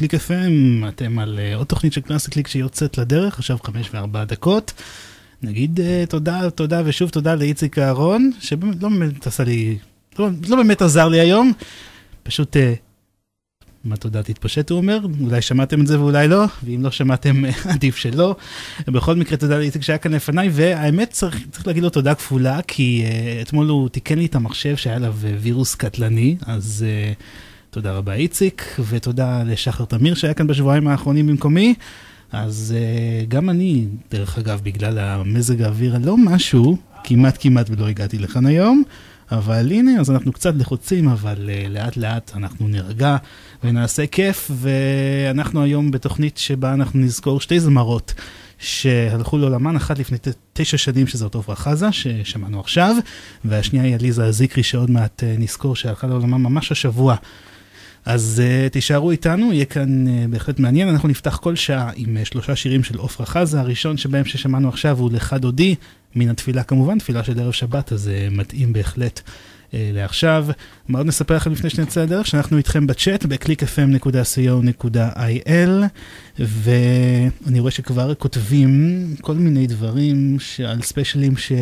קליק FM, אתם על אה, עוד תוכנית של קלאסי קליק שיוצאת לדרך, עכשיו חמש וארבע דקות. נגיד אה, תודה, תודה ושוב תודה לאיציק אהרון, שבאמת לא באמת עשה לי, לא, לא באמת עזר לי היום, פשוט, אה, מה תודה תתפשט הוא אומר, אולי שמעתם את זה ואולי לא, ואם לא שמעתם עדיף שלא. בכל מקרה תודה לאיציק שהיה כאן לפניי, והאמת צריך, צריך להגיד לו תודה כפולה, כי אה, אתמול הוא תיקן לי את המחשב שהיה עליו וירוס קטלני, אז uh, תודה רבה איציק, ותודה לשחר תמיר שהיה כאן בשבועיים האחרונים במקומי. אז uh, גם אני, דרך אגב, בגלל המזג האוויר הלא משהו, כמעט כמעט ולא הגעתי לכאן היום. אבל הנה, אז אנחנו קצת לחוצים, אבל uh, לאט לאט אנחנו נרגע ונעשה כיף, ואנחנו היום בתוכנית שבה אנחנו נזכור שתי זמרות שהלכו לעולמן, אחת לפני תשע שנים שזאת עפרה חזה, ששמענו עכשיו, והשנייה היא עליזה זיקרי, שעוד מעט uh, נזכור שהלכה לעולמה ממש השבוע. אז uh, תישארו איתנו, יהיה כאן uh, בהחלט מעניין. אנחנו נפתח כל שעה עם uh, שלושה שירים של עפרה חזה. הראשון שבהם ששמענו עכשיו הוא לך דודי, מן התפילה כמובן, תפילה של ערב שבת, אז uh, מתאים בהחלט uh, לעכשיו. מה עוד נספר לכם לפני שנצא לדרך? שאנחנו איתכם בצ'אט, ב-clickfm.co.il, ואני רואה שכבר כותבים כל מיני דברים על ספיישלים ש...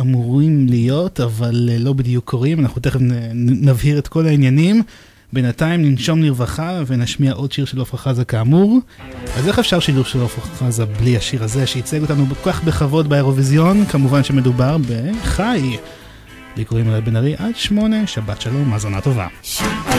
אמורים להיות, אבל לא בדיוק קורים, אנחנו תכף נבהיר את כל העניינים. בינתיים ננשום לרווחה ונשמיע עוד שיר של עפרה חזה כאמור. אז איך אפשר שידור של עפרה חזה בלי השיר הזה שייצג אותנו כל כך בכבוד באירוויזיון? כמובן שמדובר בחי. לי קוראים אליי בן ארי עד שמונה, שבת שלום, האזנה טובה. נישאות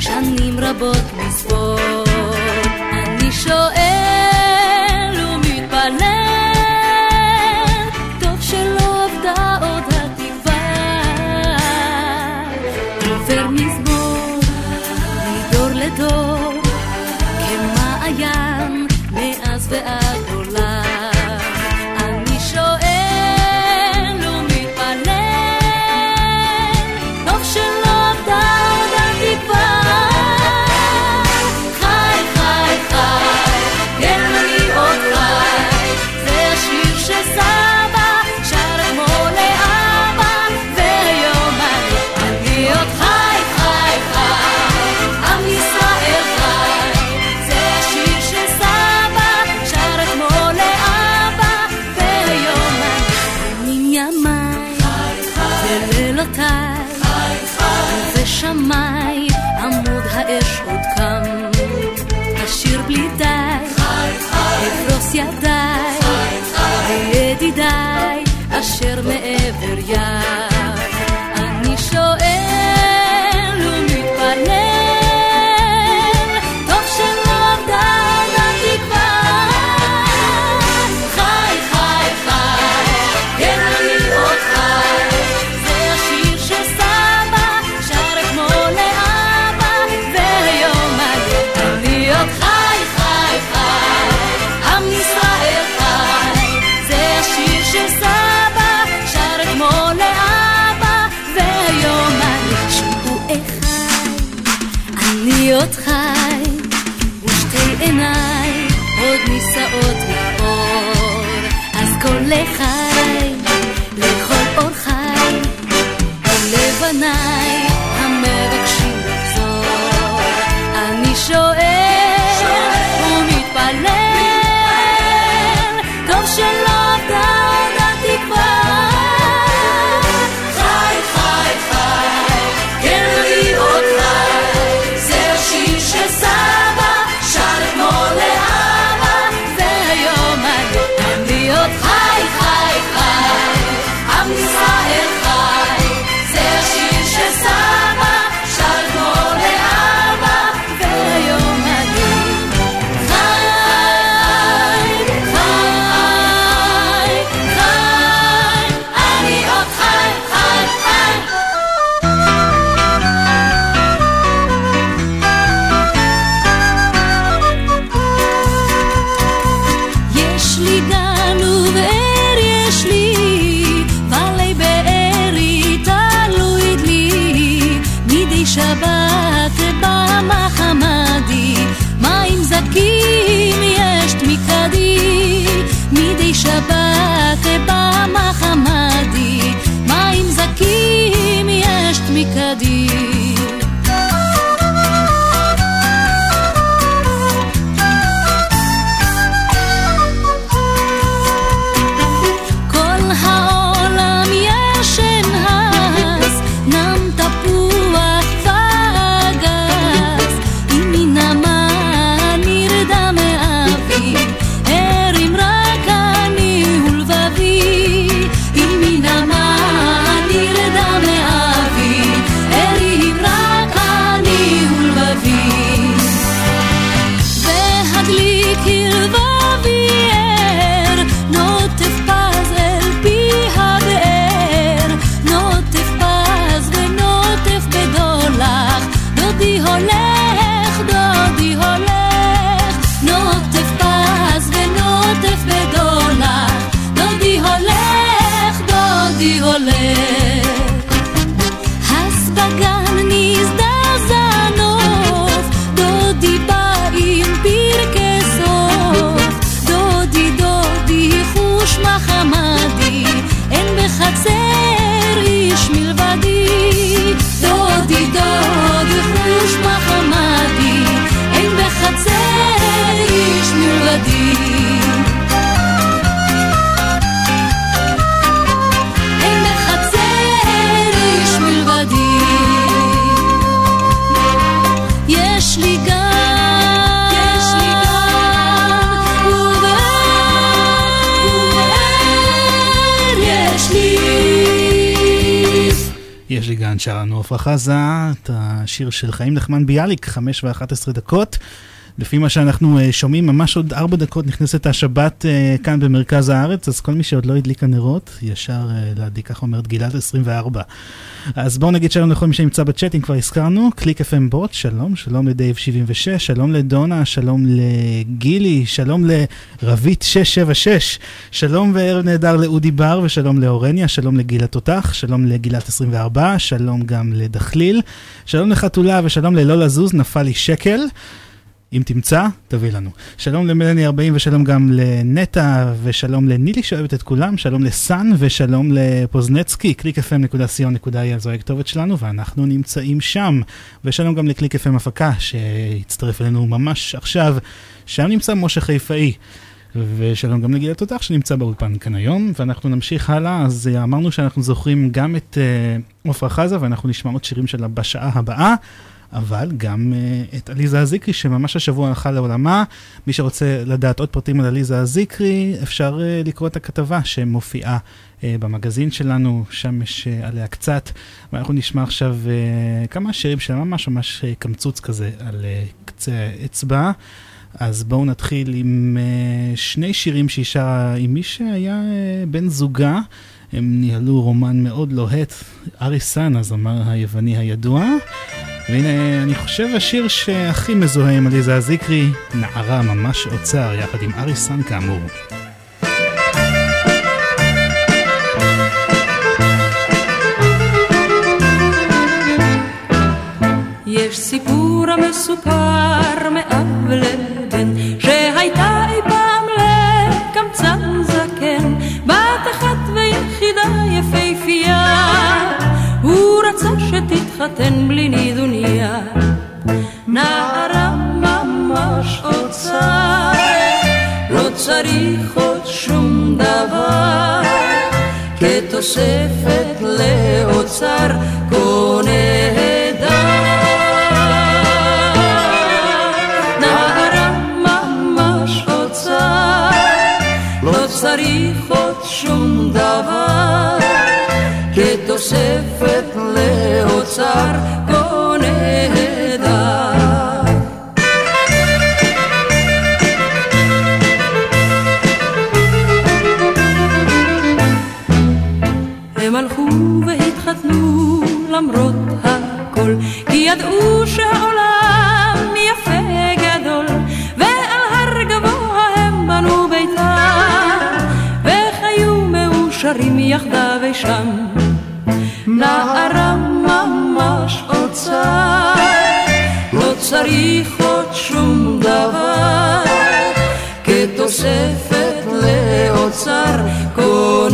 שנים רבות מספור. אני שואל ומתפלל, יש תמיקדי. יש לי גן שר לנו עפרה חזה, את השיר של חיים נחמן ביאליק, חמש ואחת עשרה דקות. לפי מה שאנחנו אה, שומעים, ממש עוד ארבע דקות נכנסת השבת אה, כאן במרכז הארץ, אז כל מי שעוד לא הדליק הנרות, ישר אה, להדליק, ככה אומרת גילת 24. אז בואו נגיד שלום לכל מי שנמצא בצ'אט, אם כבר הזכרנו, קליק FM בוט, שלום, שלום לדייב 76, שלום לדונה, שלום לגילי, שלום לרבית 676, שלום וערב נהדר לאודי בר ושלום לאורניה, שלום לגיל התותח, שלום לגילת 24, שלום גם לדחליל, שלום לחתולה ושלום ללא לזוז, נפל לי שקל. אם תמצא, תביא לנו. שלום למלני 40 ושלום גם לנטע ושלום לנילי שאוהבת את כולם, שלום לסאן ושלום לפוזנצקי, www.clickfm.il זו הכתובת שלנו ואנחנו נמצאים שם. ושלום גם לקליק FM הפקה שהצטרף אלינו ממש עכשיו, שם נמצא משה חיפאי. ושלום גם לגיל התותח שנמצא באולפן כאן היום, ואנחנו נמשיך הלאה, אז אמרנו שאנחנו זוכרים גם את עפרה uh, חזה, ואנחנו נשמע עוד שירים שלה בשעה הבאה. אבל גם uh, את עליזה הזיקרי שממש השבוע הלכה לעולמה. מי שרוצה לדעת עוד פרטים על עליזה הזיקרי, אפשר uh, לקרוא את הכתבה שמופיעה uh, במגזין שלנו, שם יש uh, עליה קצת. ואנחנו נשמע עכשיו uh, כמה שירים שלה ממש ממש uh, קמצוץ כזה על uh, קצה האצבע. אז בואו נתחיל עם uh, שני שירים שהיא שרה עם מי שהיה uh, בן זוגה. הם ניהלו רומן מאוד לוהט, ארי סאן, הזמר היווני הידוע. והנה, אני חושב השיר שהכי מזוהה עם עליזה הזיקרי, נערה ממש אוצר, יחד עם ארי סאן כאמור. יש סיפור המסופר מאב לבן, צריך עוד שום דבר, כתוספת לאוצר קונה צריך עוד שום דבר. כתוספת לאוצר כה נהדר. הכל, כי ידעו שהעולם יפה גדול, ועל הר גבוה הם בנו ביתם, וחיו מאושרים יחדיו שם. נערה ממש אוצר, לא צריך עוד שום דבר, כתוספת לאוצר כה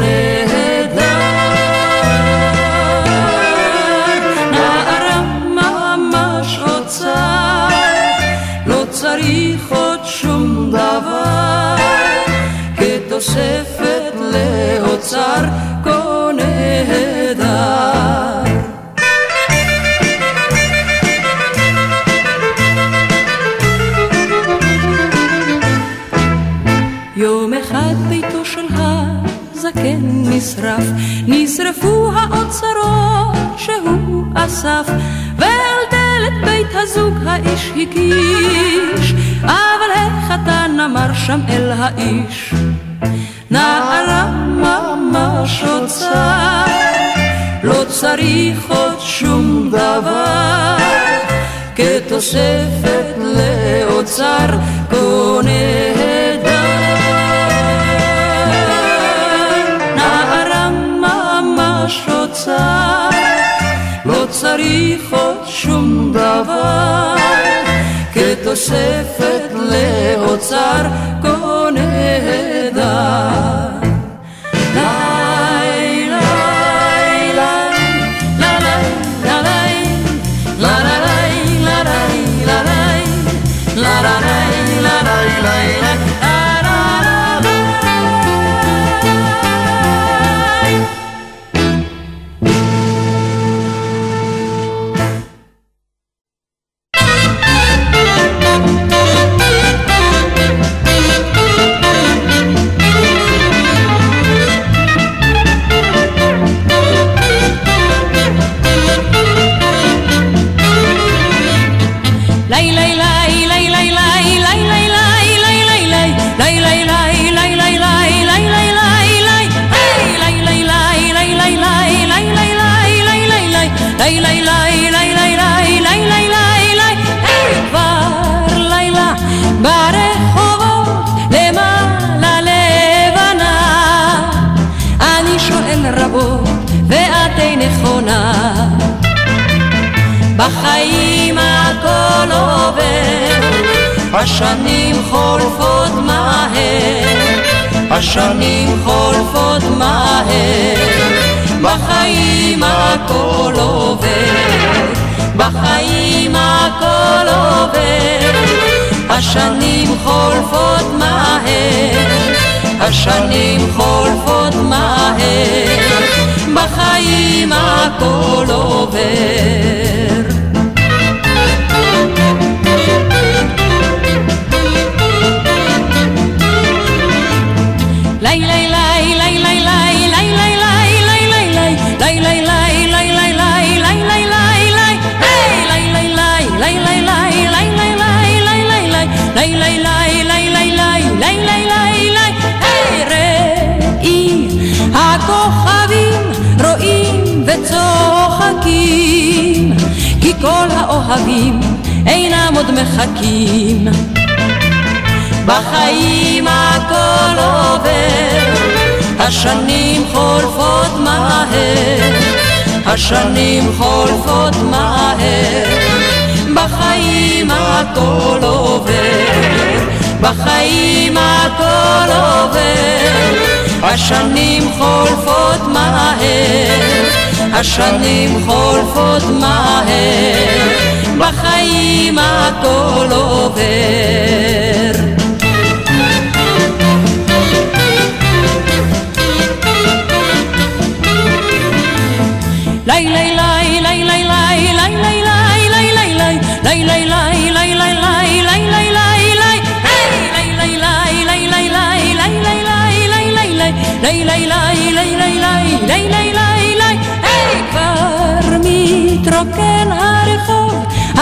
כתוספת לאוצר כה נהדר. יום אחד ביתו של הזקן נשרף, נשרפו האוצרות שהוא אסף, ועל דלת בית הזוג האיש הגיש, אבל החתן אמר שם אל האיש, נערה ממש אוצר, לא צריך עוד שום דבר, כתוספת לאוצר כה נהדר. נערה ממש אוצר, לא צריך עוד שום דבר, כתוספת לאוצר כה השנים חולפות מהר, השנים חולפות מהר, בחיים הכל עובר, בחיים הכל עובר, השנים חולפות מהר, השנים חולפות מהר, בחיים הכל עובר. כל האוהבים אינם עוד מחכים. בחיים הכל עובר, השנים חולפות מהר, השנים חולפות מהר, בחיים הכל עובר, בחיים הכל עובר, השנים חולפות מהר, השנים חולפות מהר, בחיים הכל עובר. מתרוקן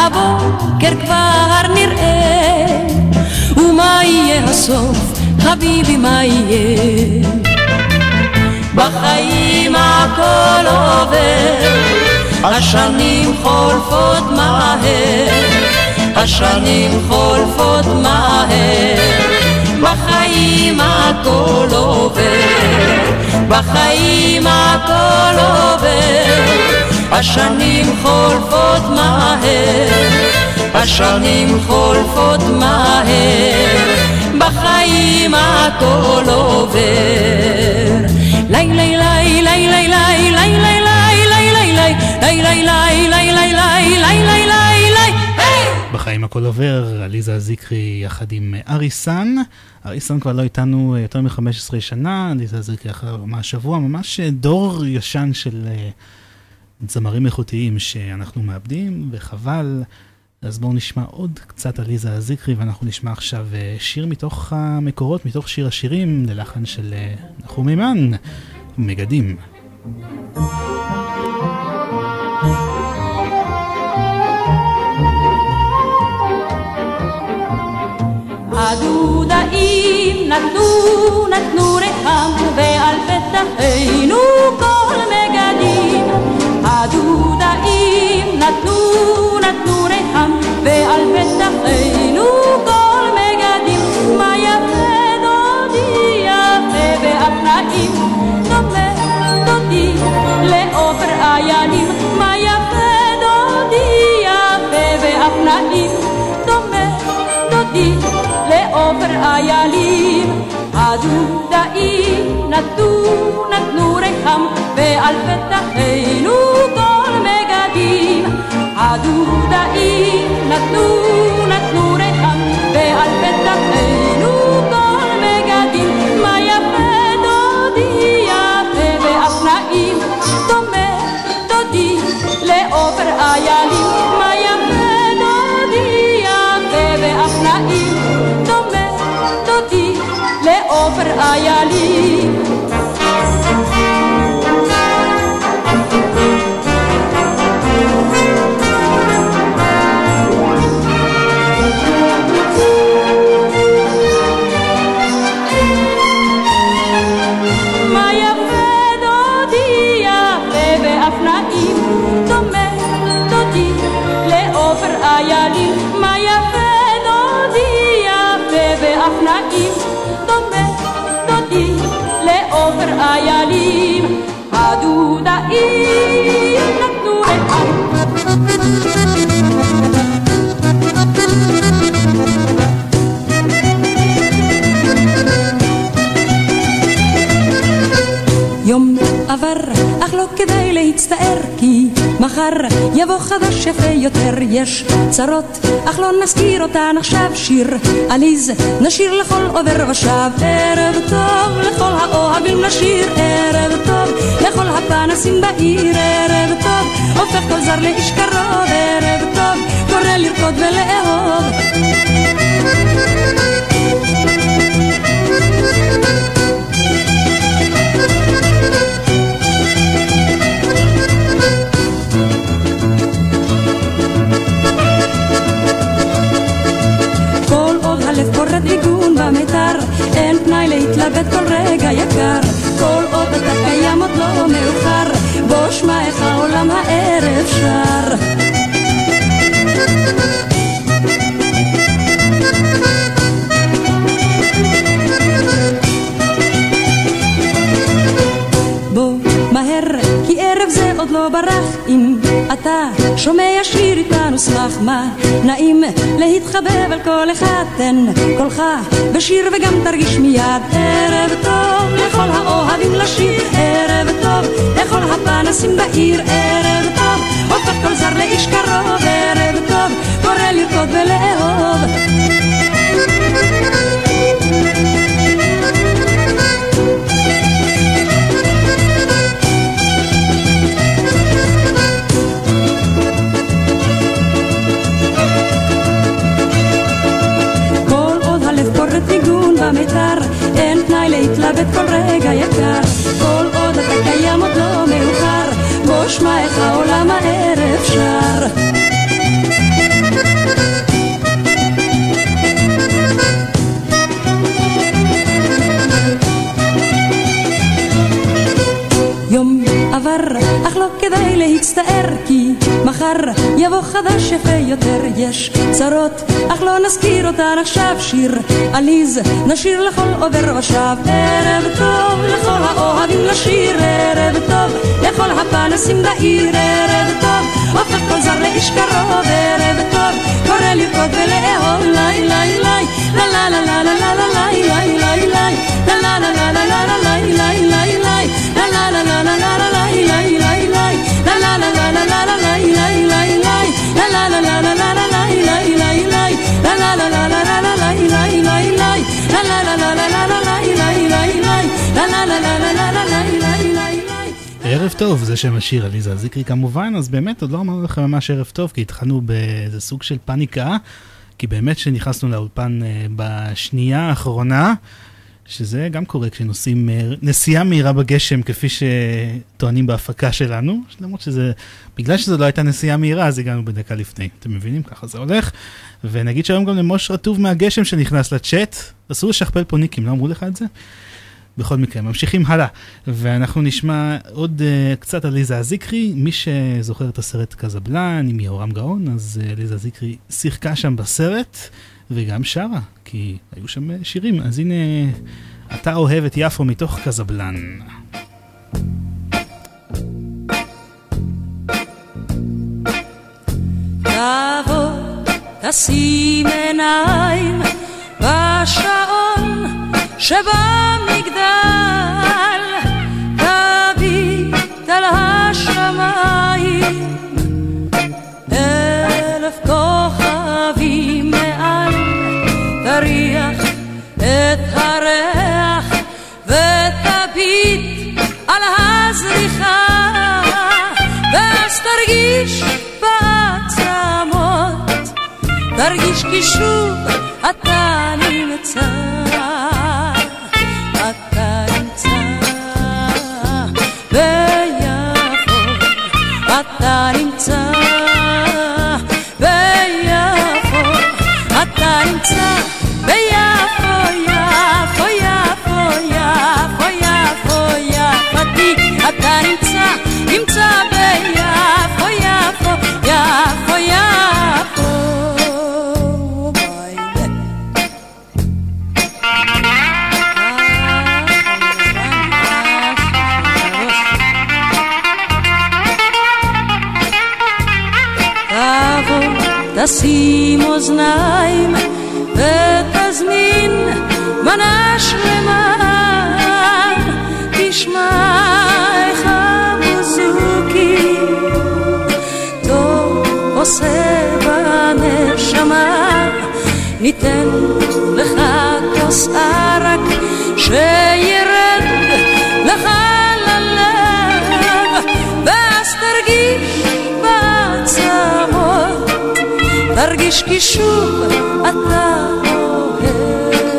הבוקר כבר נראה. ומה יהיה הסוף, חביבי, מה יהיה? בחיים הכל עובר, השנים חולפות מהר, השנים חולפות מהר, בחיים הכל עובר, בחיים הכל עובר. השנים חולפות מהר, השנים חולפות מהר, בחיים הכל עובר. לי לי לי לי לי לי לי לי בחיים הכל עובר, עליזה זיקרי יחד עם אריסן. אריסן כבר לא איתנו יותר מ-15 שנה, עליזה זיקרי אחרי השבוע, ממש דור ישן של זמרים איכותיים שאנחנו מאבדים, וחבל. אז בואו נשמע עוד קצת עליזה זיקרי, ואנחנו נשמע עכשיו אה, שיר מתוך המקורות, מתוך שיר השירים, ללחן של אה, נחום מימן, מגדים. הדודאים נתנו, נתנו רחם, ועל פתחנו כל מגדים. צעדו נעים, נתנו, נתנו ריחם, ועל פתח עינו כל מגדים, מה יפה דודי יפה ואת נעים, דומה דודי לעופר עיינים, מה יפה דודי יפה ואת נעים, דומה דודי לעופר עיינים, הדודאים נתנו, נתנו ריחם, ועל פתח עינו Aduh, duda ingat na. עבר, אך לא כדאי להצטער, כי מחר יבוא חדש יפה יותר, יש צרות, אך לא נזכיר אותן עכשיו. שיר עליז, נשיר לכל עובר ושב, ערב טוב לכל האוהבים לשיר, ערב טוב לכל הפנסים בעיר, ערב טוב, הופך כל זר לאיש קרוב, ערב טוב, קורא לרקוד ולאהוב. במיתר, אין פנאי להתלבט כל רגע יקר, כל עוד אתה קיים עוד לא מאוחר, בוא שמע איך העולם הערב שר. בוא מהר, כי ערב זה עוד לא ברח, אם אתה שומע שיר איתנו שמח מה? נעים להתחבב על כל אחד תן קולך בשיר וגם תרגיש מיד. ערב טוב לכל האוהבים לשיר ערב טוב לכל הפנסים בעיר. ערב טוב הופך כל זר לאיש קרוב. ערב טוב קורא לרקוד ולאהוב במיתר, אין תנאי להתלבט כל רגע יקר. כל עוד אתה קיים עוד לא מאוחר, בוא שמע איך העולם הערב שר. יום עבר, אך לא כדאי להצטער, כי מחר יבוא חדש יפה יותר. יש צרות, אך לא נזכיר אותן עכשיו. שיר עליז, נשיר לכל עובר ושב. ערב טוב לכל האוהבים לשיר, ערב טוב לכל הפנסים בעיר, ערב טוב הופך כל זר לאיש קרוב, ערב טוב קורא לרקוד ולאהוב, לי לי לי, לה לה לה לה לה לה לה לי לי לי לי, לה לה לה לה לה לה לה לי לי, לה לה לה לה לה לה לה לי לי לי לה לה לה לה לה לה לה ערב טוב, זה שם השיר, עליזה זיקרי כמובן, אז באמת עוד לא אמרנו לכם ממש ערב טוב, כי התחלנו באיזה סוג של פאניקה, כי באמת שנכנסנו לאולפן אה, בשנייה האחרונה, שזה גם קורה כשנוסעים אה, נסיעה מהירה בגשם, כפי שטוענים בהפקה שלנו, למרות שזה, בגלל שזו לא הייתה נסיעה מהירה, אז הגענו בדקה לפני, אתם מבינים? ככה זה הולך. ונגיד שלום גם למוש רטוב מהגשם שנכנס לצ'אט, אסור לשכפל פה ניקים, לא אמרו לך את זה? בכל מקרה, ממשיכים הלאה, ואנחנו נשמע עוד uh, קצת על ליזה זיקרי. מי שזוכר את הסרט קזבלן עם יהורם גאון, אז uh, ליזה זיקרי שיחקה שם בסרט, וגם שרה, כי היו שם uh, שירים. אז הנה, אתה אוהב את יפו מתוך קזבלן. תבוא, תשים עיניים בשעון שבמגדל, תביט על השמיים, אלף כוכבים מעל, תריח את הריח ותביט על הזריחה, ואז תרגיש בעצמות, תרגיש כי שוב אתה נמצא. תשים אוזניים ותזמין מנה שלמה, תשמע איך המוזוקי עושה בנשמה. ניתן לך כוס ערק שירד לך תרגיש כי שוב אתה אוהב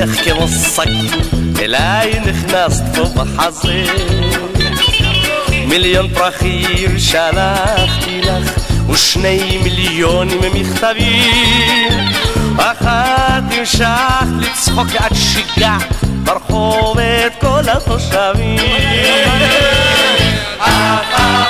איך כמו סכין, אליי נכנסת פה בחזה. מיליון פרחים שלחתי לך, ושני מיליונים מכתבים. אחת המשכת לצחוק עד שיגעת ברחוב את כל התושבים. כמה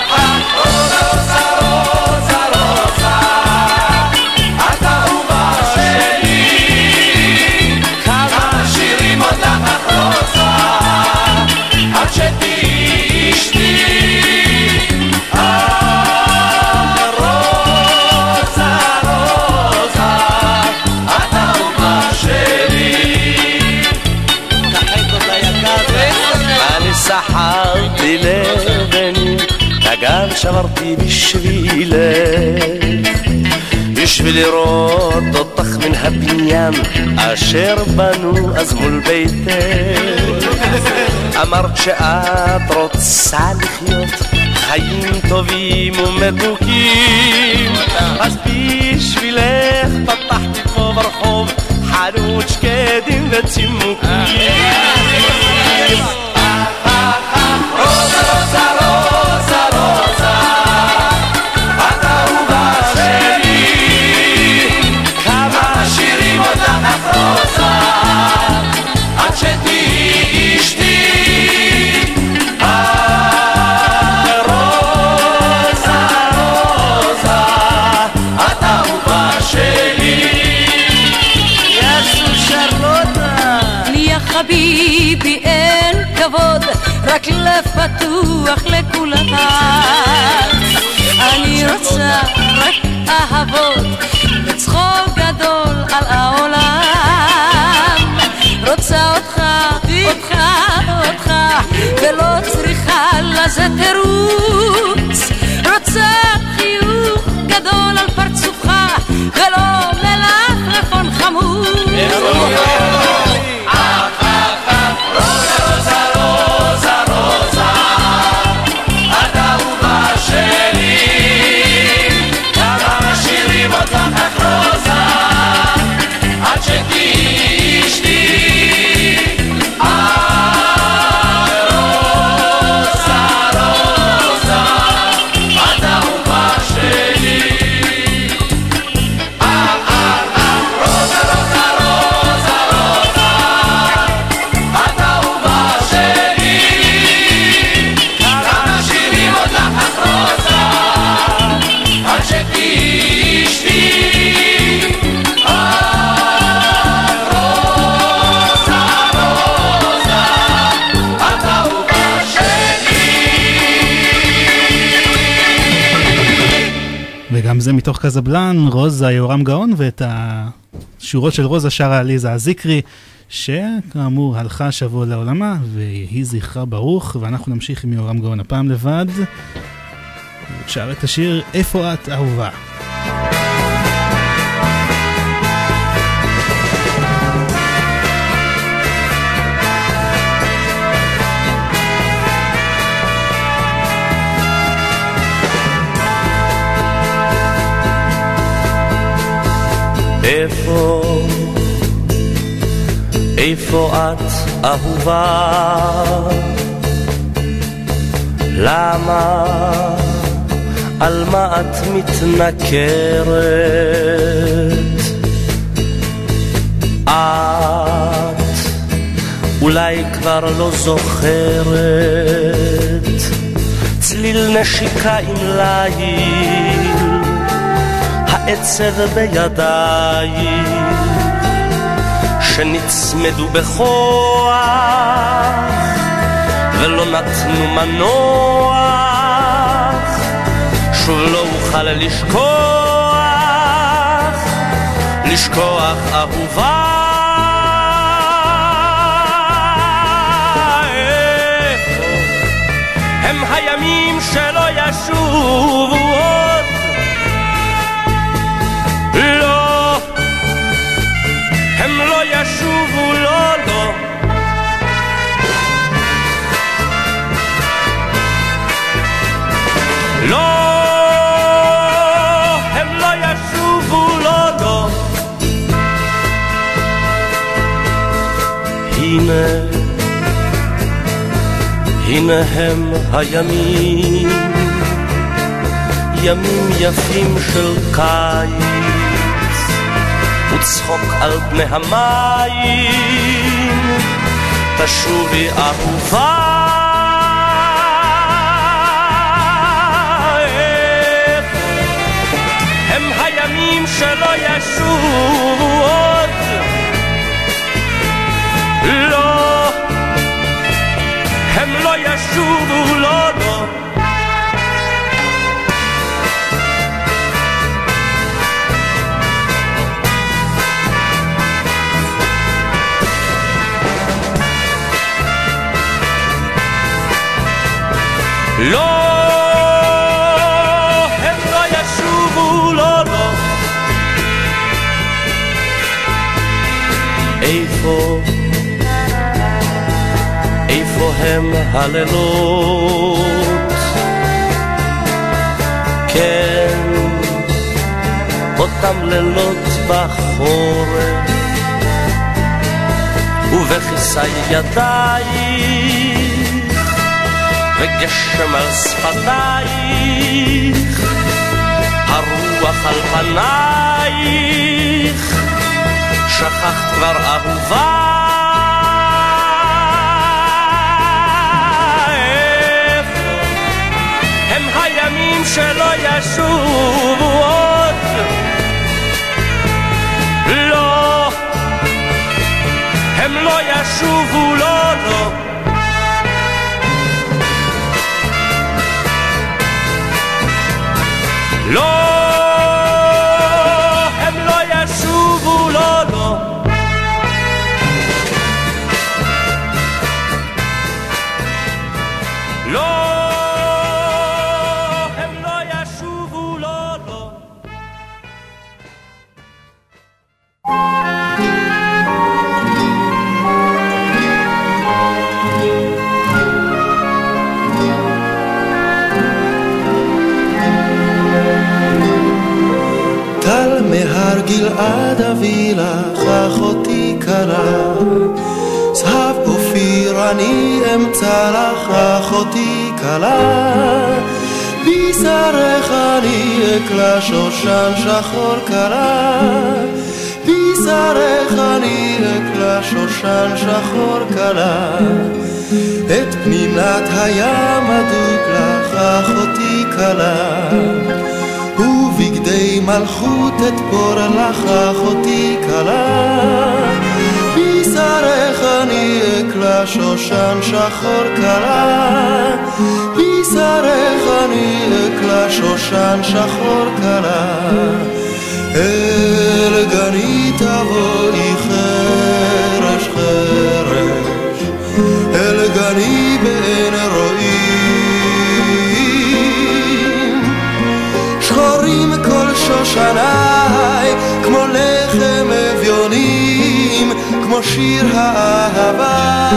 שתהיי אשתי. רוזה, רוזה, את האהובה שלי. אני סחרתי לבני, אגב שברתי בשבילך. בשביל לראות אותך מן הבניין אשר בנו אז מול ביתך. אמרת שאת רוצה לחיות חיים טובים ומתוקים, אז בשבילך פתחתי פה ברחוב חנות שקדים וצימוקים. לזה תירוץ. רוצה חיוך גדול על פרצופך ולא מלפפון חמוץ וגם זה מתוך קזבלן, רוזה יורם גאון, ואת השורות של רוזה שרה עליזה הזיקרי, שכאמור הלכה השבוע לעולמה, ויהי זכרה ברוך, ואנחנו נמשיך עם יורם גאון הפעם לבד. שר את השיר "איפה את אהובה". איפה, איפה את אהובה? למה, על מה את מתנכרת? את אולי כבר לא זוכרת צליל נשיקה עם ליל העצב בידיים שנצמדו בכוח ולא נתנו מנוח שוב לא אוכל לשכוח לשכוח אהובה. הם הימים שלא ישובו לא, הם לא ישובו, לא, לא. הנה, הנה הם הימים, ימים יפים של קיץ. וצחוק על פני המים, תשובי אהובה. הימים שלא ישובו עוד? לא, הם לא ישובו, לא, לא. לא, איפה, איפה הם הלילות? כן, אותם לילות בחורף, ובכיסי ידייך. וגשם על שפתייך, הרוח על פנייך, שכחת כבר אהובה. איפה הם הימים שלא ישובו עוד? לא, הם לא ישובו, לא, לא. לא גלעד אביא לך אחותי קלה. זהב אופיר אני אמצא לך אחותי קלה. בשרך אני אקלה שושן שחור קלה. בשרך אני אקלה שושן שחור קלה. את פנינת הים אדוק לך אחותי קלה. מלכות אתפור לך אחותי כלה. בשרך אני אקלה שושן שחור כלה. בשרך אני אקלה שושן שחור כלה. אל גני תבואי חרש חרש, אל גני בעין שושניי, כמו לחם אביונים, כמו שיר האהבה.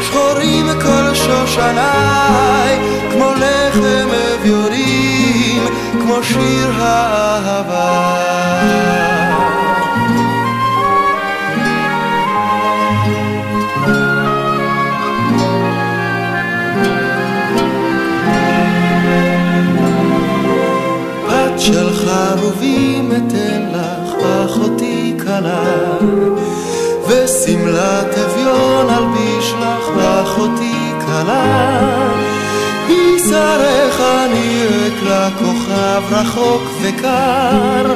שחורים כל שושניי, כמו לחם אביונים, כמו שיר האהבה. של חרובים אתן לך, אחותי כלה, ושמלת אביון אלביש לך, אחותי כלה. בשרך אני אקרא כוכב רחוק וקר,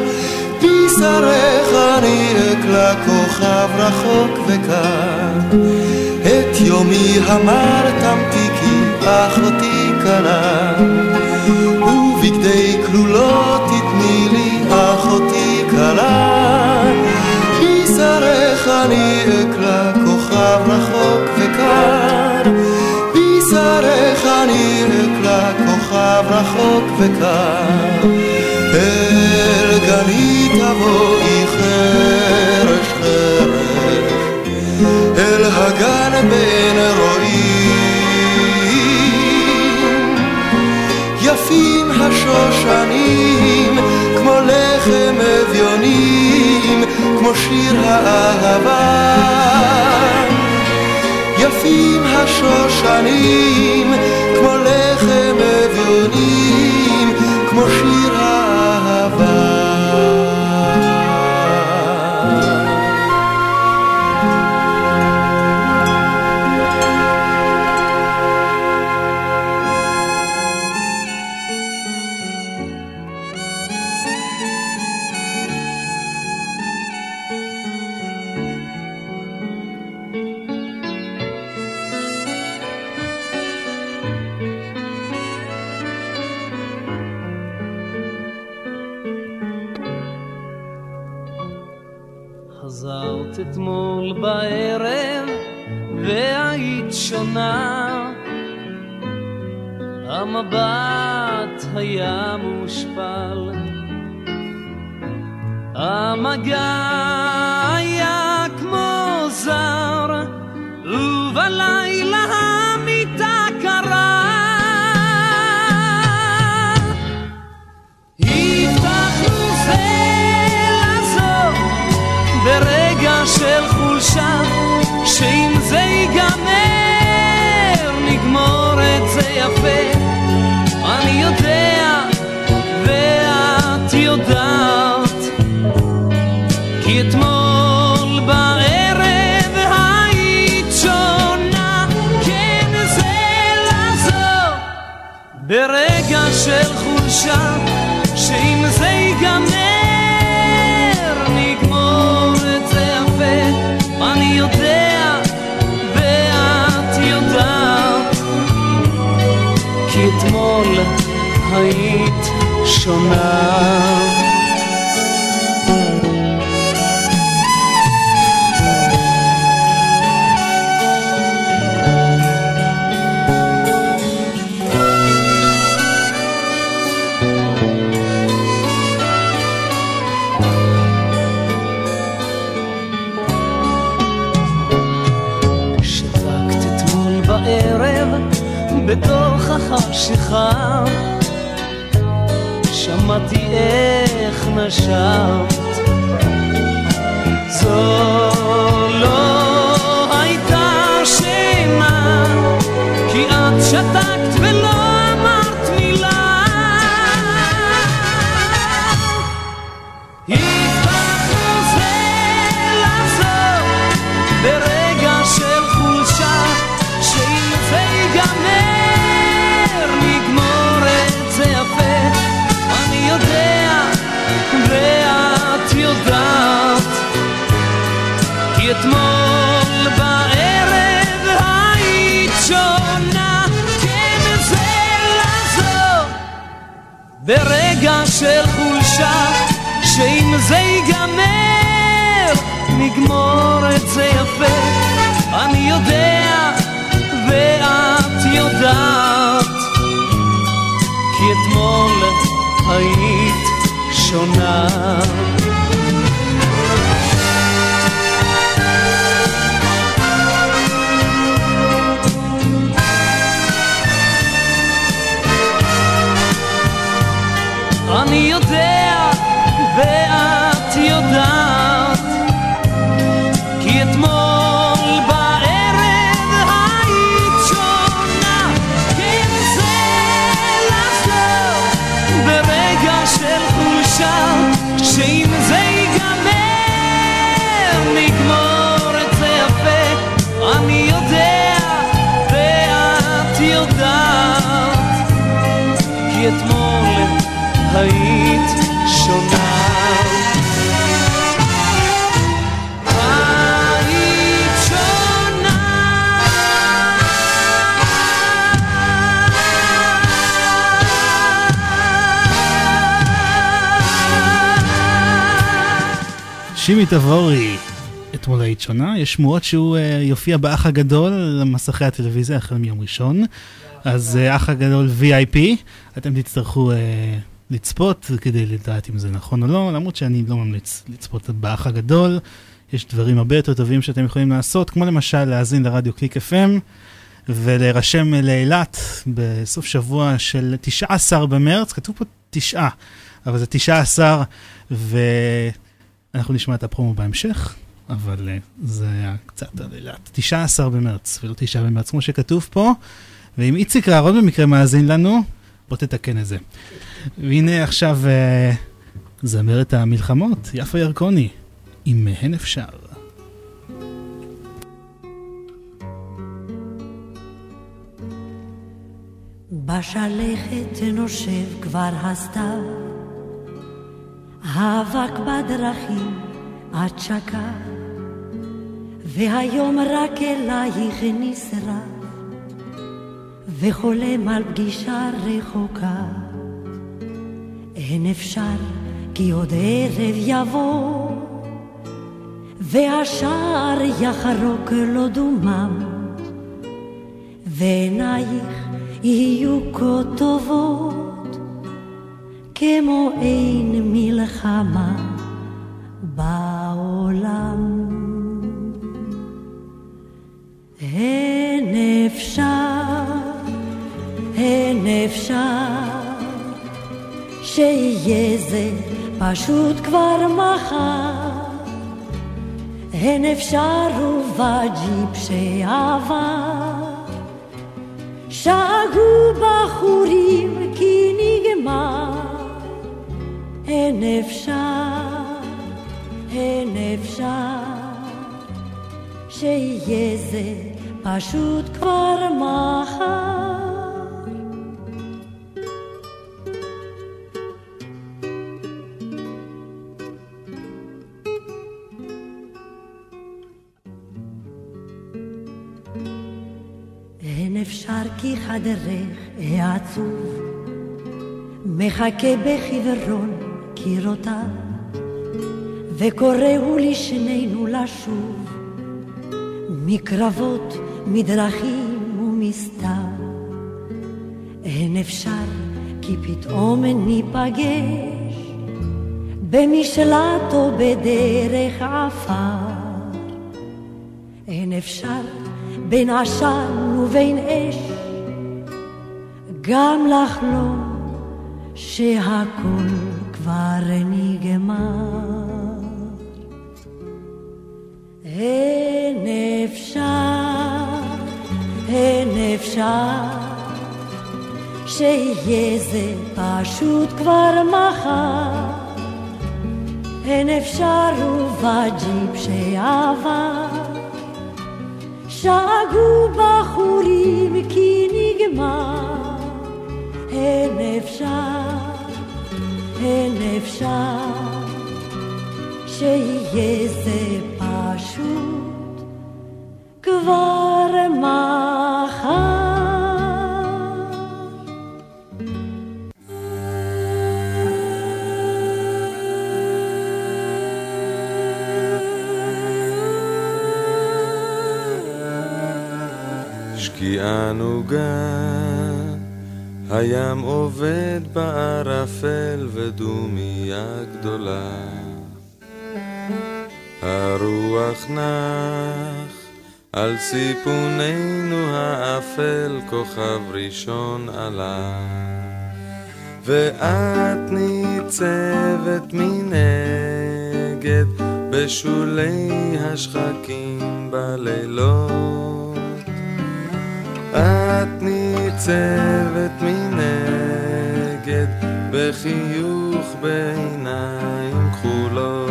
בשרך אני אקרא כוכב רחוק וקר. את יומי המר תמתיקי, אחותי כלה. ובגדי כלולות אני אקרא כוכב רחוק וקר. בשרך אני אקרא כוכב רחוק וקר. אל גני תבואי חרש חרש. אל הגן בין רואים כמו שיר האהבה. יפים השושנים, כמו לחם אביונים, כמו שיר האהבה. אתמול בערב והיית שונה. המבט היה מושפל. המגע את היית שונה. בתוך החשיכה שמעתי איך נשמת. זו לא הייתה שינה, כי את שתקת של חולשה, שאם זה ייגמר, נגמור את זה יפה. אני יודע, ואת יודעת, כי אתמול היית שונה. שימי תבורי, אתמול היית שונה, יש שמועות שהוא אה, יופיע באח הגדול למסכי הטלוויזיה החל מיום ראשון. אז אה, אח הגדול VIP, אתם תצטרכו אה, לצפות כדי לדעת אם זה נכון או לא, למרות שאני לא ממליץ לצפות באח הגדול. יש דברים הרבה יותר טובים שאתם יכולים לעשות, כמו למשל להאזין לרדיו קליק FM ולהירשם לאילת בסוף שבוע של 19 במרץ, כתוב פה תשעה, אבל זה 19 ואנחנו נשמע את הפרומו בהמשך. אבל אה, זה היה קצת על אילת. 19 במרץ, ולא 9 במרץ, כמו שכתוב פה. ואם איציק אהרון במקרה מאזין לנו, בוא תתקן את זה. והנה עכשיו אה, זמרת המלחמות, יפה ירקוני, אם מהן אפשר. בשלכת נושב כבר הסתיו, האבק בדרכים את שקע, והיום רק אלייך נשרף, וחולם על פגישה רחוקה. אין אפשר כי עוד ערב יבוא, והשער יחרוק לו דומם, ועינייך יהיו כה טובות, כמו אין מלחמה בעולם. אין אפשר, אין אפשר, שיהיה זה פשוט כבר מחר. אין אפשר ובג'יפ שעבר שאגו בחורים כי נגמר אין אפשר, אין אפשר שיהיה זה פשוט כבר מחר. כי חדרך העצוב מחכה בחיוורון קירותיו וקוראו לשנינו לשוב מקרבות, מדרכים ומסתיו אין אפשר כי פתאום ניפגש במשלט או בדרך עפר. אין אפשר בין עשן ובין אש, גם לחלום שהכל כבר נגמר. אין אפשר, אין אפשר, שיהיה זה פשוט כבר מחר. אין אפשר ובג'יפ שעבר, שאגו בחורים כי נגמר. אין אפשר, אין אפשר, שיהיה זה פשוט כבר מחר. שקיעה נוגה, הים עובד בערפל ודומיה גדולה. הרוח נח על סיפוננו האפל, כוכב ראשון עלה. ואת ניצבת מנגד בשולי השחקים בלילות. את ניצבת מנגד בחיוך בעיניים כחולות.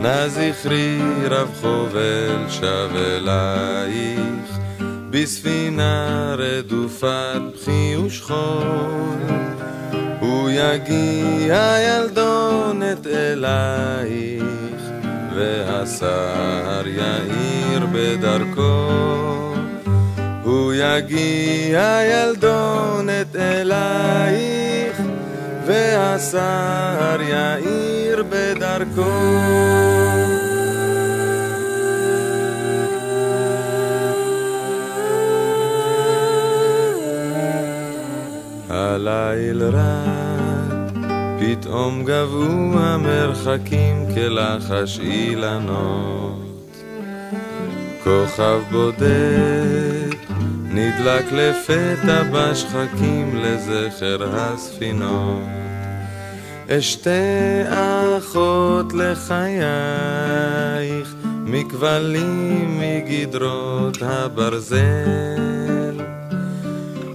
נא זכרי רב חובל שב אלייך בספינה רדופת בכי ושכול. הוא יגיע ילדונת אלייך והשר יאיר בדרכו. הוא יגיע ילדונת אלייך, והשר יאיר בדרכו. הליל רד, פתאום גבו המרחקים כלחש אילנות. כוכב בודד נדלק לפתע בשחקים לזכר הספינות. אשתי אחות לחייך, מכבלים מגדרות הברזל.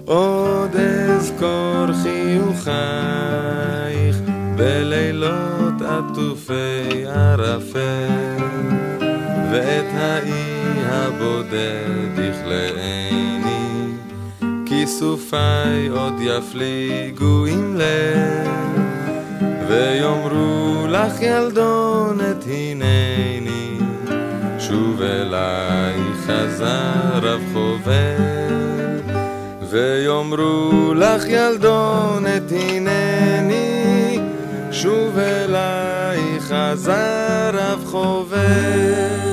עוד אזכור חיוכייך בלילות עטופי ערפל, ואת האי הבודד יכלאני, כיסופיי עוד יפליגו עם לב, ויאמרו לך ילדונת הנני, שוב אליי חזר רב חובל, ויאמרו לך ילדונת הנני, שוב אליי חזר רב חובל.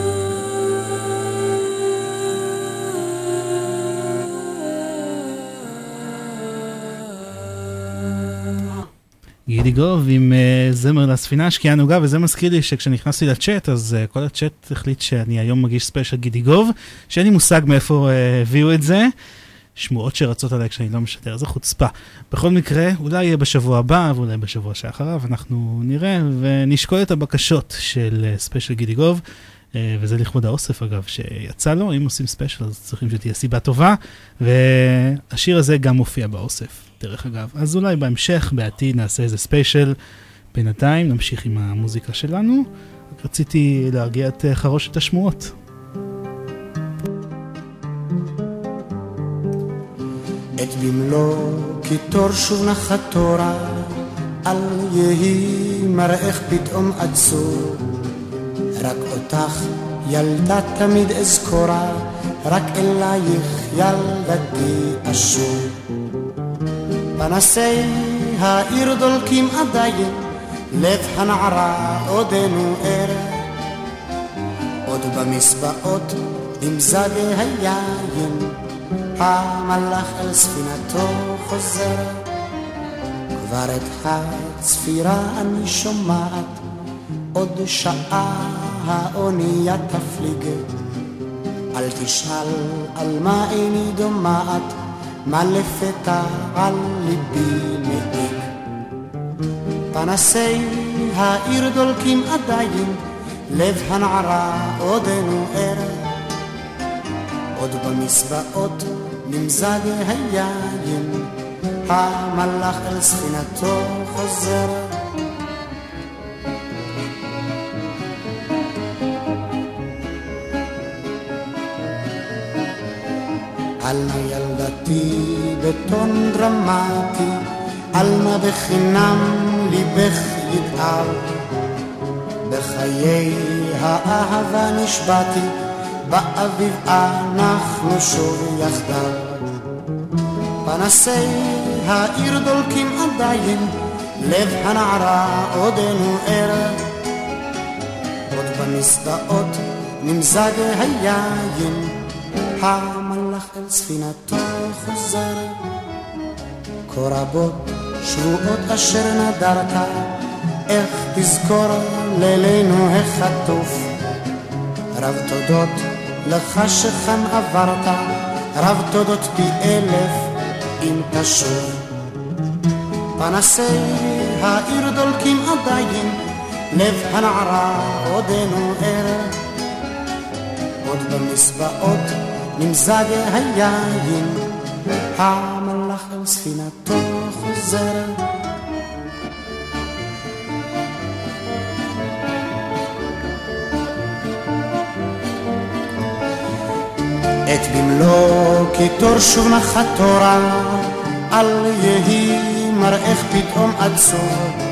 גידי גוב עם uh, זמר לספינה השקיעה נוגה, וזה מזכיר לי שכשנכנסתי לצ'אט, אז uh, כל הצ'אט החליט שאני היום מגיש ספיישל גידי גוב, שאין לי מושג מאיפה אה, הביאו את זה. שמועות שרצות עליי כשאני לא משדר, איזה חוצפה. בכל מקרה, אולי יהיה בשבוע הבא, ואולי בשבוע שאחריו, אנחנו נראה ונשקול את הבקשות של ספיישל גידי גוב. אה, וזה לכבוד האוסף אגב, שיצא לו, אם עושים ספיישל אז צריכים שתהיה סיבה טובה, והשיר הזה גם מופיע באוסף. דרך אגב. אז אולי בהמשך, בעתיד, נעשה איזה ספיישל. בינתיים נמשיך עם המוזיקה שלנו. רק רציתי להרגיע את חרושת השמועות. את במלוא קיטור שוב נחת תורה, אל יהי מראך פתאום עצור. רק אותך ילדה תמיד אזכורה, רק אלייך ילדתי אשור. פנסי העיר דולקים עדיין, לב הנערה עודנו ער. עוד במסבעות נמזג היין, המלאך אל ספינתו חוזר. כבר את הצפירה אני שומעת, עוד שעה האונייה תפליג. אל תשאל על מה איני דומעת, מה לפתע על ליבי מעיק. פנסי העיר דולקים עדיין, לב הנערה עודנו ער. עוד במסבעות נמזג היין, המלאך אל ספינתו חוזר. בטון דרמטי, על נא בחינם ליבך ידער. בחיי האהבה נשבעתי, באביב אנחנו שוב יחדיו. פנסי העיר דולקים עדיין, לב הנערה עודנו ער. עוד במסדעות נמזג היין, ספינתו חוזר. כה רבות שבועות אשר נדרת, איך תזכור לילינו החטוף. רב תודות לך שכאן עברת, רב תודות פי אלף אם תשוב. פנסי העיר דולקים עדיין, לב הנערה עודנו ער. עוד במסבעות נמזג היין, המלאך על ספינתו חוזר. את במלוא קיטור שוב נחת תורה, אל יהי מראך פתאום עצוב.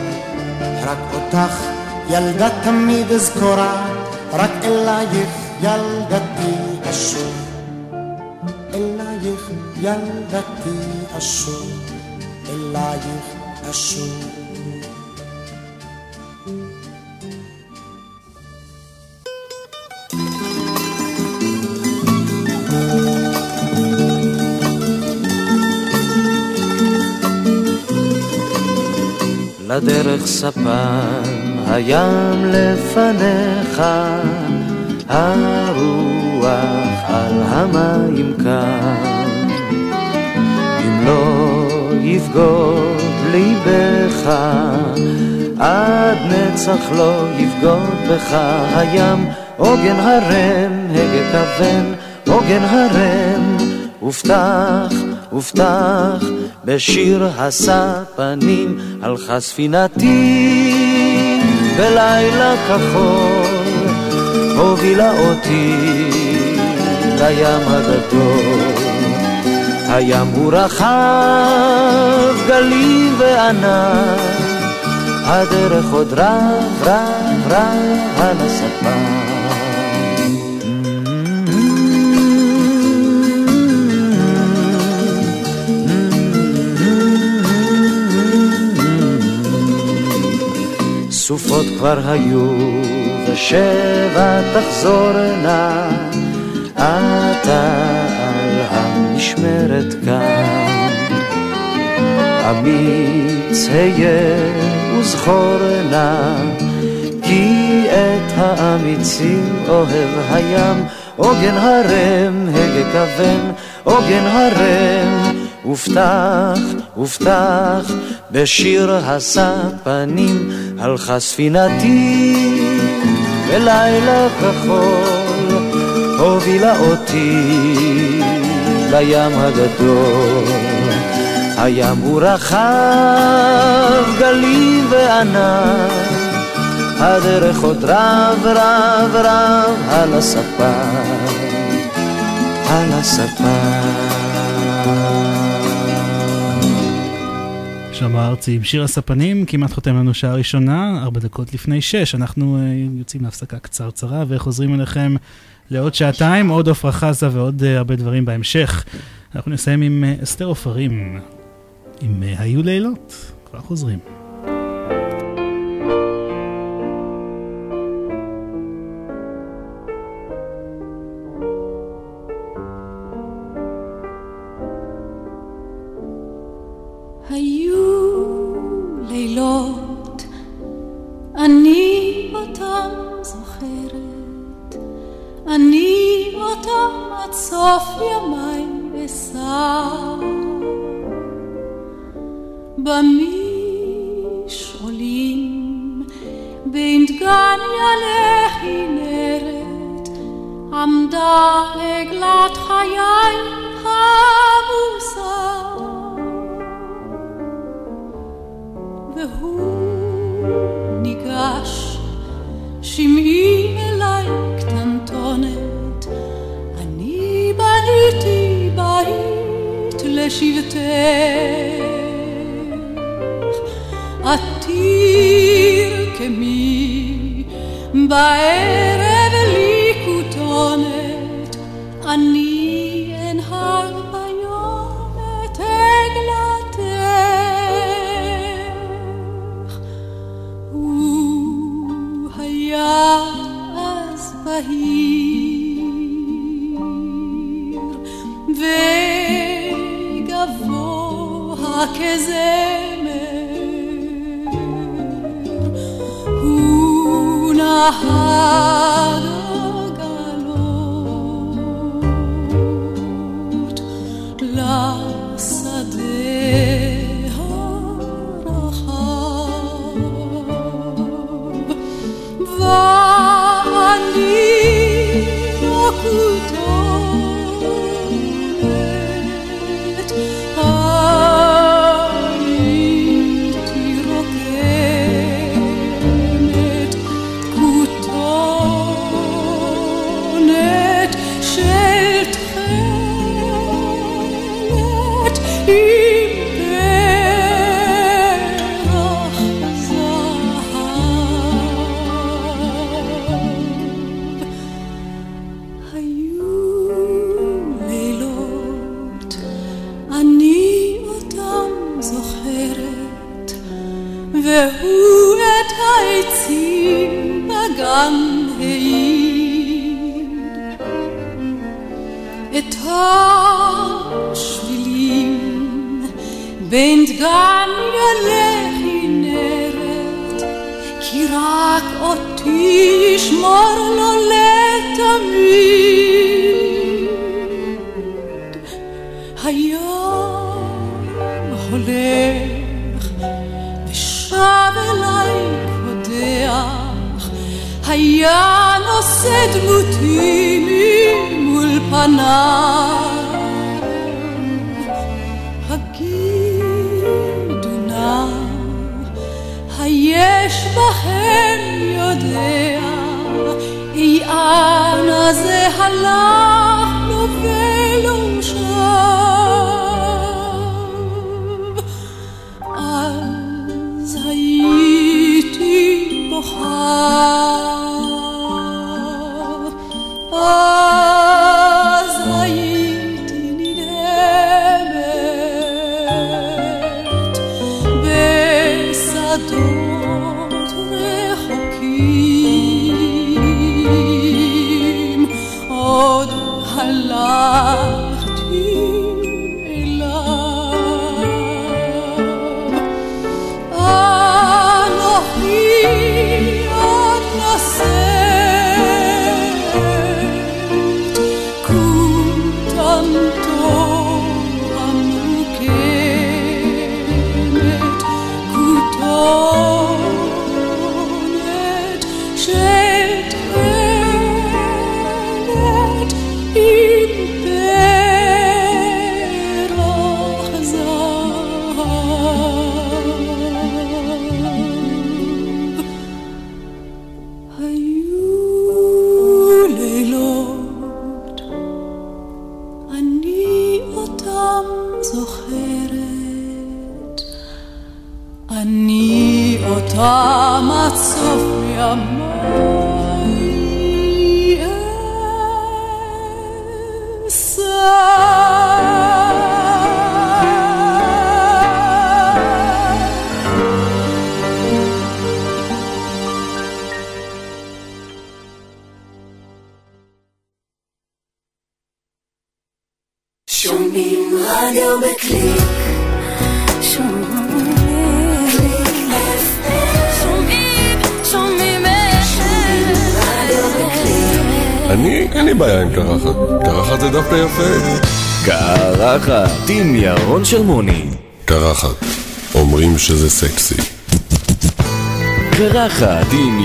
רק אותך ילדה תמיד אזכורה, רק אלייך ילדתי אשוב. ילדתי אשוב, אלייך אשוב. לדרך ספן, הים לפניך, הרוח על המים כאן. לא יבגוד ליבך, עד נצח לא יבגוד בך. הים, עוגן הרם, הגה כוון, עוגן הרם, ופתח, ופתח, בשיר הספנים, הלכה ספינתי. בלילה כחול, הובילה אותי לים הגדול. הים הוא רחב, גלים וענן, הדרך עוד רב, רב, רב על הספה. סופות כבר היו, ושבע תחזורנה, אתה על המשמרת כאן. אמיץ היה וזכור נא, כי את האמיצים אוהב הים, עוגן הרם, הגה כוון, עוגן הרם, ופתח, ופתח, בשיר הספנים, הלכה ספינתי בלילה כחול, הובילה אותי לים הגדול. הים הוא רחב, גלים וענן, הדרך עוד רב רב רב על הספה, על הספה. שלמה ארצי עם שיר הספנים, כמעט חותם לנו שעה ראשונה, ארבע דקות לפני שש. אנחנו uh, יוצאים להפסקה קצרצרה וחוזרים אליכם לעוד שעתיים, עוד עפרה חזה ועוד uh, הרבה דברים בהמשך. אנחנו נסיים עם uh, אסתר עופרים, עם היו לילות, כבר חוזרים. אותם זוכרת, אני אותם עד סוף ימיי אשא. במשעולים בין דגניה לכנרת עמדה עגלת חיי חמוסה והוא ניגש שמעי אליי קטנטונת, אני בניתי בית לשבטך, עתיר כמי בערב לי כותונת, אני זהיר וגבוה כזמר הוא נהר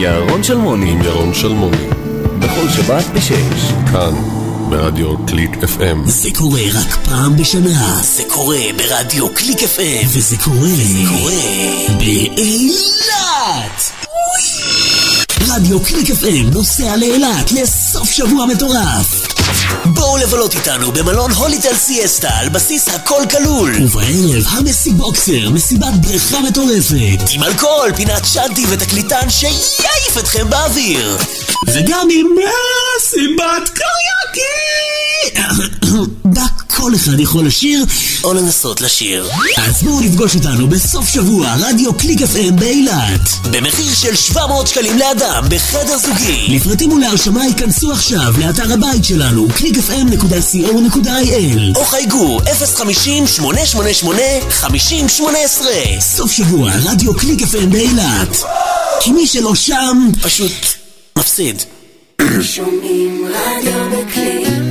ירון שלמוני. עם ירון שלמוני. בכל שבת בשש. כאן, ברדיו קליק FM. זה קורה רק פעם בשנה. זה קורה ברדיו קליק FM. וזה קורה... זה קורה... באילת! רדיו קליק FM נוסע לאילת לסוף שבוע מטורף. לבלות איתנו במלון הוליטל סיאסטה על בסיס הכל כלול. ובערב המסי בוקסר, מסיבת בריכה מטורפת. עם אלכוהול, פינת שאנטי ותקליטן שיעיף אתכם באוויר. וגם עם מסיבת קריוקי! כל אחד יכול לשיר או לנסות לשיר. אז בואו לפגוש אותנו בסוף שבוע רדיו קליק FM באילת. במחיר של 700 שקלים לאדם בחדר זוגי. לפרטים ולהרשמה ייכנסו עכשיו לאתר הבית שלנו clickfm.co.il או חייגו 050-888-5018 סוף שבוע רדיו קליק FM באילת. כי מי שלא שם פשוט מפסיד. שומעים רדיו בקליק,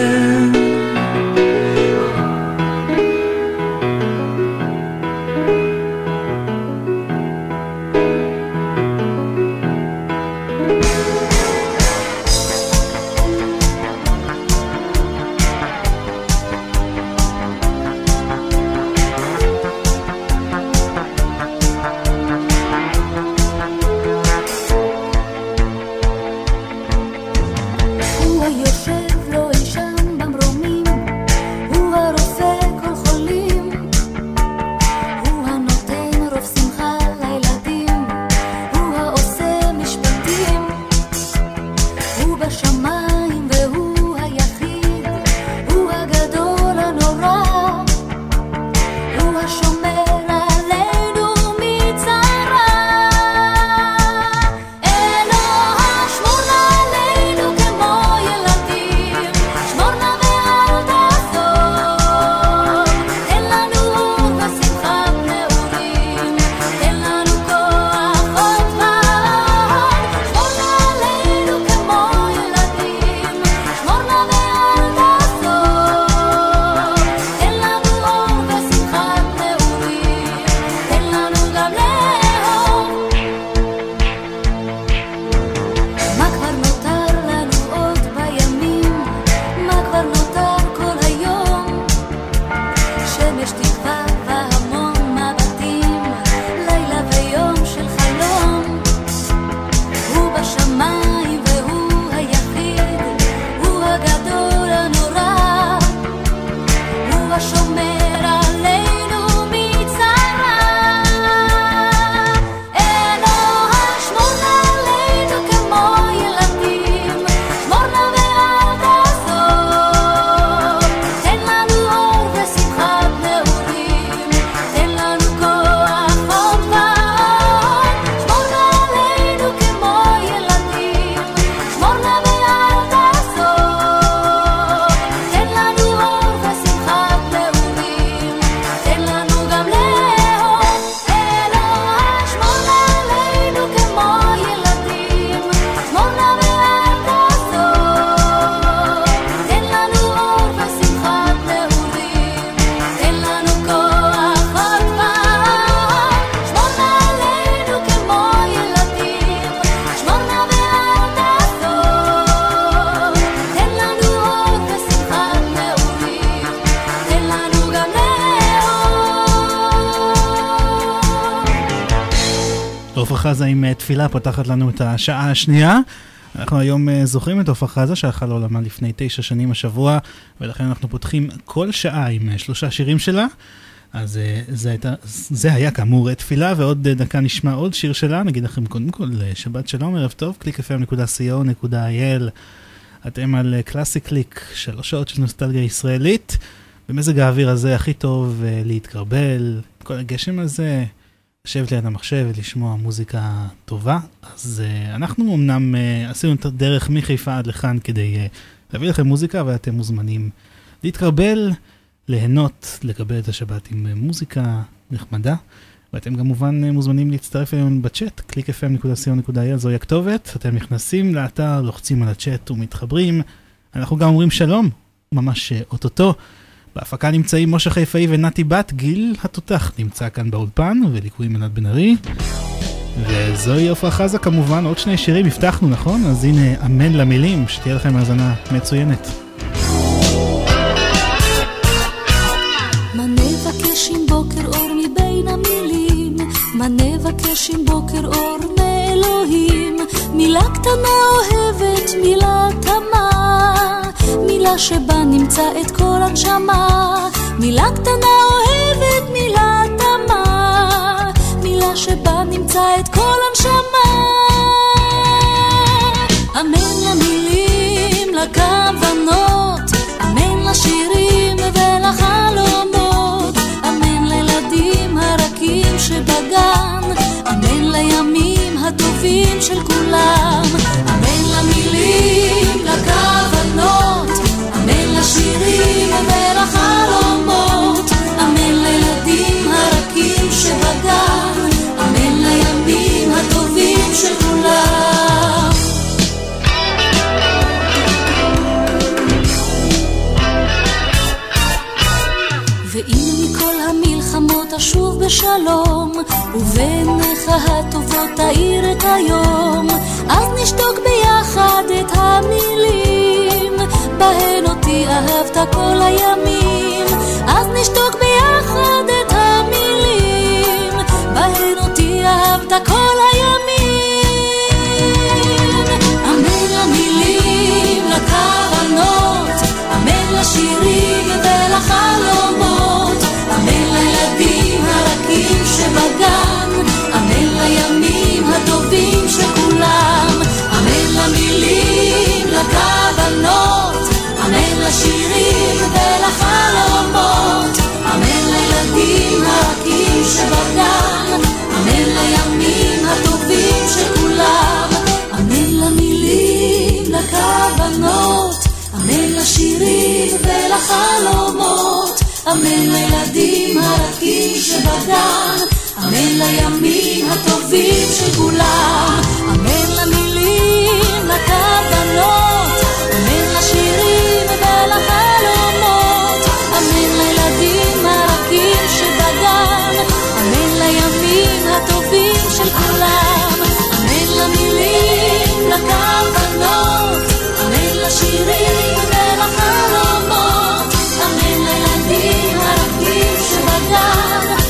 תפילה פותחת לנו את השעה השנייה. אנחנו היום אה, זוכרים את עופרה חזה שהלכה לעולמה לפני תשע שנים השבוע, ולכן אנחנו פותחים כל שעה עם אה, שלושה שירים שלה. אז אה, זה, הייתה, זה היה כאמור תפילה, ועוד דקה נשמע עוד שיר שלה. נגיד לכם קודם כל שבת שלום, ערב טוב, www.clickfm.co.il. אתם על קלאסי קליק, שלוש שעות של נוסטלגיה ישראלית. במזג האוויר הזה הכי טוב להתקרבל, כל הגשם הזה, לשבת ליד המחשב ולשמוע מוזיקה טובה. אז uh, אנחנו אמנם uh, עשינו את הדרך מחיפה עד לכאן כדי uh, להביא לכם מוזיקה, אבל אתם מוזמנים להתקרבל, ליהנות, לקבל את השבת עם uh, מוזיקה נחמדה. ואתם כמובן uh, מוזמנים להצטרף אלינו בצ'אט, clickfm.co.il זוהי הכתובת. אתם נכנסים לאתר, לוחצים על הצ'אט ומתחברים. אנחנו גם אומרים שלום, ממש uh, אוטוטו. בהפקה נמצאים משה חיפאי ונתי בת, גיל התותח נמצא כאן באולפן, וליקויים ענת בן ארי. וזוהי עפרה חזה כמובן, עוד שני שירים הבטחנו, נכון? אז הנה, אמן למילים, שתהיה לכם האזנה מצוינת. מילה שבה נמצא את כל הנשמה. מילה קטנה אוהבת, מילה תמה, מילה שבה נמצא את כל הנשמה. אמן למילים, לכוונות, אמן לשירים ולחלומות, אמן לילדים הרכים שבגן, אמן לימים הטובים של כולם, אמן למילים, לכוונות, אמן לשירים ולחלומות, אמן לילדים הרכים שבגן, אמן לימים הטובים של כולם. ואם מכל המלחמות אשוב בשלום, ובעיניך הטובות תאיר את היום, אז נשתוק ביחד את המילים, בהן אותי אהבת כל הימים, אז נשתוק ביחד את המילים, בהן אותי אהבת כל הימים. אמן למילים, לכוונות, אמן לשירים ולחלומות, אמן לילדים הרכים שבגן, אמן לימים אמן לימים הטובים של כולם, אמן למילים, לכוונות, אמן לשירים ולחלומות, אמן לילדים הרכים שבגן, אמן לימים הטובים של כולם, אמן למילים, לכוונות, אמן לשירים ולחלומות, אמן לילדים הרכים שבגן, אמן לימים הטובים של כולם, אמן למילים, לכוונות, אמן לשירים ולחלומות, אמן לילדים הרכים שבגן,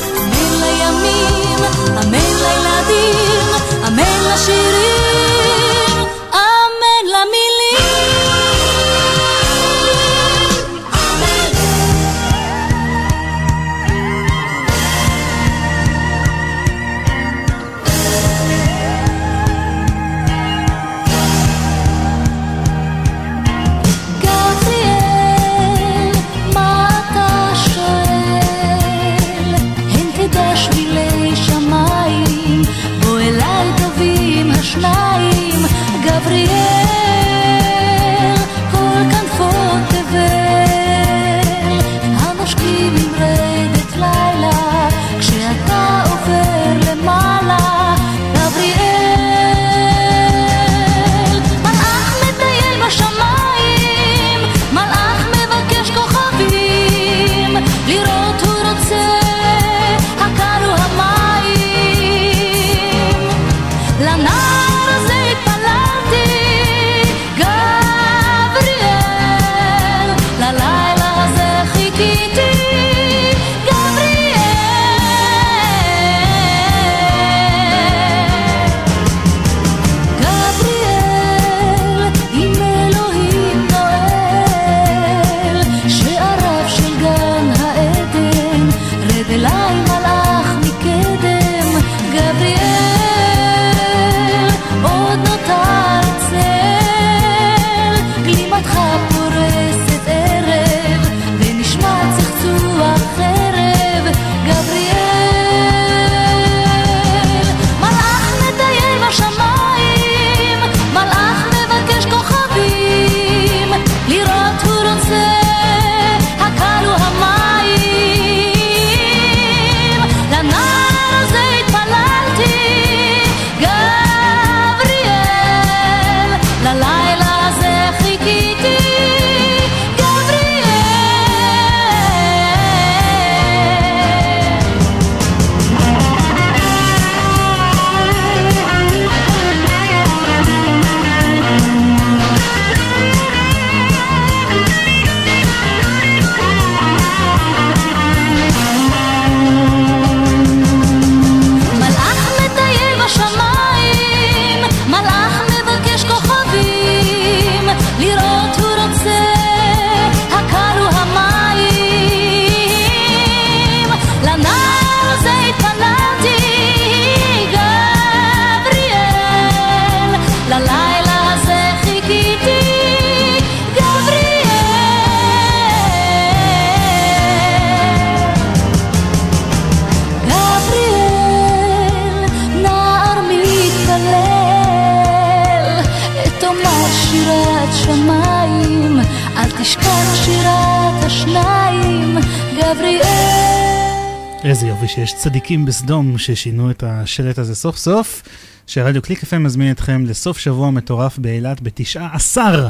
איזה יופי שיש צדיקים בסדום ששינו את השלט הזה סוף סוף. שרדיו קליק FM מזמין אתכם לסוף שבוע מטורף באילת בתשעה עשר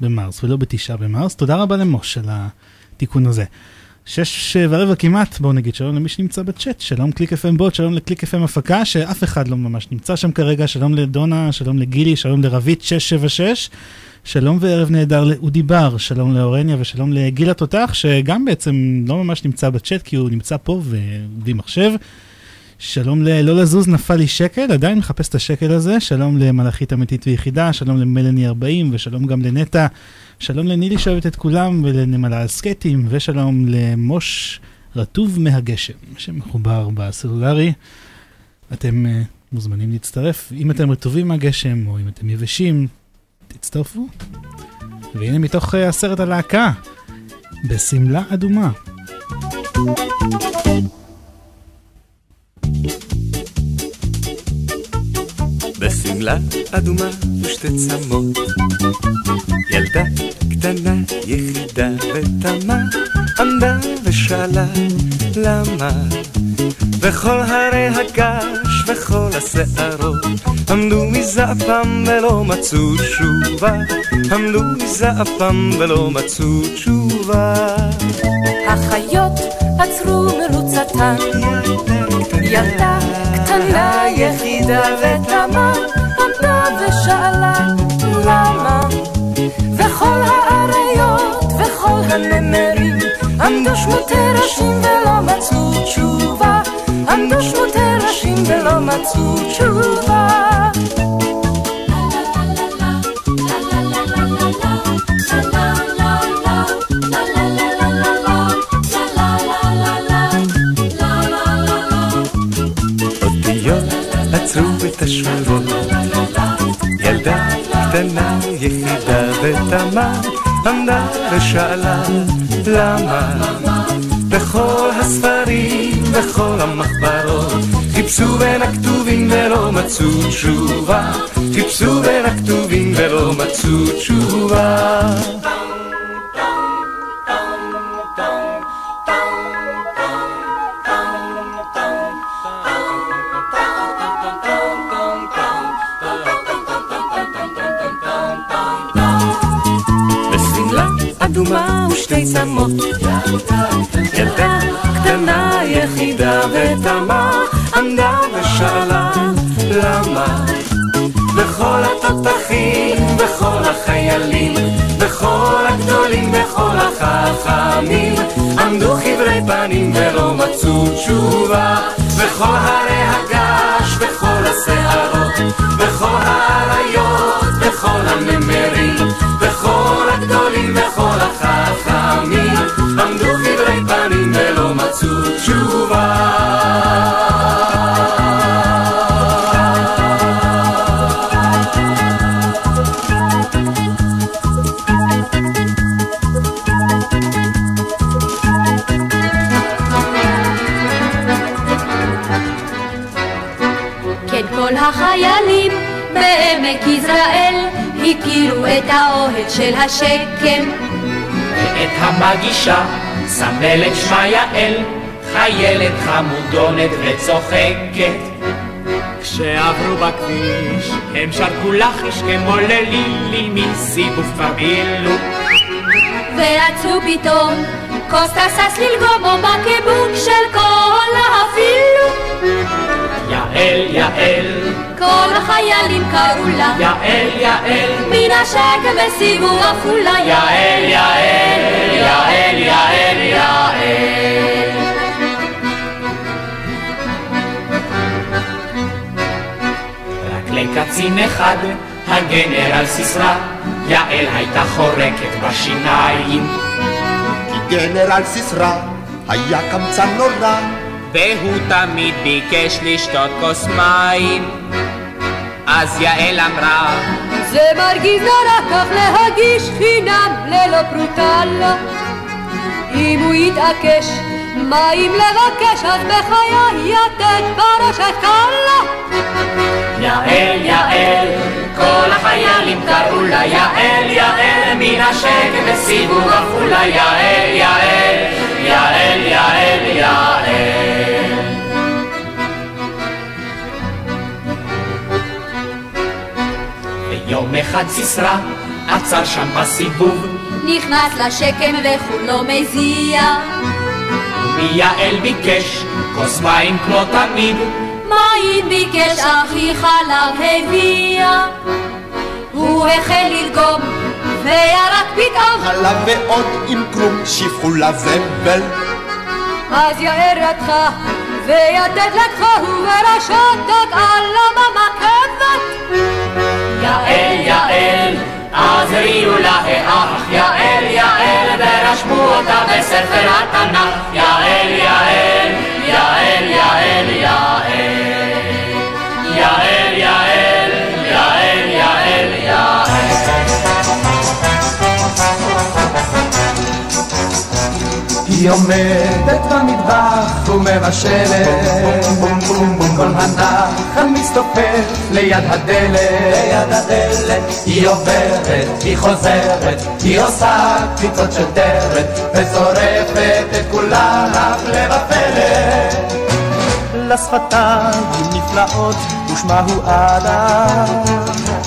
במרס ולא בתשעה במרס. תודה רבה למוש על התיקון הזה. שש ורבע כמעט, בואו נגיד שלום למי שנמצא בצ'אט, שלום קליק FM בוט, שלום לקליק FM הפקה, שאף אחד לא ממש נמצא שם כרגע, שלום לדונה, שלום לגילי, שלום לרבית 676, שלום וערב נהדר לאודי בר, שלום לאורניה ושלום לגיל התותח, שגם בעצם לא ממש נמצא בצ'אט כי הוא נמצא פה ובלי מחשב. שלום ללא לזוז נפל לי שקל, עדיין מחפש את השקל הזה, שלום למלאכית אמיתית ויחידה, שלום למלאני 40 ושלום גם לנטע, שלום לנילי שאוהבת את כולם ולנמלה על סקטים, ושלום למוש רטוב מהגשם, שמחובר בסלולרי. אתם uh, מוזמנים להצטרף, אם אתם רטובים מהגשם או אם אתם יבשים, תצטרפו. והנה מתוך uh, הסרט הלהקה, בשמלה אדומה. בשמלה אדומה ושתי צמות ילדה קטנה יחידה ותמה עמדה ושאלה למה וכל הרי הגש וכל השערות עמדו מזעפם ולא מצאו תשובה. עמדו מזעפם ולא מצאו תשובה. החיות עצרו מרוצתן. ילדה קטנה יחידה ותמה עמדה ושאלה למה? וכל האריות וכל הנמרים עמדו שמותי ראשים ולא מצאו תשובה עמדו שמותי ראשים ולא מצאו תשובה. יחידה ותמה עמדה ושאלה למה בכל הספרים, בכל המחברות. חיפשו בין הכתובים ולא מצאו תשובה. חיפשו בין הכתובים ולא מצאו תשובה ושתי צמות. ילדה קטנה יחידה ותמה עמדה ושאלה למה. בכל התותחים, בכל החיילים, בכל הגדולים, בכל החכמים, עמדו חברי פנים ולא מצאו תשובה, בכל הרי הגש, בכל השערות, בכל האריות, בכל הנמרים, בכל הגדולים, בכל החכמים, עמדו חברי פנים ולא מצאו תשובה. כן החיילים בעמק יזרעאל הכירו את האוהל של השקם ואת המגישה, סמלת שמה יעל, חיילת חמודונת וצוחקת. כשעברו בכביש, הם שרקו לחיש כמו ללילי מסיבוב בילו. ורצו פתאום קוסטה שש ללגום בקיבוק של כל אפילו יעל, יעל, כל החיילים קראו לה. יעל, יעל, מן השקם וסיבוב עפולה יעל, יעל, יעל, יעל, יעל. רק לקצין אחד, הגנרל סיסרא, יעל הייתה חורקת בשיניים. כי גנרל סיסרא היה קמצן נורא והוא תמיד ביקש לשתות כוס מים. אז יעל אמרה, זה מרגיז נורא כך להגיש חינם ללא פרוטה לו אם הוא יתעקש מים לבקש אז בחיי יתד בראשת קלה יעל, יעל, כל החיילים קראו לה יעל, יעל, מן השקם וסיבוב עפולה, יעל, יעל. אחד סיסרא, עצר שם בסיבוב, נכנס לשקם וכולו מזיע. מיעל ביקש, כוס מים כמו תמיד, מים ביקש אחי חלב הביאה. הוא החל לדגום, וירק פתאום. חלב ועוד עם כלום, שפכו לזבל. אז יאר ידך, ויתד לקחה וברשתק על הבמה כבת. יעל, יעל, אז הריעו לה האח, יעל, יעל, ורשמו אותה בספר התנ"ך, יעל, יעל, יעל, יעל, היא עומדת במטבח ומבשלת. כל הנחל מסתופף ליד הדלת. היא עוברת, היא חוזרת היא עושה קפיצות של דרת ושורפת את כולם הפלא. ופלא לשפתיים נפלאות ושמה הוא עדה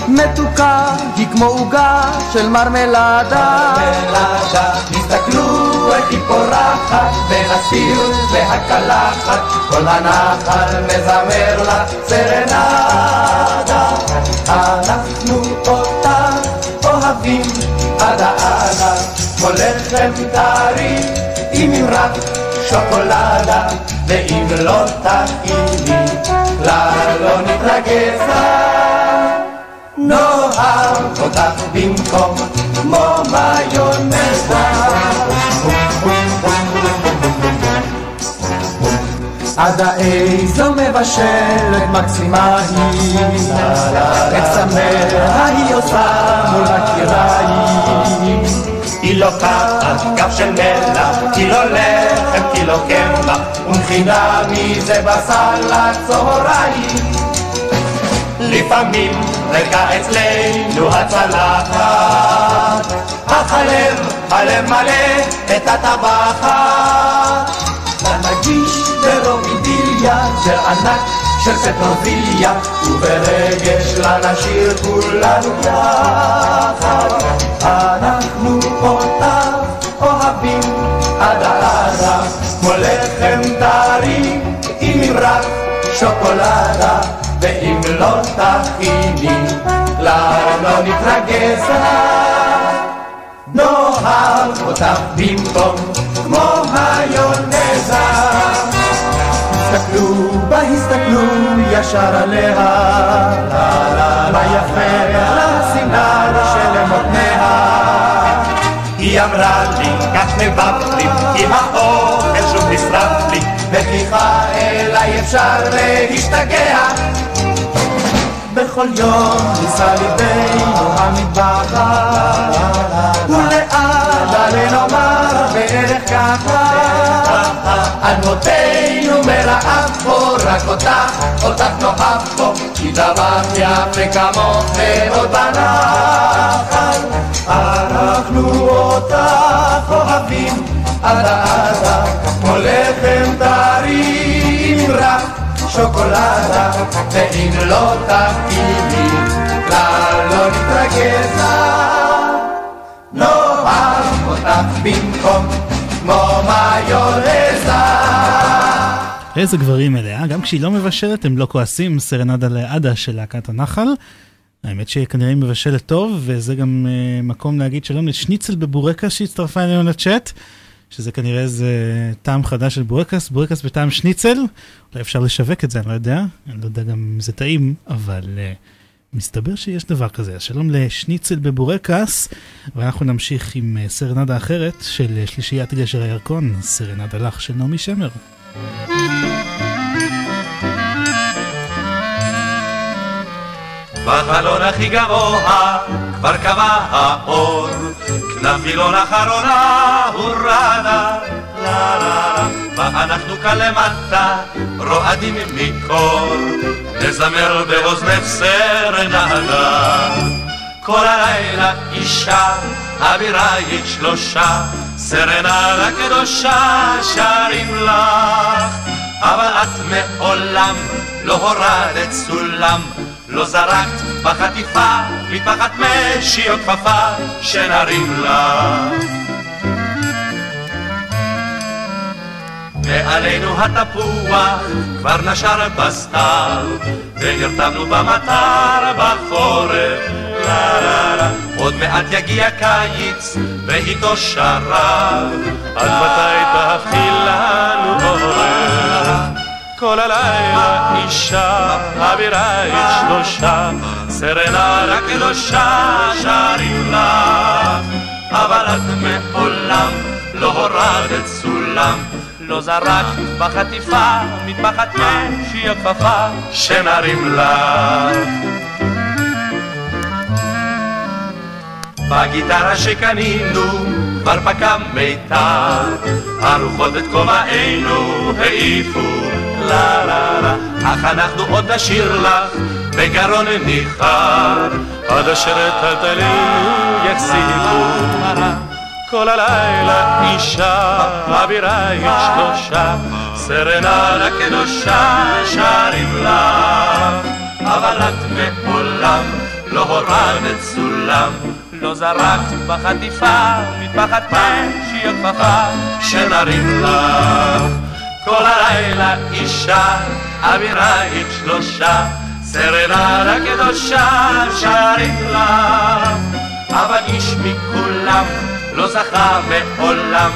מתוקה היא כמו עוגה של מרמלדה. מרמלדה תסתכלו איך היא פורחת בין הסיר והקלחת. כל הנחל מזמר לה סרנדה. אנחנו אותך אוהבים עדה עדה כמו לחם טרי עם ממרק שוקולדה ואם לא תכיני כלל לא נתרגז נאהב אותך במקום כמו מיונזה עד האיזו מבשלת מקסימה היא את צמאה היא עושה מול הקיריים היא לוקחת כף של מלח, קילו לחם, קילו קמח, ומכינה מזה בשר לצהריים. לפעמים ריקה אצלנו הצלחת, אך הלב, הלב מלא את הטבחת. לנגיש ברומידיליה, זר ענק של פטרוזיליה, וברגש לנשיר כולנו יחד. אנחנו אותך אוהבים עדה עדה, כמו לחם טרי עם ממרק שוקולדה, ואם לא תכיני, כלל לא נתרגז. נאהב אותך במקום כמו היונזה. הסתכלו בה, הסתכלו ישר עליה, מה יפה לסינר של אמותניה. היא אמרה לי, כך לי, כי האוכל שוב נשרף לי, וכיחה אליי אפשר להשתגע. בכל יום ניסה ליבנו המטבחת, ולעדה לנאמר בערך ככה. אדמותינו מרעב פה, רק אותך, אותך נאהב פה, כי דבר יפה כמוך ועוד בנחל. אנחנו אותך אוהבים, עדה עדה, כמו לחם טרי עם רך. שוקולדה, ואם לא תכיני, כלל לא נתרגז. נאהב אותך במקום כמו מיונזה. איזה גברים אלה, אה? גם כשהיא לא מבשלת הם לא כועסים, סרנדה לעדה של להקת הנחל. האמת שכנראה היא מבשלת טוב, וזה גם uh, מקום להגיד שלום לשניצל בבורקס שהצטרפה אלינו לצ'אט, שזה כנראה איזה טעם חדש של בורקס, בורקס בטעם שניצל, אולי אפשר לשווק את זה, אני לא יודע, אני לא יודע גם אם זה טעים, אבל uh, מסתבר שיש דבר כזה. אז שלום לשניצל בבורקס, ואנחנו נמשיך עם uh, סרנדה אחרת של uh, שלישיית גשר הירקון, סרנדה לך של נעמי שמר. בחלון הכי גבוה כבר קבע האור, כנף וילון אחרונה הורדה, לה לה, ואנחנו כאן למטה רועדים מקור, נזמר באוזנך סרנדה. כל הלילה אישה, אבירייך שלושה, סרנדה קדושה שרים לך, אבל את מעולם לא הורדת סולם, לא זרקת בחטיפה, מטפחת משי או כפפה, שנרים לה. מעלינו התפוח כבר נשר בסתיו, ונרתמנו במטר בחורף. לה לה לה, עוד מעט יגיע קיץ, ואיתו שרב. עד מתי תהפכי לנו עורף? כל הלילה אישה, אבירייך שלושה, סרנדה קדושה שרים לך, אבל את מעולם לא הורדת סולם, לא זרקת בחטיפה, מטפחת משי הכפפה, שנרים לך. בגיטרה שקנינו כבר פקע מיתר, הרוחות את כובענו העיפו, לה לה לה, אך אנחנו עוד נשאיר לך בגרון ניחר, עד אשר טלטלים יחזיקו מרה. כל הלילה אישה, אבירייך שלושה, סרנדה קדושה שרים לך, אבל את מעולם לא הורדת סולם, לא זרקת בחטיפה, מטפחת משי הכפפה, שנרים לך. כל הלילה אישה, אבירייך שלושה, סרנדה קדושה שרים לך, אבל איש מכולם לא זכה מעולם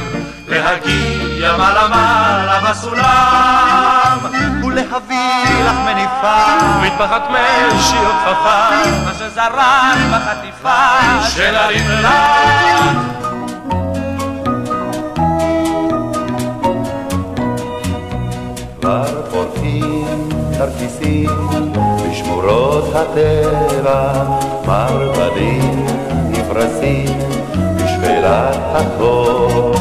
להגיע מעלה מעלה בסולם. ולהביא לך מניפה מטפחת משי או כפפה מה שזרק בחטיפה של הרימלן כבר פורחים תרקיסים בשמורות הטבע, מרבדים נפרסים בשפלת החור.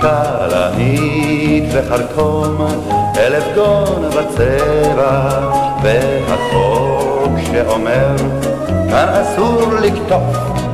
כלנית וחרקום, אלף גון בצבע, והחוק שאומר, כאן אסור לקטוף.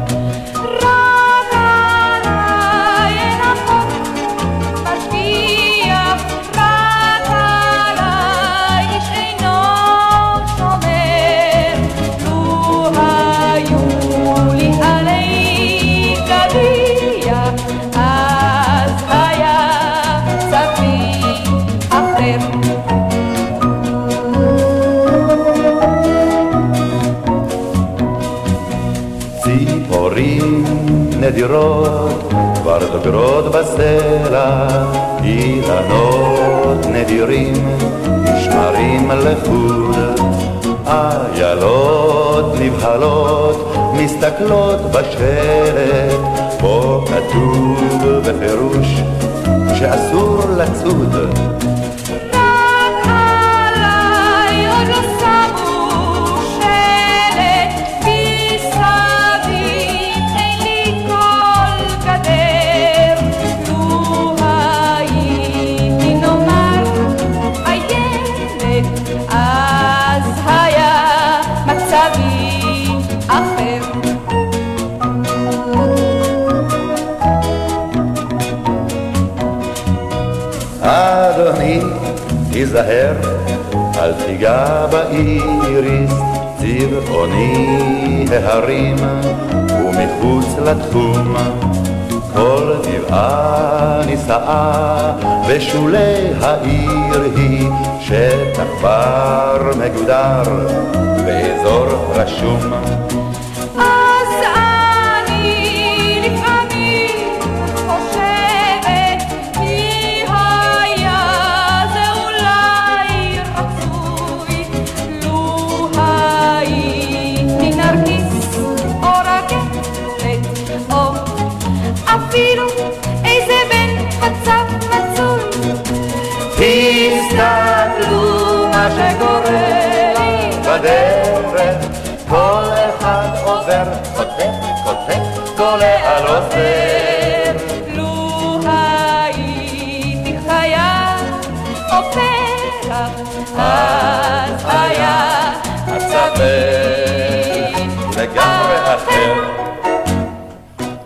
נדירות כבר דוגרות בסלע, אילנות נדירים נשמרים לחוד, איילות נבהלות מסתכלות בשלט, פה כתוב בפירוש שאסור לצוד. תיזהר, אל תיגע באיריס, צבעוני ההרים, ומחוץ לתחום. כל גבעה נישאה בשולי העיר היא, שטח בר מגודר, באזור רשום.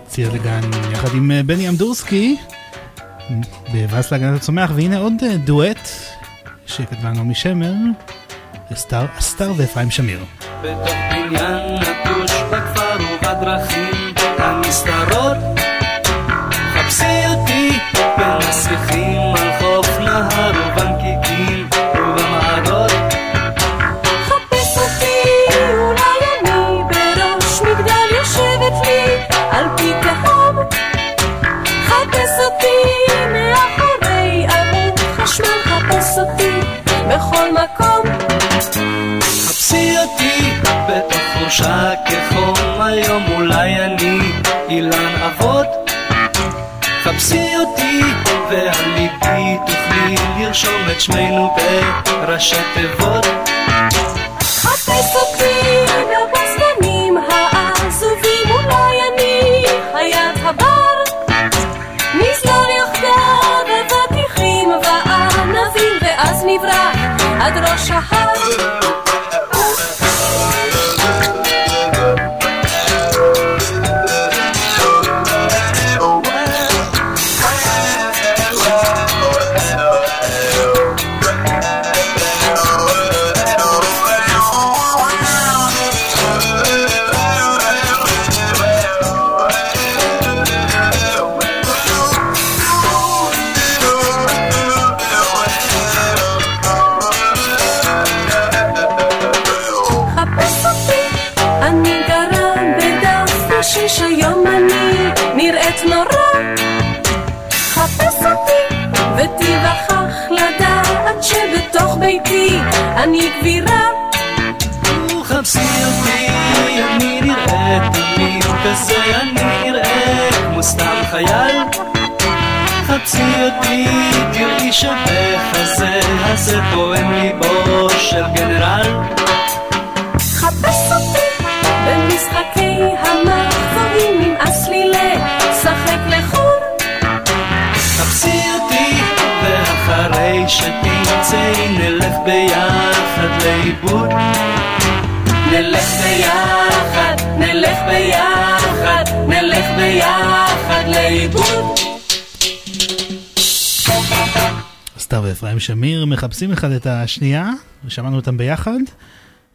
ציר דגן יחד עם אה, בני אמדורסקי בבאס להגנת הצומח והנה עוד אה, דואט שכתבה נעמי שמר אסתר, אסתר ואפרים שמיר. בתוך בניין היום אולי אני אילן אבות. חפשי אותי ועל ליבי תוכלי לרשום את שמנו בראשי תיבות. חפש אותי ההר. נראית נורא. חפש אותי, ותיווכח לדעת שבתוך ביתי אני גבירה. חפשי אותי, אני נראה תמיד כזה, אני נראה כמו סתם חייל. חפשי אותי, תראי שבחזה הזה פועם ליבו של גנרל. חפש אותי במשחקי המחזורים, נמאס לי לשחק לחוד. חפשי אותי, ואחרי שתמצאי נלך ביחד לאיבוד. נלך ביחד, נלך ביחד, נלך ביחד לאיבוד. אסתר ואפרים שמיר מחפשים אחד את השנייה, ושמענו אותם ביחד.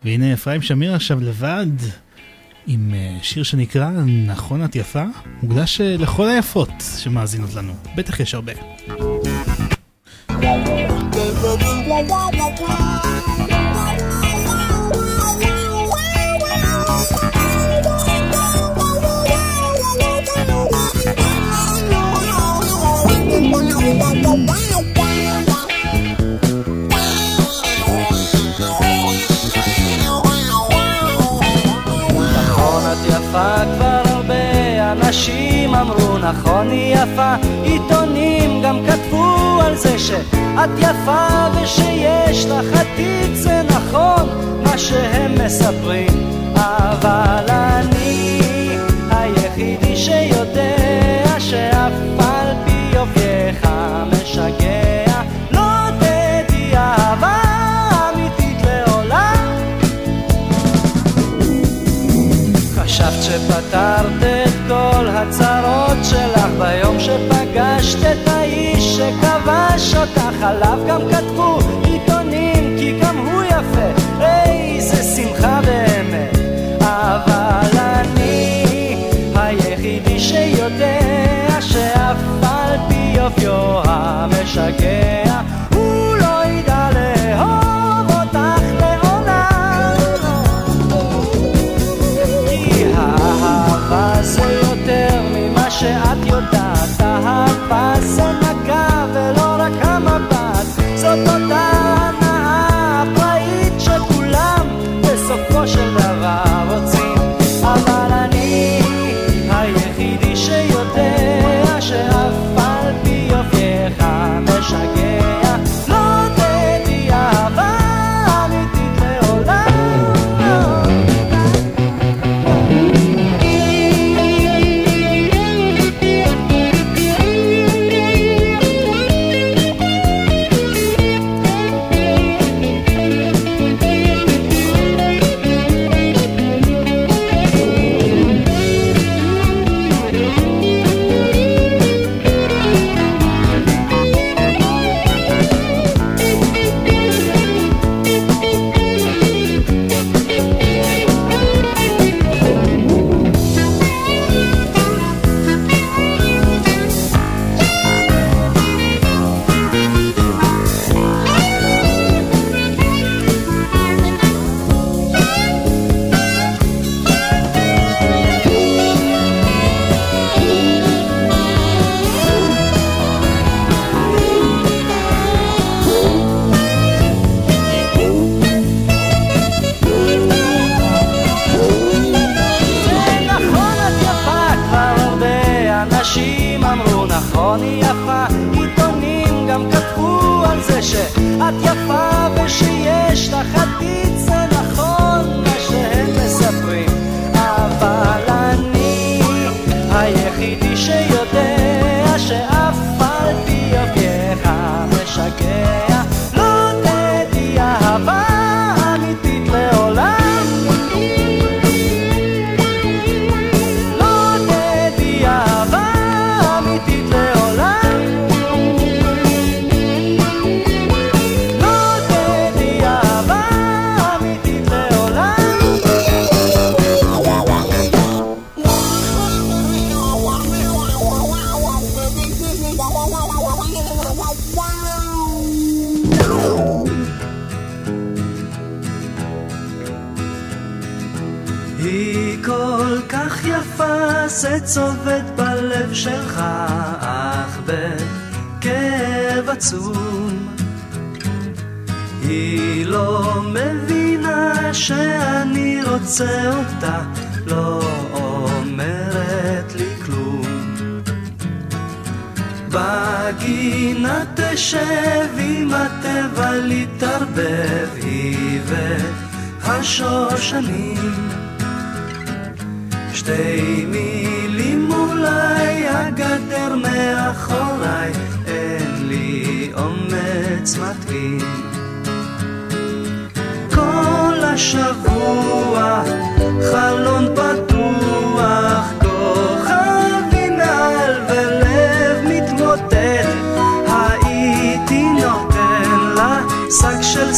והנה אפרים שמיר עכשיו לבד, עם אה, שיר שנקרא "נכון את יפה", מוקדש אה, לכל היפות שמאזינות לנו. בטח יש הרבה. נכון יפה כבר הרבה אנשים אמרו נכון היא יפה. עיתונים גם כתבו על זה שאת יפה ושיש לך עתיד זה נכון מה שהם מספרים. אבל אני היחידי שיודע שאף על פי יופייך משגע שפתרת את כל הצרות שלך ביום שפגשת את האיש שכבש אותך. עליו גם כתבו עיתונים כי גם הוא יפה רוצה אותה, לא אומרת לי כלום. בגינה תשב עם הטבע להתערבב, היא והשושנים. שתי מילים אולי, הגדר מאחוריי, אין לי אומץ מתאים. השבוע חלון פתוח, כוכבים מעל ולב מתמוטט. הייתי נותן לה שק של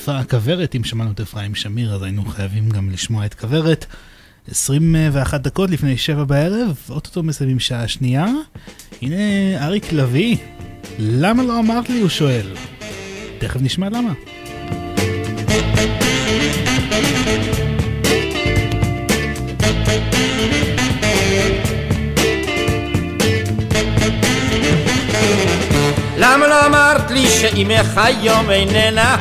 יפה, הכוורת, אם שמענו את אפרים שמיר, אז היינו חייבים גם לשמוע את כוורת. 21 דקות לפני שבע בערב, אוטוטו מסיימים שעה שנייה. הנה אריק לביא, למה לא אמרת לי? הוא שואל. תכף נשמע למה. למה לא אמרת לי שאימך היום איננה?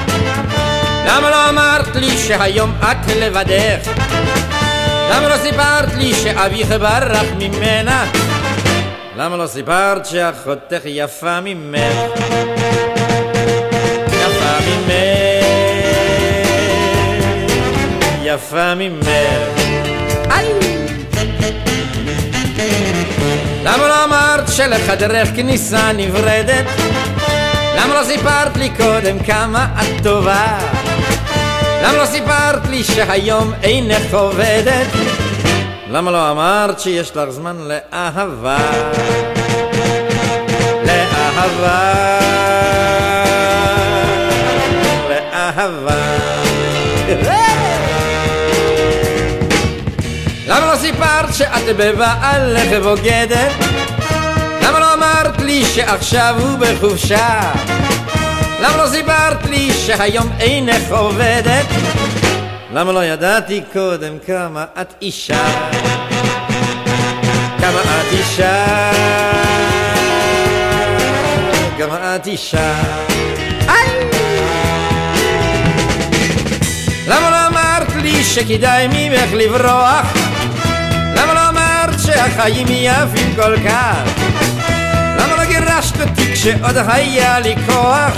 למה לא אמרת לי שהיום את לבדך? למה לא סיפרת לי שאביך ברח ממנה? למה לא סיפרת שאחותך יפה ממך? יפה ממך, יפה ממך. למה לא אמרת שלחדרך כניסה נברדת? למה לא סיפרת לי קודם כמה את טובה? למה לא סיפרת לי שהיום אינך עובדת? למה לא אמרת שיש לך זמן לאהבה? לאהבה, לאהבה. למה לא סיפרת שאת בבעלך בוגדת? למה לא אמרת לי שעכשיו הוא בחופשה? למה לא סיפרת לי שהיום אינך עובדת? למה לא ידעתי קודם כמה את אישה? כמה את אישה? כמה את אישה? איי! למה לא אמרת לי שכדאי ממך לברוח? למה לא אמרת שהחיים יפים כל כך? למה לא גירשת אותי כשעוד היה לי כוח?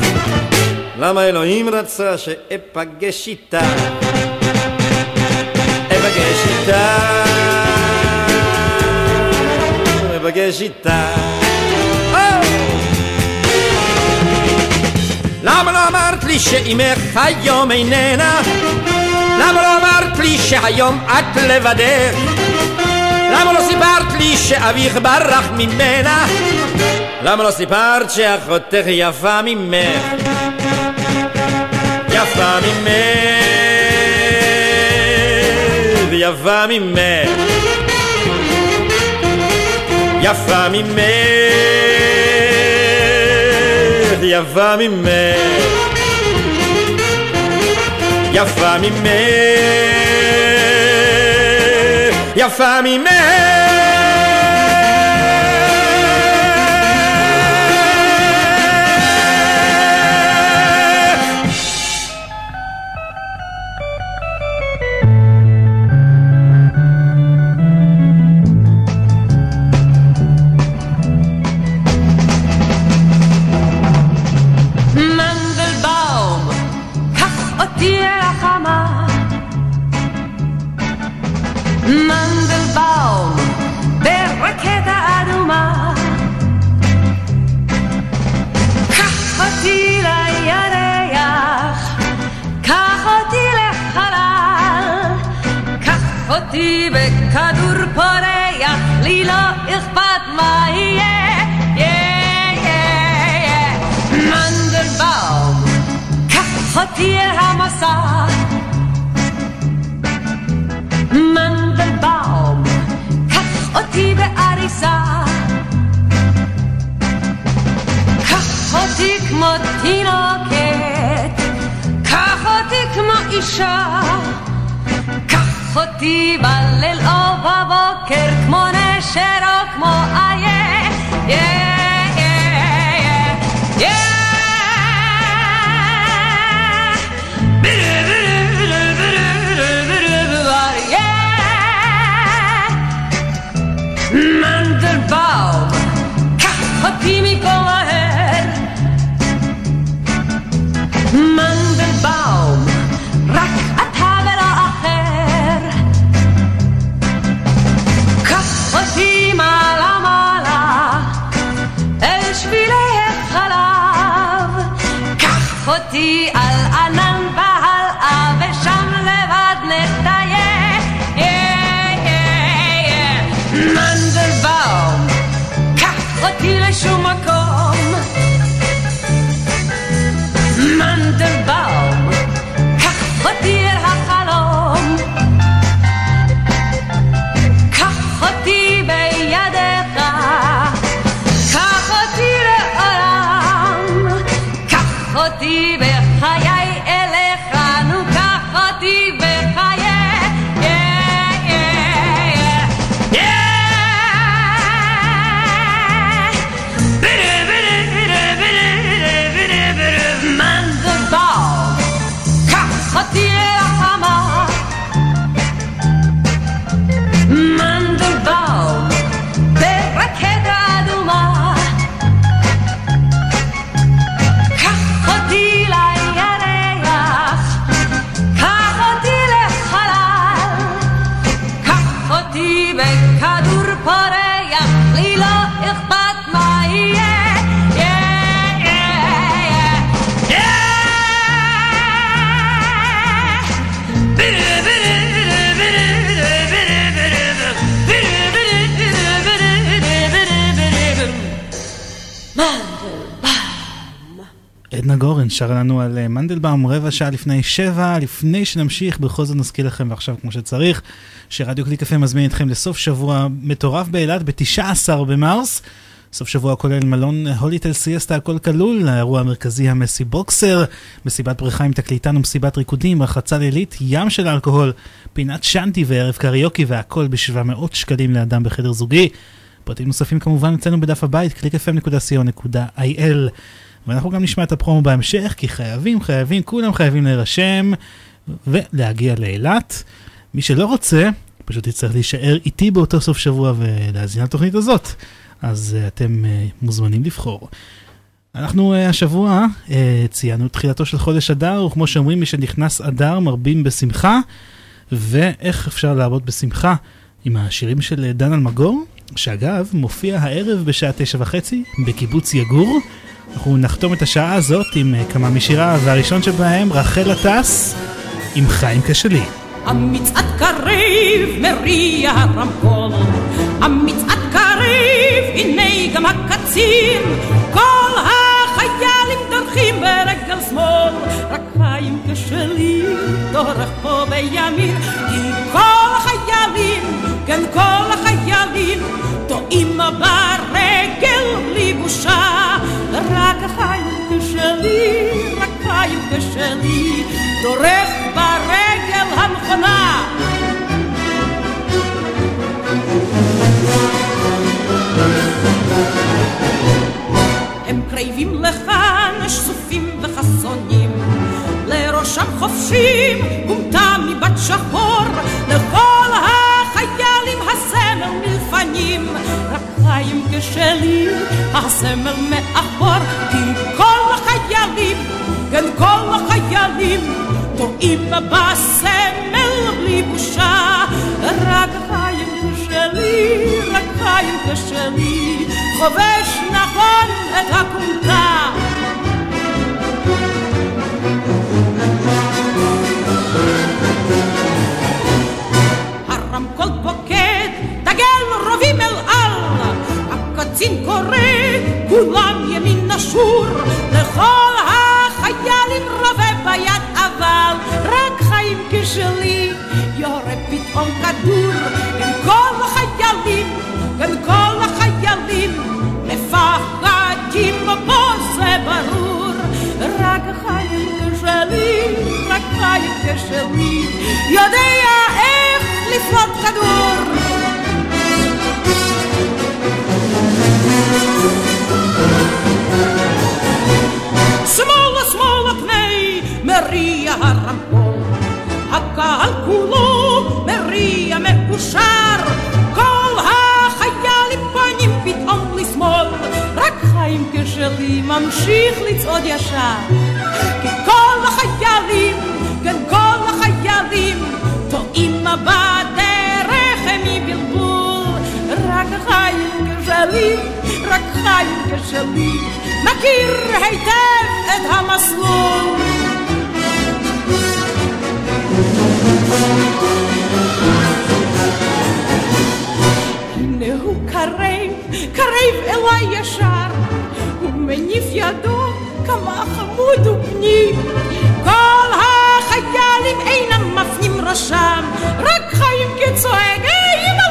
למה אלוהים רצה שאפגש איתה? אפגש איתה, אפגש איתה. למה לא אמרת לי שאימך היום איננה? למה לא אמרת לי שהיום את לבדך? למה לא סיפרת לי שאביך ברח ממנה? למה לא סיפרת שאחותך יפה ממך? יפה ממך, יפה ממך, יפה ממך, יפה ממך, יפה ממך, יפה ממך. מנדלבאום רבע שעה לפני שבע, לפני שנמשיך בכל זאת נזכיר לכם ועכשיו כמו שצריך, שרדיו קליק FM מזמין אתכם לסוף שבוע מטורף באילת ב-19 במרס. סוף שבוע כולל מלון הוליטל סיאסטה הכל כלול, האירוע המרכזי המסי בוקסר, מסיבת בריכה עם תקליטן ומסיבת ריקודים, רחצה לילית, ים של אלכוהול, פינת שאנטי וערב קריוקי והכל ב-700 שקלים לאדם בחדר זוגי. פרטים נוספים כמובן אצלנו בדף הבית, www.clickfm.co.il ואנחנו גם נשמע את הפרומו בהמשך, כי חייבים, חייבים, כולם חייבים להירשם ולהגיע לאילת. מי שלא רוצה, פשוט יצטרך להישאר איתי באותו סוף שבוע ולהזין לתוכנית הזאת. אז uh, אתם uh, מוזמנים לבחור. אנחנו uh, השבוע uh, ציינו את תחילתו של חודש אדר, וכמו שאומרים, מי שנכנס אדר מרבים בשמחה, ואיך אפשר לעבוד בשמחה עם השירים של דן אלמגור, שאגב, מופיע הערב בשעה תשע וחצי בקיבוץ יגור. אנחנו נחתום את השעה הזאת עם uh, כמה משיריו, והראשון שבהם רחל עטס עם חיים כשלי. המצעד קריב מריע הרמקול, המצעד קריב, הנה גם הקצין, כל החיילים דורכים ברגל שמאל, רק חיים כשלי דורך פה בימין, כי כל החיילים, כן כל החיילים, טועים ברגל בלי בושה, רק חיים כשלי, רק חיים כשלי, דורך ברגל הנכונה. הם קרבים לכאן שזופים וחסונים, לראשם חופשים גומתה מבת שחור, לכל החיילים הסמל מלפנים, רק חיים כשלי הסמל מאחור, כי כל החיילים, כן כל החיילים, טועים בסמל בלי בושה, רק חיים כשלי, רק חיים כשלי, חובש נכון את הכומתה. ימין נשור, לכל החיילים רובה ביד אבל, רק חיים כשלי, יורה פתאום כדור, עם כל החיילים, עם כל החיילים, מפחדים בו זה ברור, רק חיים כשלי, רק חיים כשלי, יודע איך לפלוט כדור. מריע הרמקול, הקהל מריע מאושר, כל החיילים פנים פתאום לשמאל, רק חיים כשלי ממשיך לצעוד ישר, כי כל החיילים, כן כל החיילים, טועים בדרך מבלבול, רק חיים כשלי, רק חיים כשלי, מכיר היטב את המסלול. הנה הוא קרב, קרב אליי ישר, הוא מניף ידו כמה חמוד ובני. כל החיילים אינם מפנים ראשם, רק חיים כצועק, היי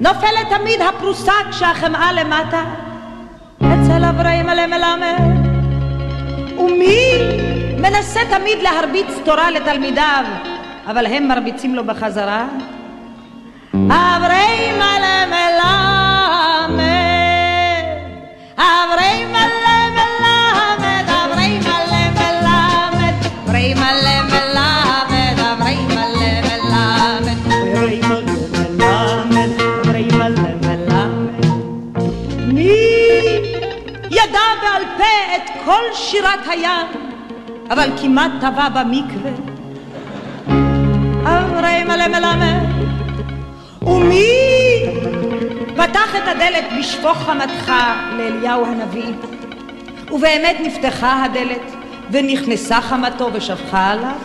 נופלת תמיד הפרוסה כשהחמאה למטה? אצל אברי מלא מלמד. ומי מנסה תמיד להרביץ תורה לתלמידיו, אבל הם מרביצים לו בחזרה? אברי מלא מלמד, אברי כל שירת הים, אבל כמעט טבע במקווה. אברי מלא מלמד, ומי פתח את הדלת בשפוך חמתך לאליהו הנביא? ובאמת נפתחה הדלת, ונכנסה חמתו ושפכה עליו.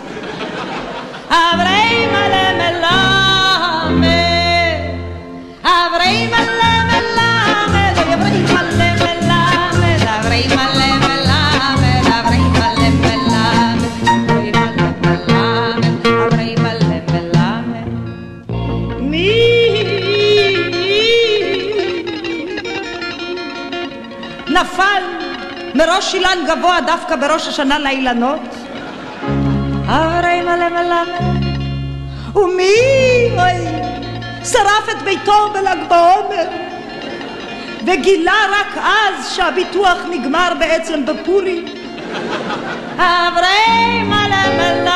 אברי מלא מלמד, אברי מלא מראש אילן גבוה דווקא בראש השנה לאילנות? הרי מלא מלמד. ומי, אוי, שרף את ביתו בל"ג בעומר, וגילה רק אז שהביטוח נגמר בעצם בפורים. אברי מלא מלמד,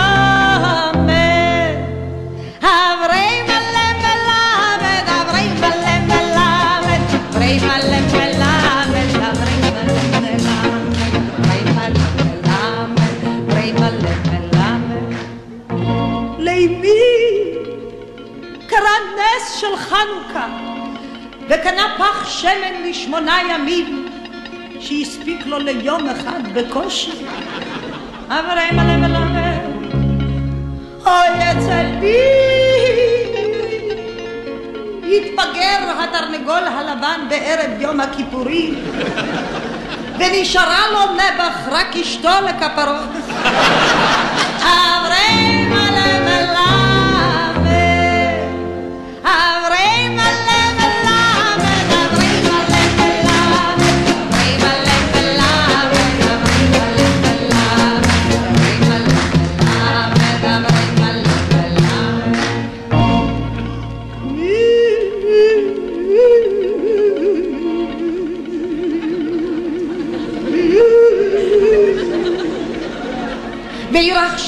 אברי קרה נס של חנוכה, וקנה פח שמן לשמונה ימים, שהספיק לו ליום אחד בקושי. אברי מלא מלמד, אוי אצל מי התבגר התרנגול הלבן בערב יום הכיפורים, ונשארה לו נעבך רק אשתו לכפרות. אברי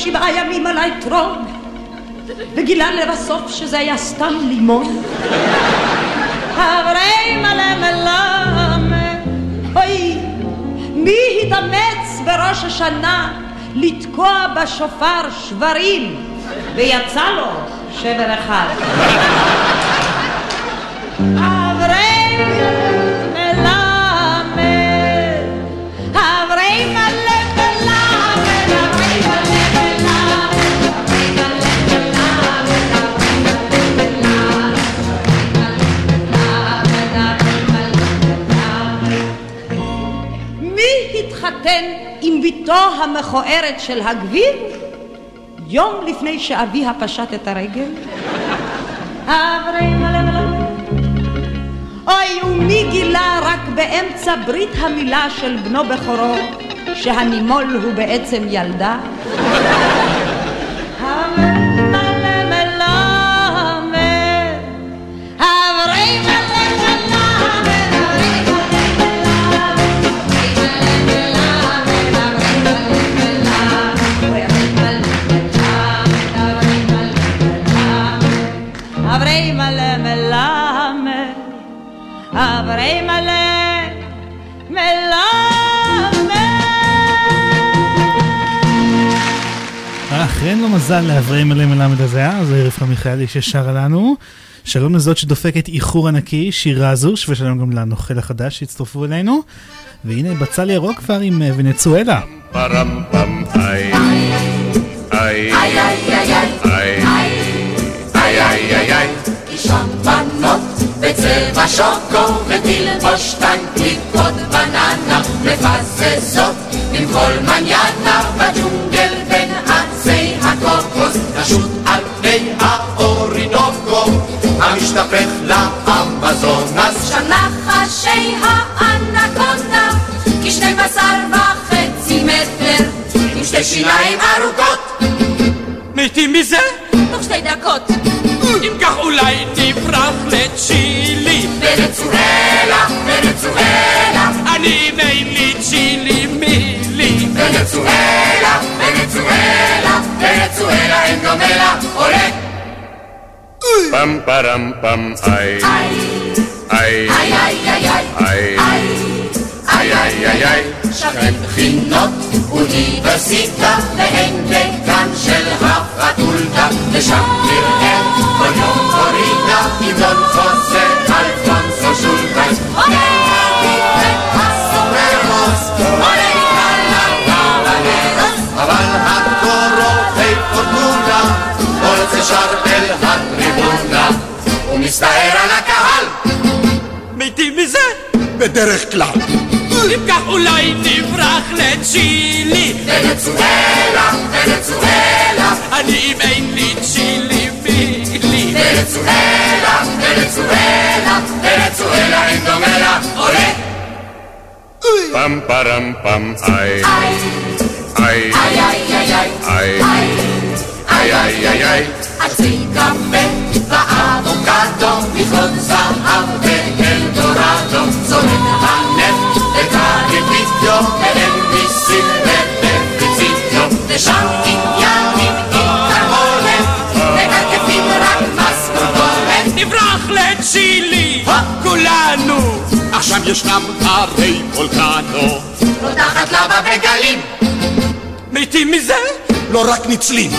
שבעה ימים עלי טרום וגילה לבסוף שזה היה סתם לימון. אברי מלא מלמד, אוי, מי התאמץ בראש השנה לתקוע בשופר שברים, ויצא לו שבר אחד. המכוערת של הגביר יום לפני שאביה פשט את הרגל? מלא מלא אוי, ומי גילה רק באמצע ברית המילה של בנו בכורו שהנימול הוא בעצם ילדה? אברי מלא מלמד. אך אין לו מזל לאברי מלא מלמד הזה, אה? זה רבקה מיכאלי ששרה לנו. שלום לזאת שדופקת איחור ענקי, שירה זוש, ושלום גם לנוכל החדש שהצטרפו אלינו. והנה בצל ירוק כבר עם אה, ונצואלה. פרם פם איי איי איי איי איי איי בצבע שוקו ותלבוש טנקליקות בננה מפזזות עם כל מניאנה בג'ונגל בין עצי הקוקוס נשוט על פני האורינוקו המשתפך לאמזונס שם נחשי האנקונדה כשנים עשר וחצי מטר עם שתי שיניים ארוכות. מתים מזה? תוך שתי דקות. אם כך אולי נברח לצ'ילי Venezuela, Venezuela. I need mainly Mili. Venezuela, Venezuela, Venezuela, Engomela, ole. Pam, param, pam, ay. Ay, ay, ay, ay, ay. ay. ay. איי איי איי איי, שכן בחינות אוניברסיטה ואין דקן של החתולתה ושם נראה כל יום קורינה המנון חוזר אלפונסו שולטייס אבל הקורוחי פורטונה עולה שר אל הטריבונה ומסתער על הקהל מתים מזה? בדרך כלל. Lipka ulai ni vrag le chili Venezuela, Venezuela. Ani imein ni chili fili Venezuela, Venezuela Venezuela in domela, ole Pam pam pam ai. Ai. Ai. Ai ai ai Ai. Ai. Ai. Ai ai Ai ai. Ai. Ai Ai ai ai ai Ai ai ai ai הריבידיו ואין מיסים ובפריצידיו ושם עניינים עם תרמולת ומקפים רק משכורתורת נברח לצ'ילי, כולנו. עכשיו ישנם הרי וולקנו. פותחת לבה בגלים מתים מזה? לא רק ניצלים.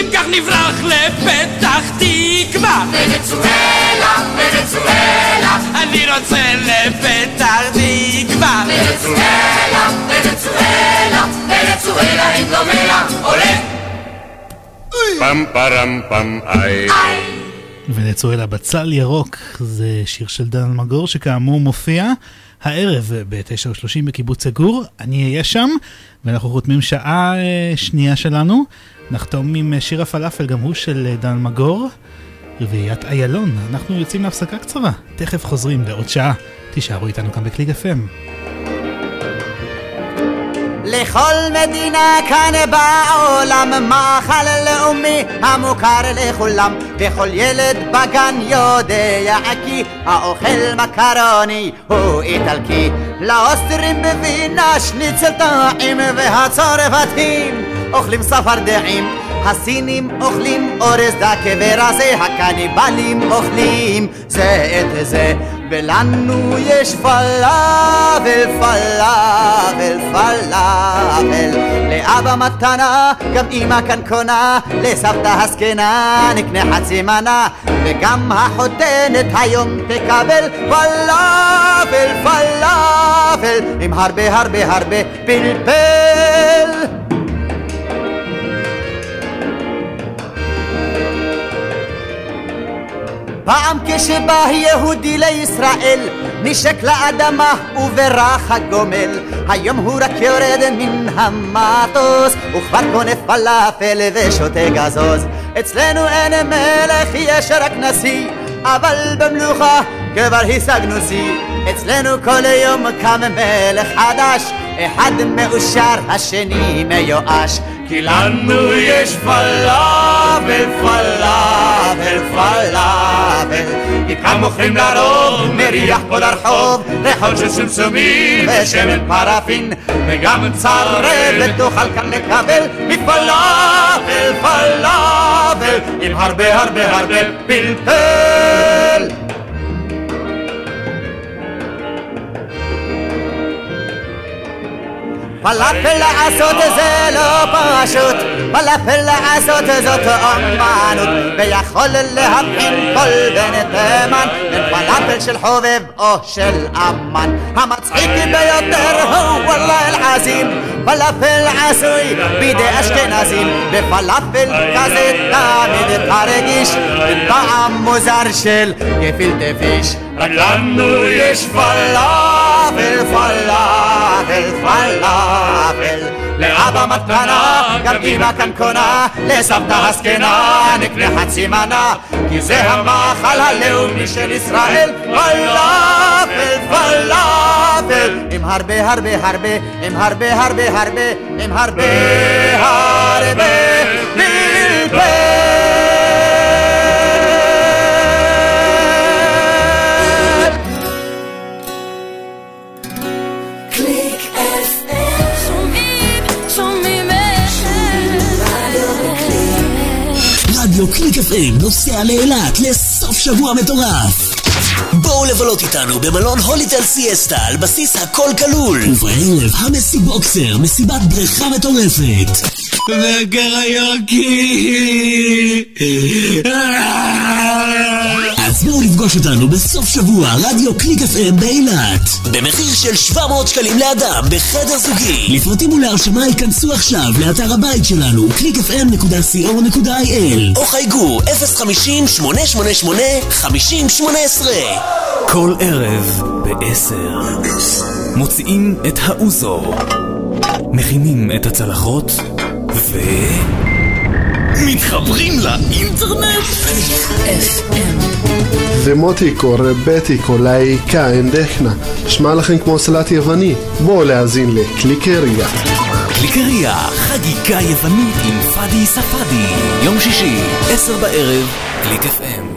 אם כך נברח לפתח תקווה. ונצואלה, ונצואלה. אני רוצה לפתח תקווה. ונצואלה, ונצואלה, ונצואלה אין דומה לה. עולה! פם פרם פם איי ונצואלה בצל ירוק זה שיר של דן אלמגור שכאמור מופיע הערב ב-9:30 בקיבוץ סגור. אני אהיה שם ואנחנו חותמים שעה אה, שנייה שלנו. נחתום עם אה, שיר הפלאפל גם הוא של אה, דן אלמגור. רביעיית איילון. אנחנו יוצאים להפסקה קצרה. תכף חוזרים לעוד שעה. תישארו איתנו כאן בקליק FM. לכל מדינה כאן בעולם מאכל לאומי המוכר לכולם. וכל ילד בגן יודע כי האוכל מקרוני הוא איטלקי. לאוסטרים בווינה שניצל טעים והצרפתים אוכלים צפרדעים הסינים אוכלים אורז דקה ורזה הקניבלים אוכלים. זה את זה ולנו יש פלאבל, פלאבל, פלאבל. לאבא מתנה, גם אמא כאן קונה לסבתא הזקנה נקנה חצי מנה. וגם החותנת היום תקבל פלאבל, פלאבל. עם הרבה הרבה הרבה פלפל פעם כשבא יהודי לישראל נשק לאדמה וברח הגומל. היום הוא רק יורד מן המטוס וכבר קונה פלאפל ושותה גזוז. אצלנו אין מלך יש רק נשיא אבל במלוכה כבר השגנו שיא. אצלנו כל יום קם מלך חדש אחד מאושר השני מיואש. כי לנו יש פלאבל, פלאבל, פלאבל כי כאן מוכרים לרוב מריח פה לרחוב ריחות של סמסומים ושמן פרפין וגם צרבת תוכל כאן לקבל מפלאבל, פלאבל עם הרבה הרבה הרבה פלפל פלאפל לעשות זה לא פשוט, פלאפל לעשות זאת אומנות, ויכול להבחין כל בן תימן, בין פלאפל של חובב או של אמן. המצחיק ביותר הוא וואלה אל-עזים, פלאפל עשוי בידי אשכנזים, בפלאפל כזה תמיד תרגיש, טעם מוזר של גפילטה פיש. רק לנו יש פלאפל, פלאפל, פלאפל. לאבא מתנה, גם אמא כאן קונה לסבתא הזקנה נקנה חצי מנה. כי זה המאכל הלאומי של ישראל. פלאפל, פלאפל. עם הרבה הרבה הרבה, עם הרבה הרבה הרבה, עם הרבה הרבה פלפל רדיו קליק FM נוסע לאילת לסוף שבוע מטורף. בואו לבלות איתנו במלון הוליטל סיאסטה על בסיס הכל כלול. ובערב המסי בוקסר, מסיבת בריכה מטורפת. וקריוקי! בואו לפגוש אותנו בסוף שבוע, רדיו קליק FM באילת. במחיר של 700 שקלים לאדם, בחדר זוגי. לפרטים ולהרשמה ייכנסו עכשיו לאתר הבית שלנו, clickfm.co.il או חייגו 050-888-5018 כל ערב בעשר. מוציאים את האוזו. מכינים את הצלחות ו... מתחברים לאינטרנט? דמוטיקו, רבטיקו, לאיקה, אנדכנה. שמע לכם כמו סלט יווני. בואו להאזין לקליקריה. קליקריה, חגיגה יוונית עם פאדי ספאדי. יום שישי, עשר בערב, קליק FM.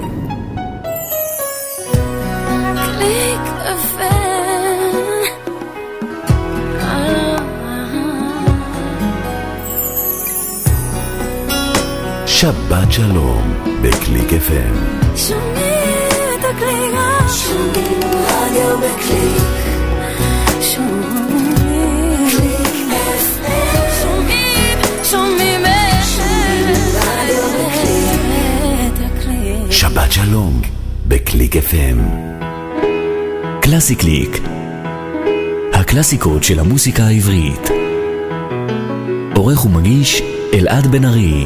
שבת שלום, בקליק FM. שומעים את הקליקה שומעים רדיו בקליק שבת שלום, בקליק FM. קלאסי קליק. הקלאסיקות של המוסיקה העברית. עורך ומגיש אלעד בן ארי.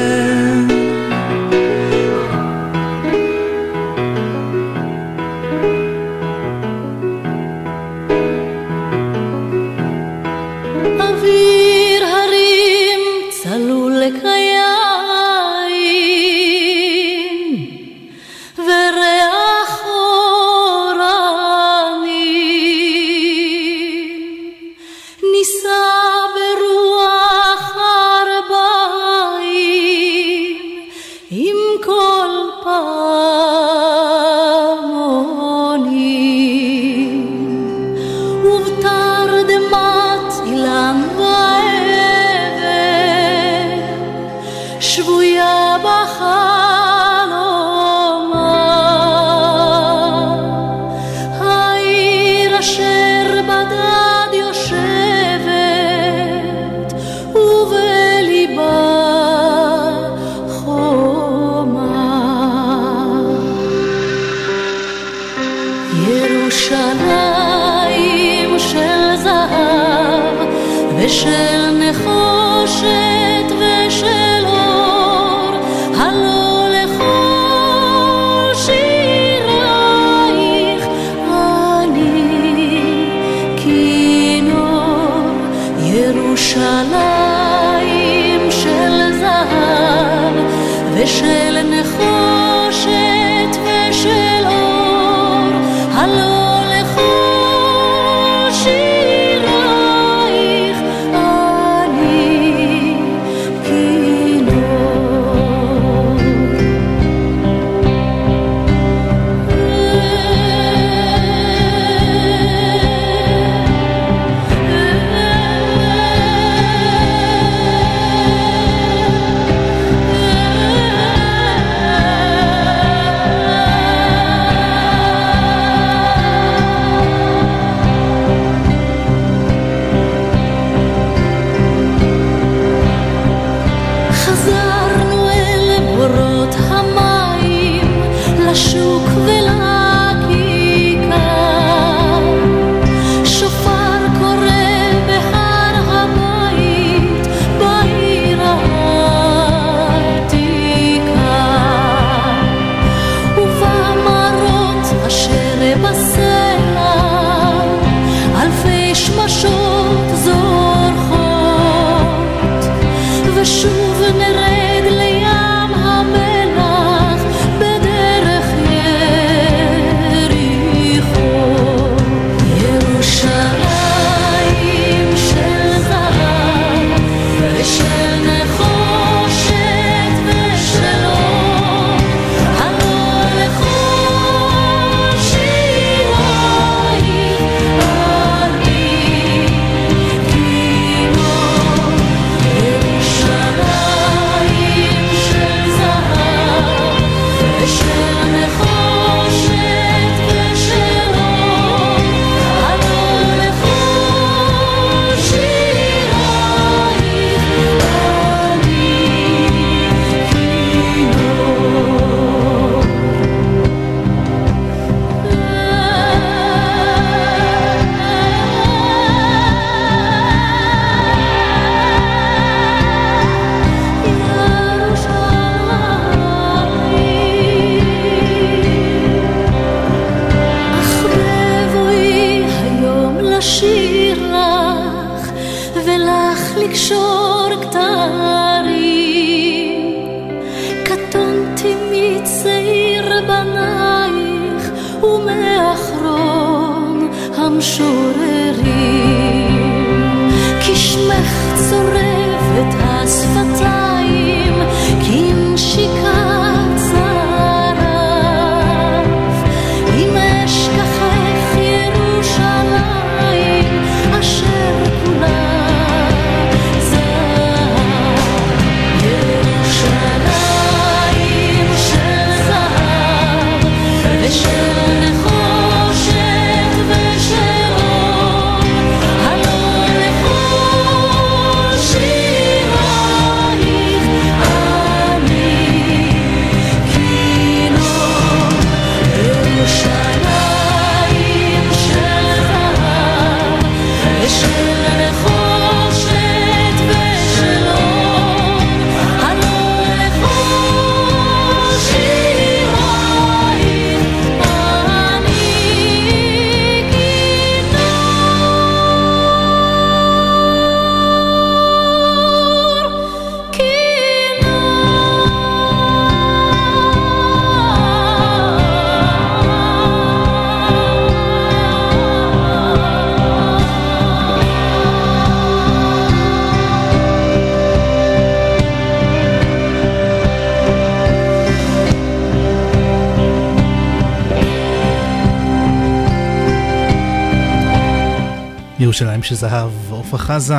ירושלים של זהב, עופרה חזה.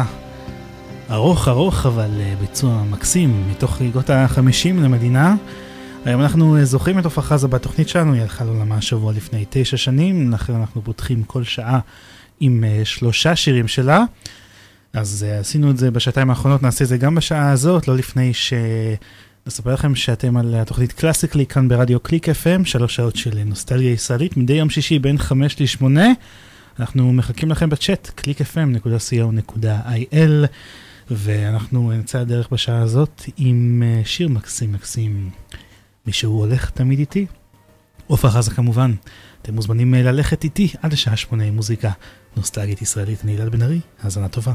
ארוך ארוך אבל אה, ביצוע מקסים מתוך חגיגות החמישים למדינה. היום אנחנו אה, זוכרים את עופרה חזה בתוכנית שלנו, היא הלכה לעולמה השבוע לפני תשע שנים, לכן אנחנו פותחים כל שעה עם אה, שלושה שירים שלה. אז עשינו את זה בשעתיים האחרונות, נעשה את זה גם בשעה הזאת, לא לפני ש... נספר לכם שאתם על התוכנית קלאסיקלי כאן ברדיו קליק FM, שלוש שעות של נוסטלגיה ישראלית, מדי יום שישי בין חמש לשמונה. אנחנו מחכים לכם בצ'אט, clickfm.co.il ואנחנו נצא הדרך בשעה הזאת עם אה, שיר מקסים מקסים. מישהו הולך תמיד איתי? עופרה חזה כמובן. אתם מוזמנים אה, ללכת איתי עד השעה שמונה עם מוזיקה נוסטלגית ישראלית. אני בן ארי, האזנה טובה.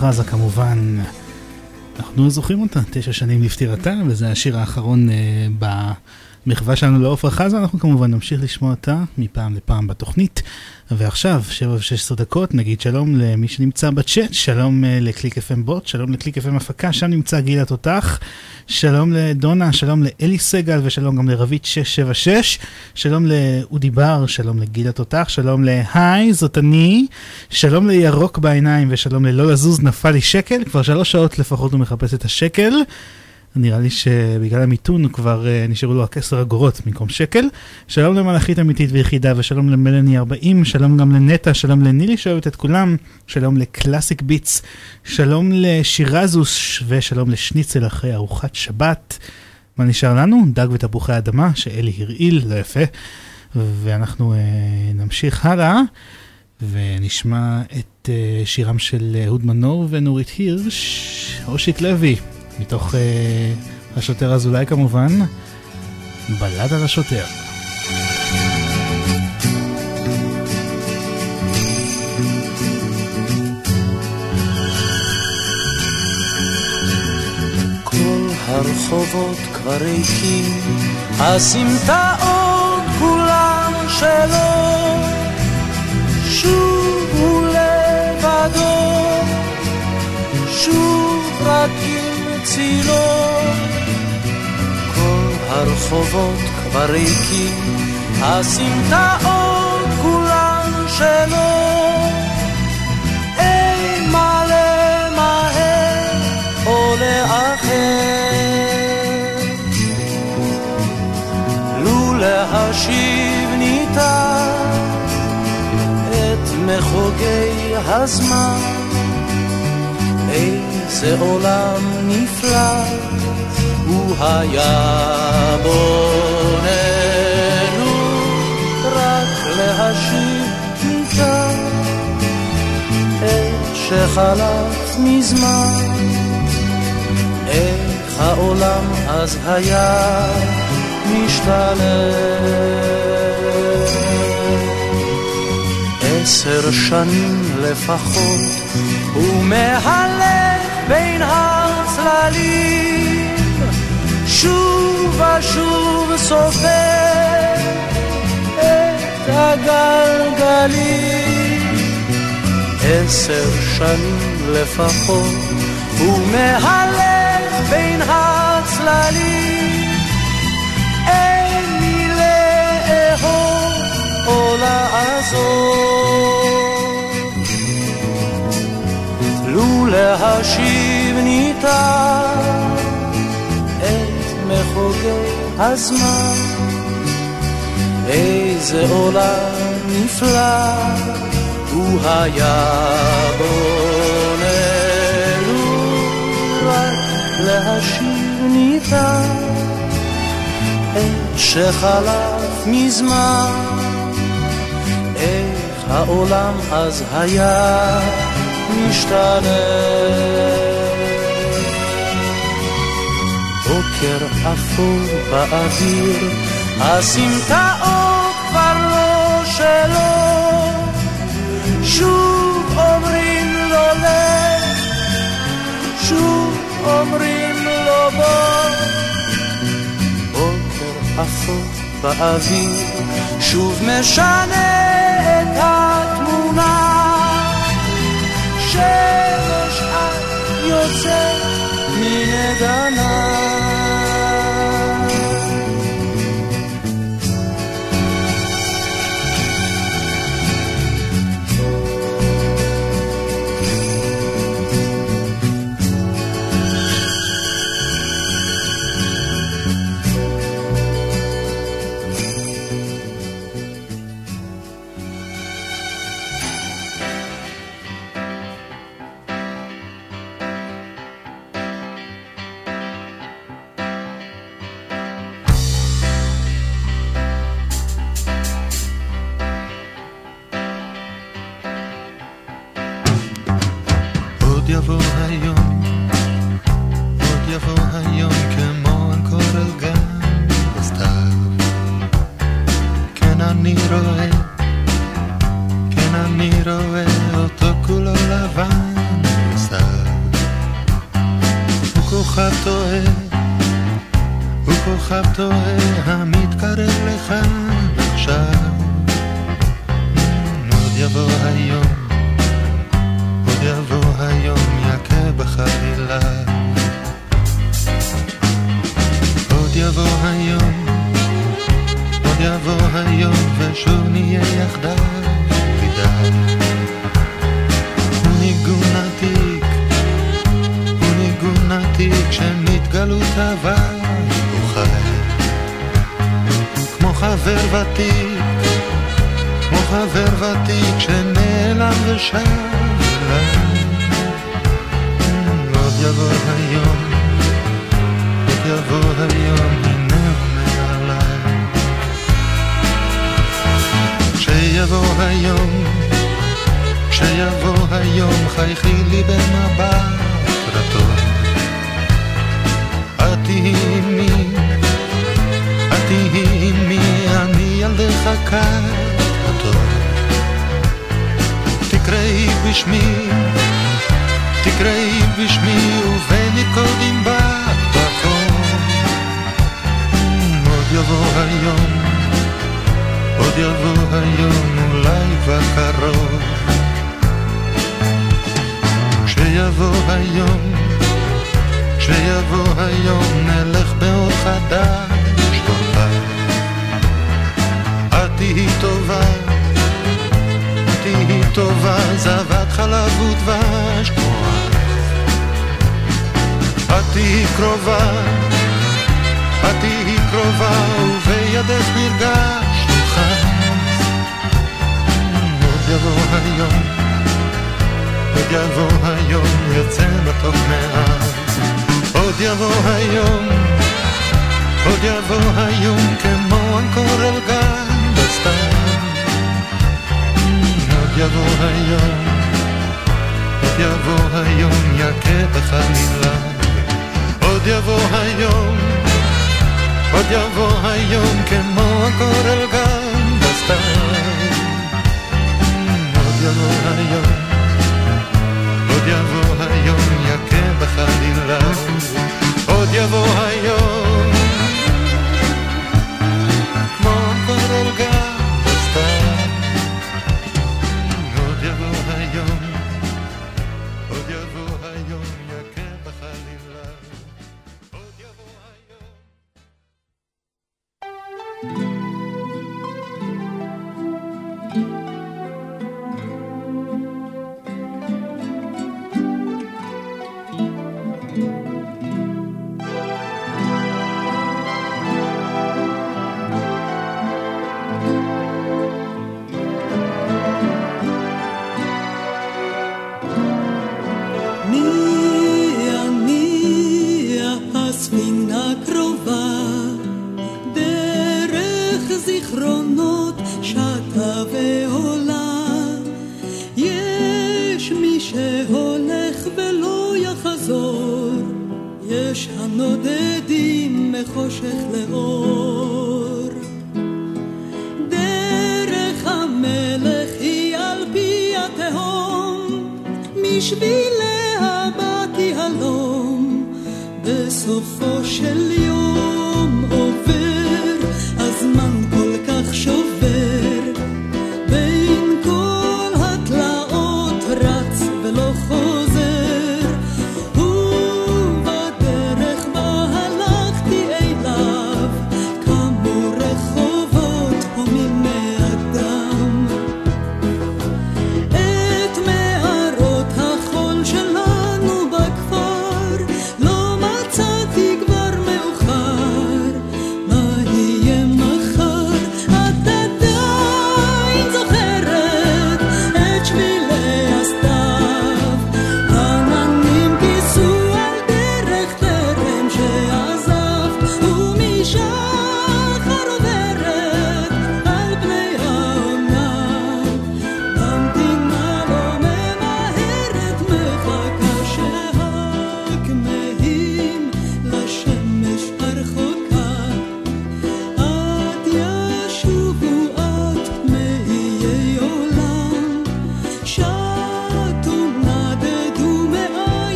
חזה כמובן. אנחנו זוכרים אותה, תשע שנים לפטירתה, וזה השיר האחרון אה, במחווה שלנו לעופרה חזה, אנחנו כמובן נמשיך לשמוע אותה מפעם לפעם בתוכנית. ועכשיו, שבע ושש עשרה דקות, נגיד שלום למי שנמצא בצ'אט, שלום אה, לקליק FM בוט, שלום לקליק FM הפקה, שם נמצא גיל התותח, שלום לדונה, שלום לאלי סגל ושלום גם לרבית 676, שלום לאודי בר, שלום לגיל התותח, שלום להיי, זאת אני, שלום לירוק בעיניים ושלום ללא לזוז, נפל לי שקל, כבר שלוש שעות לפחות הוא מחפש את השקל. נראה לי שבגלל המיתון כבר uh, נשארו לו רק 10 אגורות במקום שקל. שלום למלאכית אמיתית ויחידה ושלום למלאני 40, שלום גם לנטע, שלום לנילי שאוהבת את כולם, שלום לקלאסיק ביטס, שלום לשירזוס ושלום לשניצל אחרי ארוחת שבת. מה נשאר לנו? דג ותפוחי אדמה שאלי הרעיל, לא יפה. ואנחנו uh, נמשיך הלאה ונשמע את uh, שירם של אהוד מנור ונורית הירש, אושיק לוי. מתוך uh, השוטר אזולאי כמובן, בלד על השוטר. הרחובות כבר ריקים, הסמטאות כולן שלו, שוב הוא לבדו, שוב רק צילו. כל הרחובות כבר ריקים, הסמטאות כולן שלו. אין מה למהר או לאחר. לו להשיב ניתן את מחוגי הזמן, איזה עולם נפלא הוא היה בוננו, רק להשיב ניתן את שחלף מזמן, איך העולם אז היה משתלם. עשר שנים לפחות, הוא מהלך בין הצללים, שוב ושוב סופר את הגלגלים. עשר שנים לפחות, הוא מהלך בין הצללים. אין לי לאהוב או לעזור. לו להשיב ניתן את מחוגי הזמן, איזה עולם נפלא הוא היה בוננו, רק להשיב ניתן את שחלף מזמן, איך העולם אז היה משתנה. בוקר אפור באוויר, הסמטאות כבר לא שלו, שוב אומרים לו לך, שוב אומרים לו בוא. בוקר אפור באוויר, שוב משנה את התמונה. שמש את יוצאת מנגנה.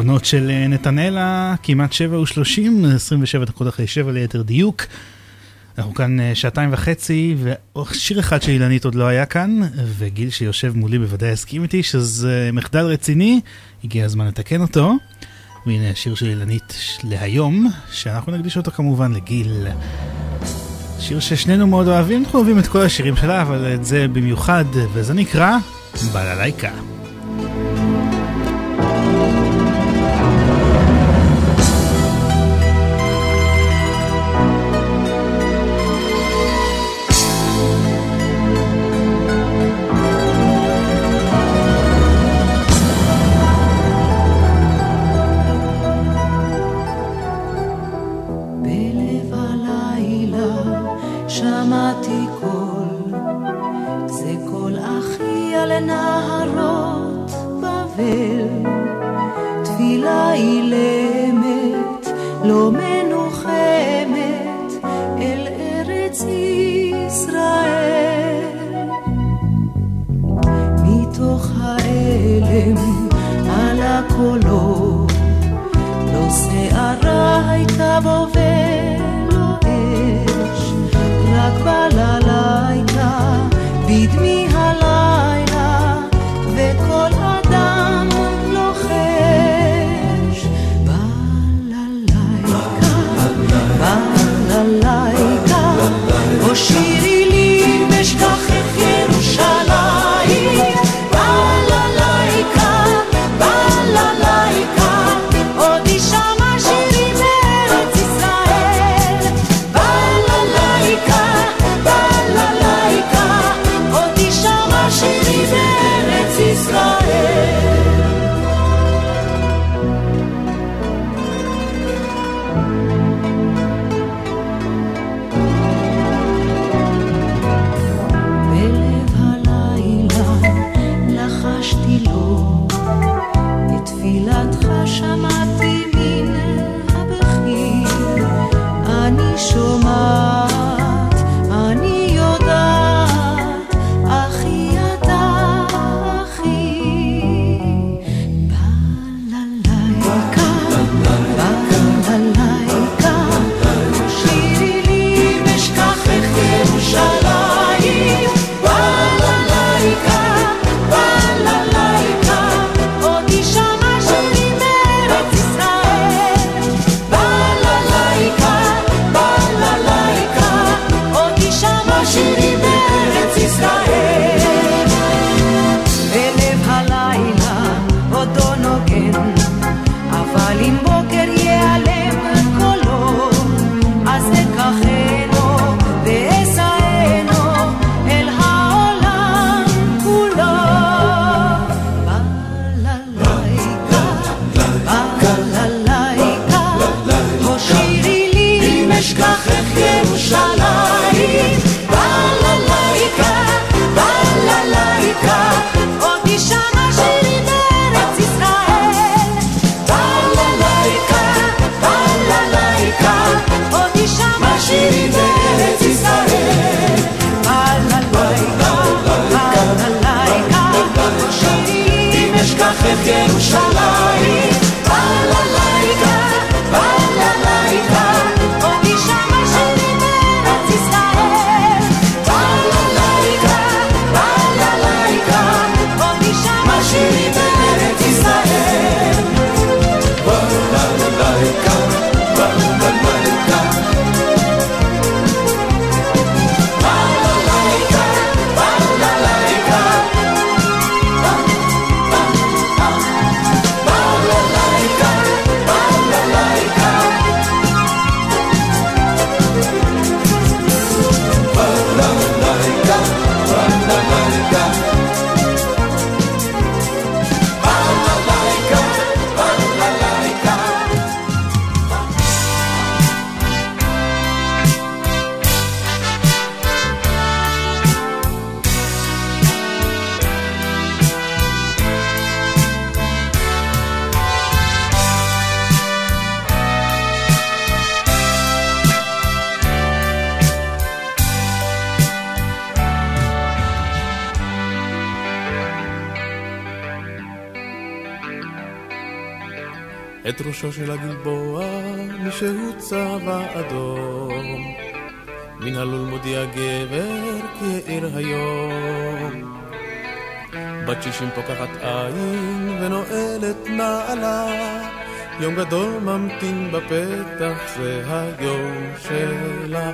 הניצחונות של אה, נתנאלה, כמעט 7 ו-30, 27 דקות אחרי 7 ליתר דיוק. אנחנו כאן אה, שעתיים וחצי, ושיר אחד של אילנית עוד לא היה כאן, וגיל שיושב מולי בוודאי יסכים איתי שזה אה, מחדל רציני, הגיע הזמן לתקן אותו. והנה השיר של אילנית להיום, שאנחנו נקדיש אותו כמובן לגיל. שיר ששנינו מאוד אוהבים, אנחנו אוהבים את כל השירים שלה, אבל את זה במיוחד, וזה נקרא בללייקה. ראשו של הגלבוע, מישהו צבע אדום. מן הלול מודיע גבר כי העיר היום. בת שישים פוקחת עין ונועלת נעלה, יום גדול ממתין בפתח, זה היום שלה.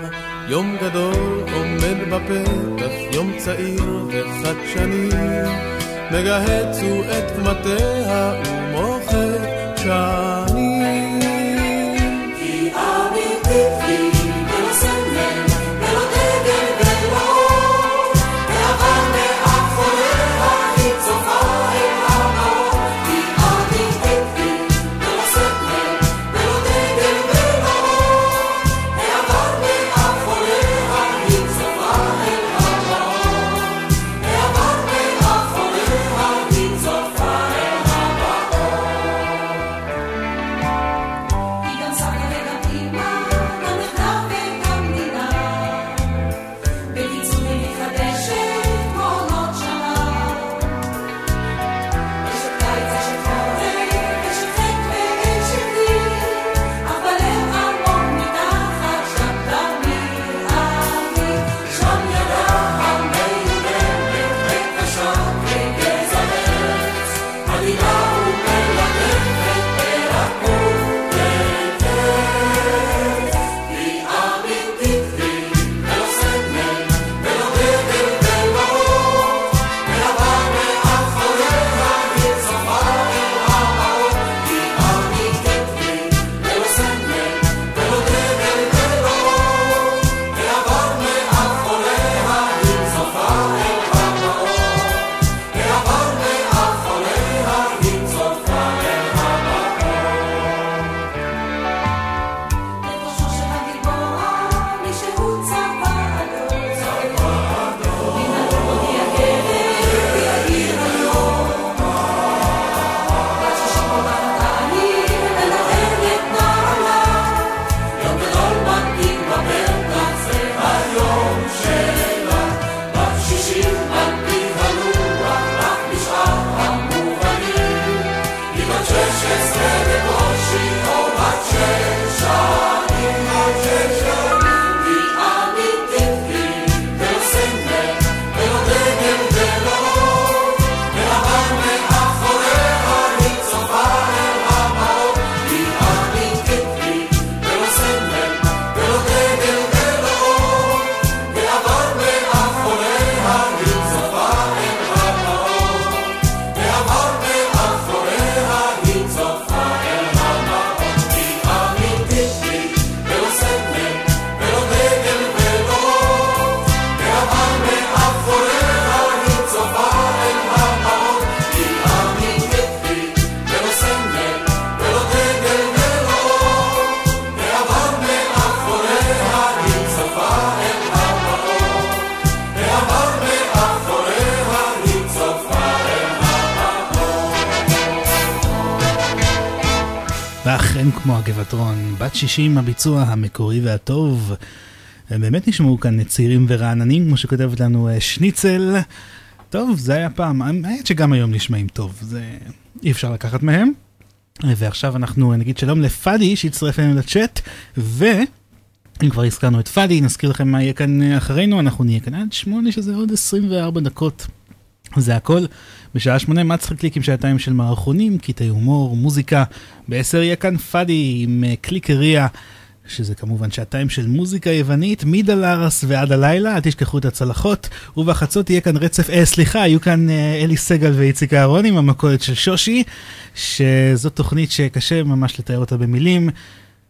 יום גדול עומד בפתח, יום צעיר וחדשני, מגהץ הוא את קמטיה ומוחק שנים. אמיתית היא, 60 הביצוע המקורי והטוב. הם באמת נשמעו כאן צעירים ורעננים, כמו שכותבת לנו אה, שניצל. טוב, זה היה פעם, האמת שגם היום נשמעים טוב, זה אי אפשר לקחת מהם. אה, ועכשיו אנחנו נגיד שלום לפאדי שהצטרף אלינו לצ'אט, ואם כבר הזכרנו את פאדי, נזכיר לכם מה יהיה כאן אה, אחרינו, אנחנו נהיה כאן עד שמונה, שזה עוד 24 דקות. זה הכל. בשעה שמונה מצחיק קליק עם שעתיים של מערכונים, קטעי הומור, מוזיקה. בעשר יהיה כאן פאדי עם אה, קליקריה, שזה כמובן שעתיים של מוזיקה יוונית, מדלרס ועד הלילה, אל תשכחו את הצלחות. ובחצות יהיה כאן רצף, אה, סליחה, היו כאן אה, אלי סגל ואיציק אהרון עם המכולת של שושי, שזו תוכנית שקשה ממש לתאר אותה במילים.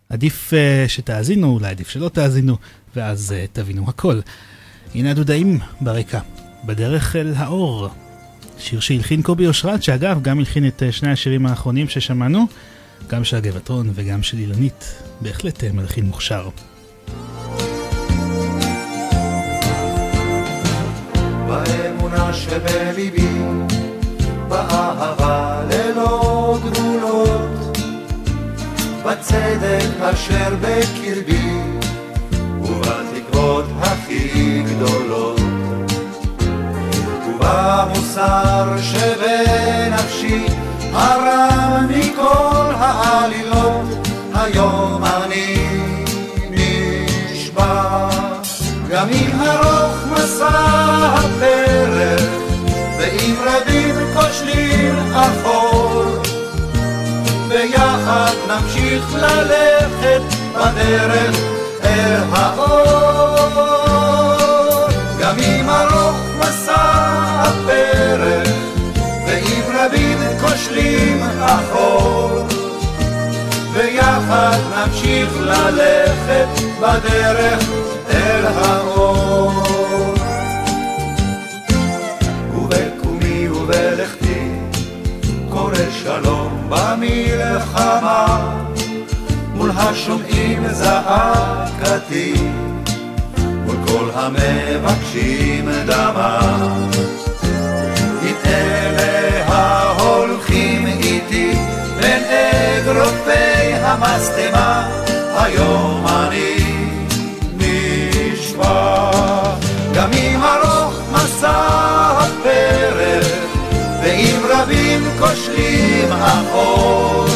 עדיף אה, שתאזינו, אולי עדיף שלא תאזינו, ואז אה, תבינו הכל. הנה הדודאים ברקע, בדרך אל האור. שיר שהלחין קובי אושרת, שאגב גם הלחין את אה, שני השירים האחרונים ששמענו, גם של הגבעתרון וגם של אילנית, בהחלט אה, מלחין מוכשר. אשר בקרבי, ובתקוות הכי גדולות, במוסר שבנפשי הרם מכל העלילות, היום אני נשבע. גם אם ארוך מסע הפרך, ואם רבים כושלים אחור, ביחד נמשיך ללכת בדרך אל האור. גם אם ארוך הפרק, ואם רבים כושלים אחור. ויחד נמשיך ללכת בדרך אל האור. ובקומי ובלכתי קורא שלום במלחמה מול השומעים זעקתי כל המבקשים דמה עם אלה ההולכים איתי בין אגרופי המשטמה היום אני נשבע גם אם ארוך מסע הפרק ואם רבים כושלים אחור.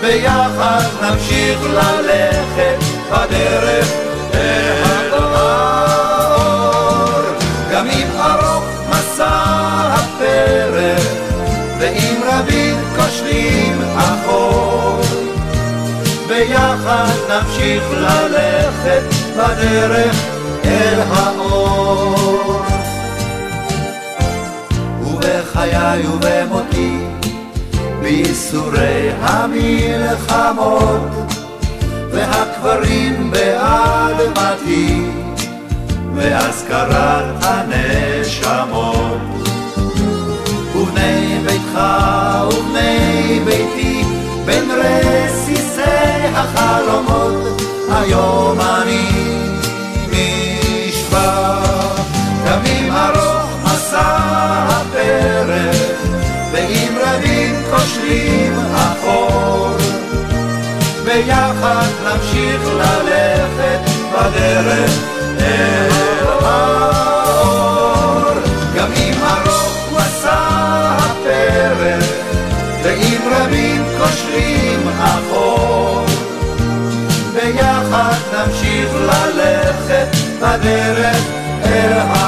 ביחד נמשיך ללכת בדרך כושלים אחור. ביחד נמשיך ללכת בדרך אל האור. ובחיי ובמותי בייסורי המלחמות והקברים באדמתי ואזכרת הנשמות ובני ביתך ובני ביתי בין רסיסי החלומות היום אני נשבע. אם ארוך מסע הפרק ואם רבים כושלים אחור. ביחד נמשיך ללכת בדרך אל האור כושלים אחור. ביחד נמשיך ללכת בדרך אל האור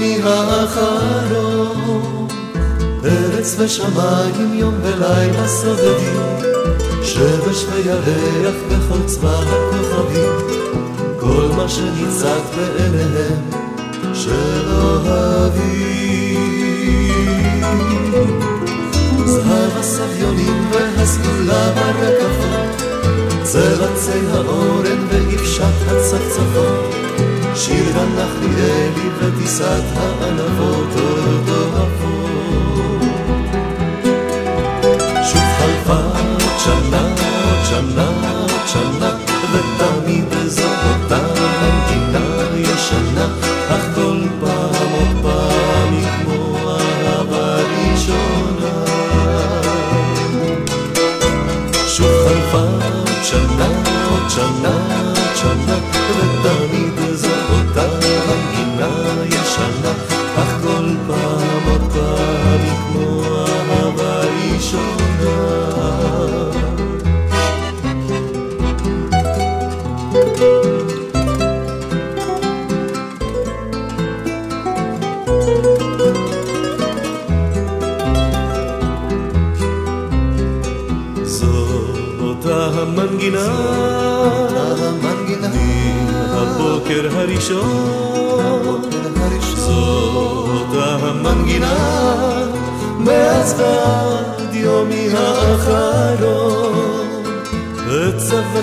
יומי האחרון. ארץ ושמיים יום ולילה סובבים. שמש וירח וכל צבא הכוכבים. כל מה שניצת בעיניהם של אוהבים. זהב הסביונים והסגולה ברקפות, צל עצי האורן ואיפשת הצפצפות, שיר הנחליאלי וטיסת הענבות עוד אוהבות. שוב חלפה עוד שנה, עוד שנה, עוד שנה, ותמיד זו אותה מנגינה ישנה, אך כל פעם עוד פעם היא כמו אהבה ראשונה. שוב חלפה עוד שנה, עוד שנה, עוד שנה, ותמיד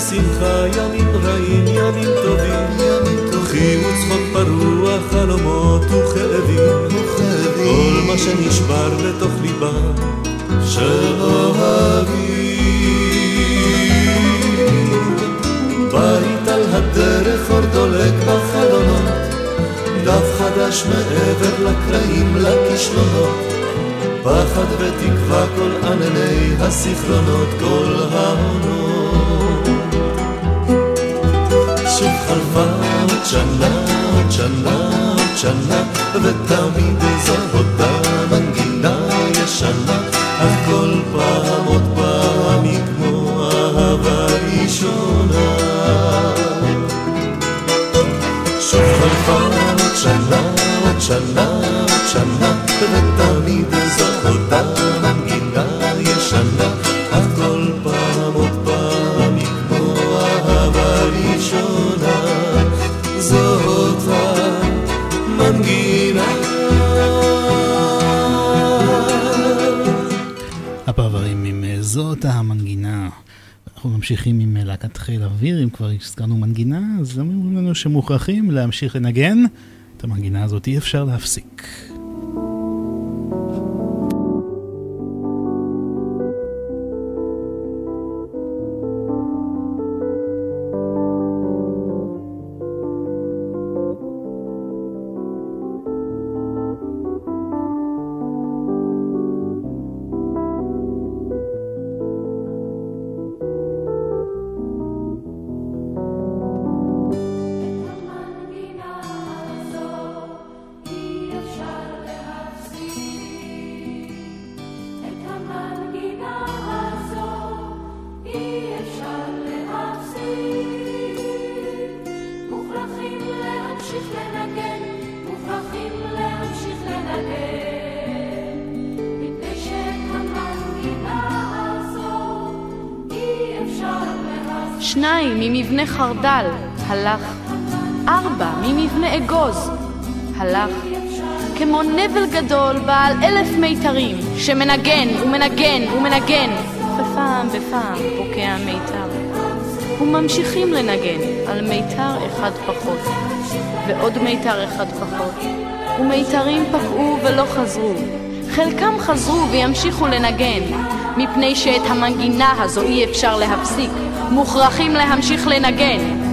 ושמחה, ימים רעים, ימים טובים, ימים טובים. חיוך צחוק פרוע, חלומות וכאבים, כל מה שנשבר לתוך ליבם של אוהבים. בית על הדרך, אור דולק בחלונות, דף חדש מעבר לקרעים, לכישלונות. פחד ותקווה כל ענני הזיכרונות, כל העונות. חלפה עוד שנה, עוד שנה, עוד שנה, ותמיד זו אותה מנגינה ישנה, אך כל פעם עוד פעם היא כמו אהבה ראשונה. שוב חלפה עוד שנה, עוד שנה, עוד שנה, ותמיד זו אותה מנגינה ממשיכים עם להקת חיל אוויר, אם כבר הזכרנו מנגינה, אז אמרו לנו שמוכרחים להמשיך לנגן. את המנגינה הזאת אי אפשר להפסיק. חרדל, הלך. ארבע ממבנה אגוז, הלך. כמו נבל גדול בעל אלף מיתרים, שמנגן ומנגן ומנגן, ופעם בפעם פוקע מיתר. וממשיכים לנגן על מיתר אחד פחות, ועוד מיתר אחד פחות, ומיתרים פקעו ולא חזרו. חלקם חזרו וימשיכו לנגן, מפני שאת המנגינה הזו אי אפשר להפסיק, מוכרחים להמשיך לנגן.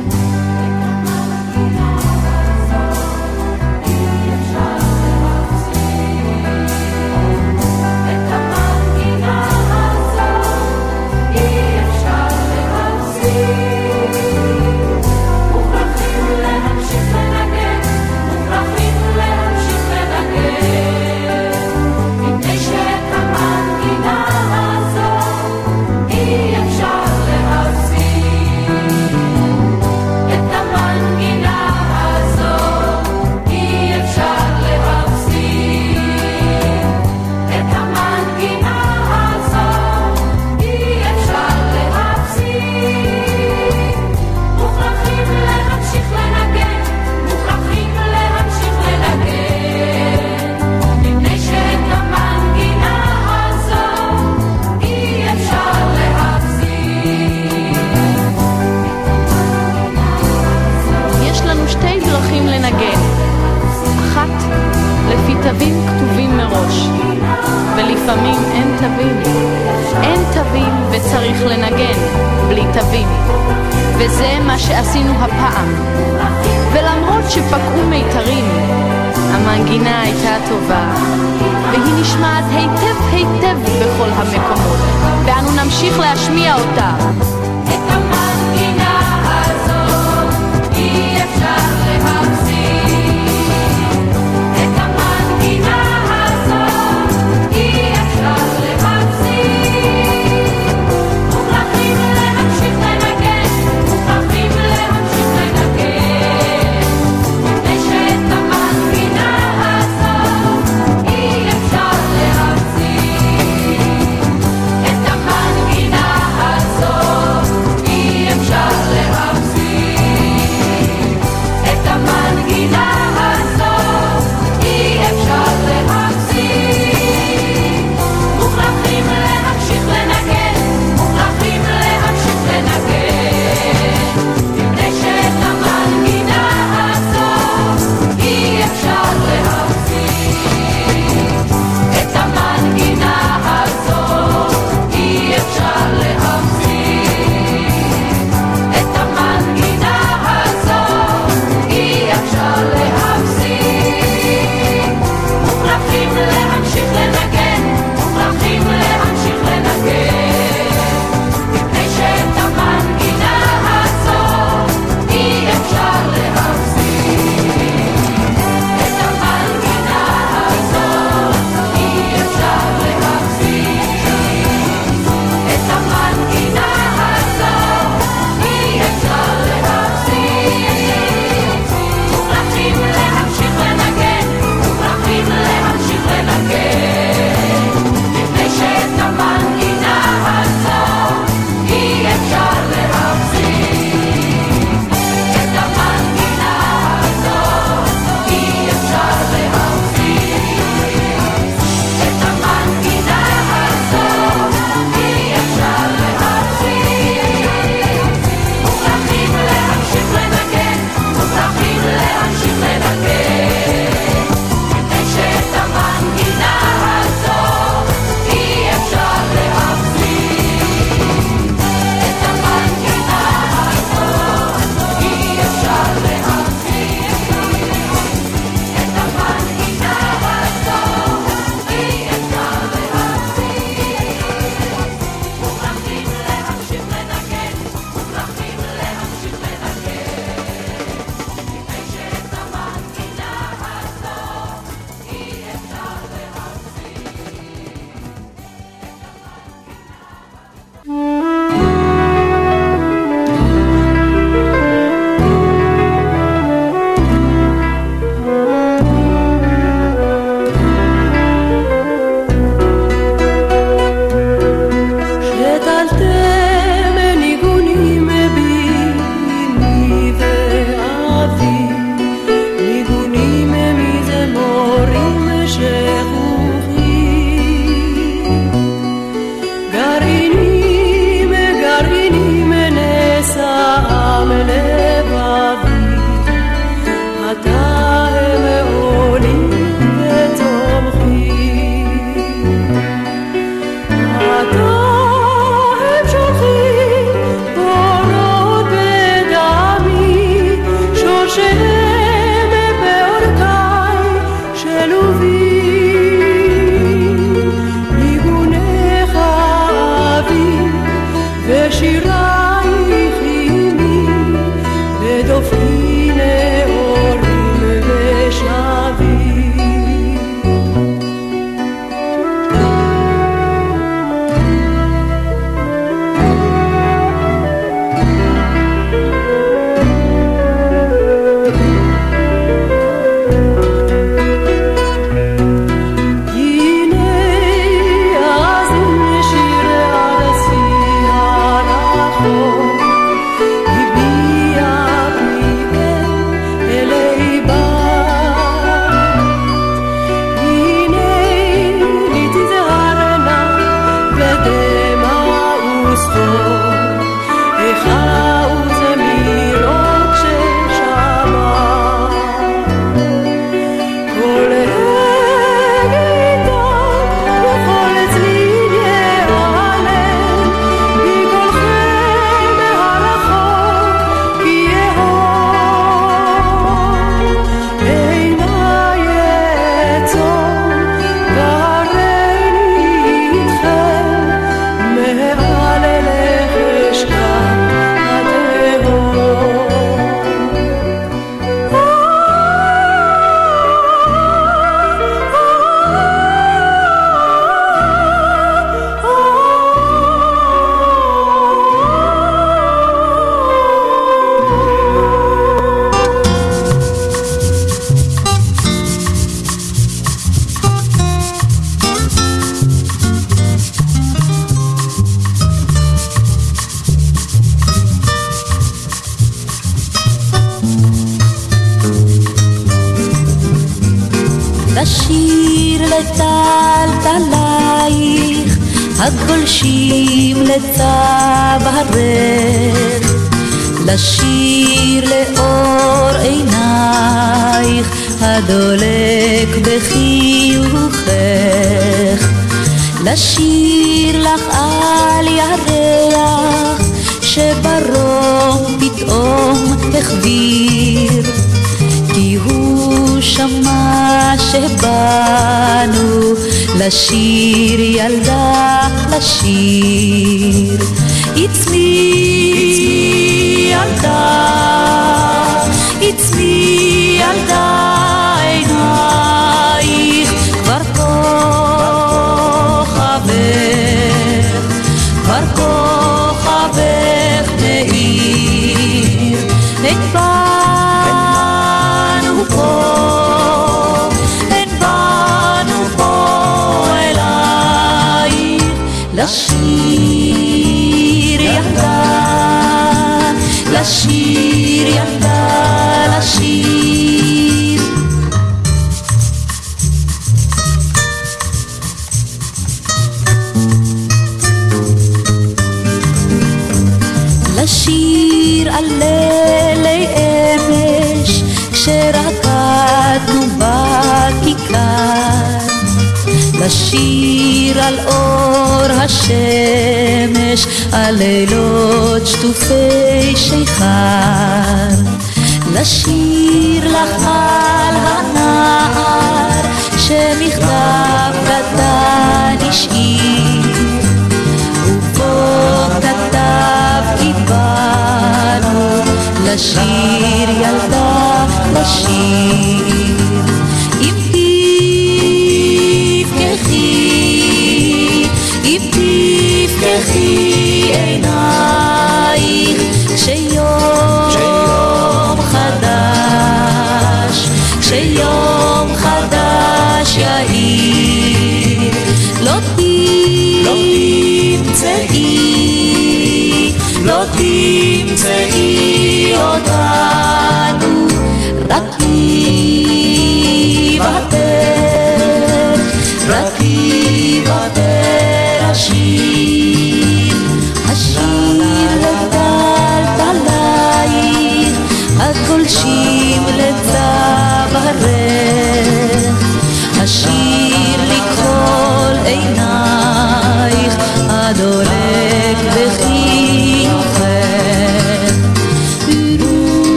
לשיר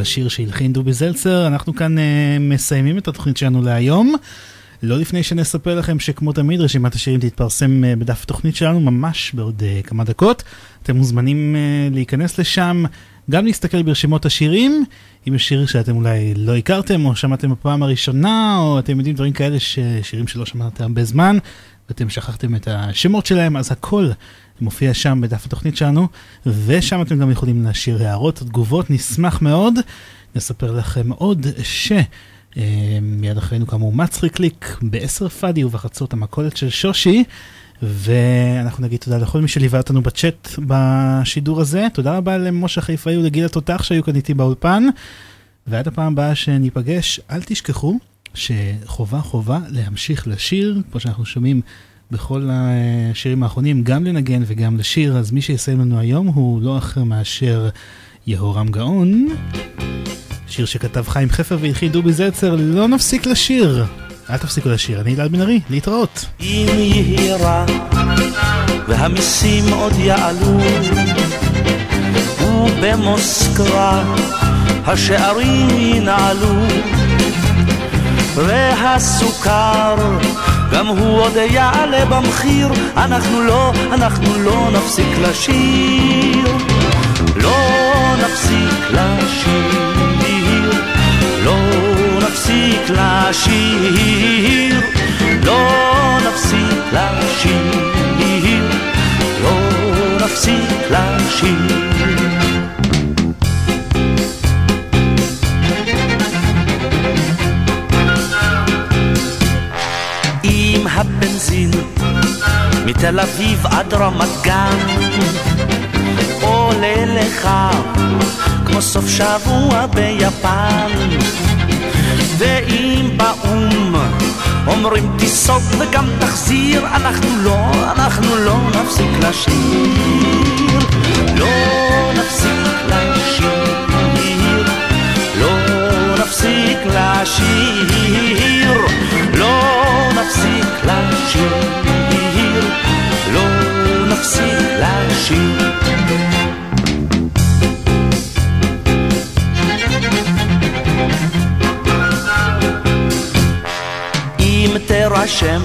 השיר שהלחין דובי זלצר. אנחנו כאן uh, מסיימים את התוכנית שלנו להיום. לא לפני שנספר לכם שכמו תמיד רשימת השירים תתפרסם uh, בדף התוכנית שלנו ממש בעוד uh, כמה דקות. אתם מוזמנים uh, להיכנס לשם, גם להסתכל ברשימות השירים, אם יש שיר שאתם אולי לא הכרתם או שמעתם בפעם הראשונה, או אתם יודעים דברים כאלה, שירים שלא שמעתם הרבה זמן, ואתם שכחתם את השמות שלהם, אז הכל מופיע שם בדף התוכנית שלנו, ושם אתם גם יכולים להשאיר הערות, תגובות, נשמח מאוד. נספר לכם עוד ש... אה, מיד אחרינו כאמור מצחיק קליק בעשר פאדי ובחצות המכולת של שושי ואנחנו נגיד תודה לכל מי שליווה אותנו בצ'אט בשידור הזה תודה רבה למשה חיפאי ולגיל התותח שהיו כאן איתי באולפן ועד הפעם הבאה שניפגש אל תשכחו שחובה חובה להמשיך לשיר כמו שאנחנו שומעים בכל השירים האחרונים גם לנגן וגם לשיר אז מי שיסיים לנו היום הוא לא אחר מאשר יהורם גאון שיר שכתב חיים חפר והלחין דובי זלצר, לא נפסיק לשיר. אל תפסיקו לשיר, אני אלעד בן ארי, להתראות. אם יהי רע והמיסים עוד יעלו ובמוסקבה השערים ינעלו והסוכר גם הוא עוד יעלה במחיר. אנחנו לא, אנחנו לא נפסיק לשיר. לא נפסיק לשיר. לא נפסיק לשיר, לא נפסיק לשיר, לא נפסיק לשיר. מתל אביב עד רמת גן. עולה לך כמו סוף שבוע ביפן. ואם באו"ם אומרים תיסוג וגם תחזיר אנחנו לא, אנחנו לא נפסיק לשיר. לא נפסיק לשיר. לא נפסיק לשיר. לא לשיר לא נפסיק לשיר אם תירשם,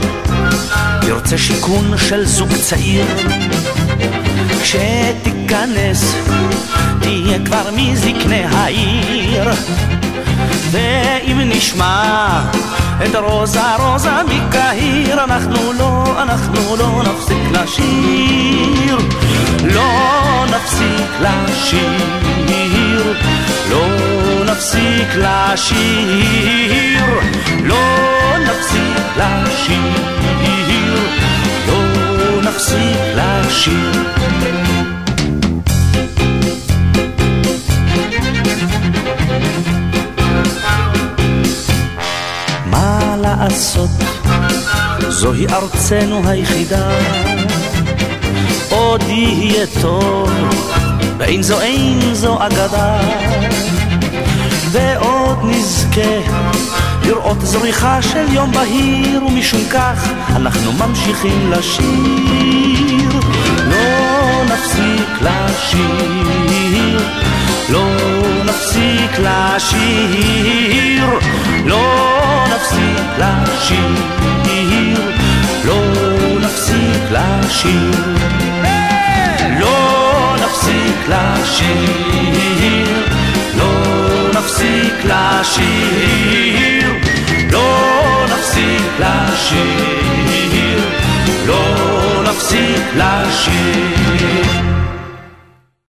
תרצה שיכון של זוג צעיר. כשתיכנס, תהיה כבר מזקני העיר. ואם נשמע את רוזה רוזה מקהיר, אנחנו לא, אנחנו לא נפסיק לשיר. לא נפסיק לשיר. לא נפסיק לשיר. לא נפסיק לשיר. לא נפסיק לשיר. לעשות, זוהי ארצנו היחידה. עוד יהיה טוב, ואין זו אין זו אגדה. ועוד נזכה לראות זריחה של יום בהיר, ומשום כך אנחנו ממשיכים לשיר. לא נפסיק לשיר, לא נפסיק לשיר, לא נפסיק לשיר, לא נפסיק לשיר. לא נפסיק לשיר, לא נפסיק לשיר, לא נפסיק לשיר, לא נפסיק לשיר.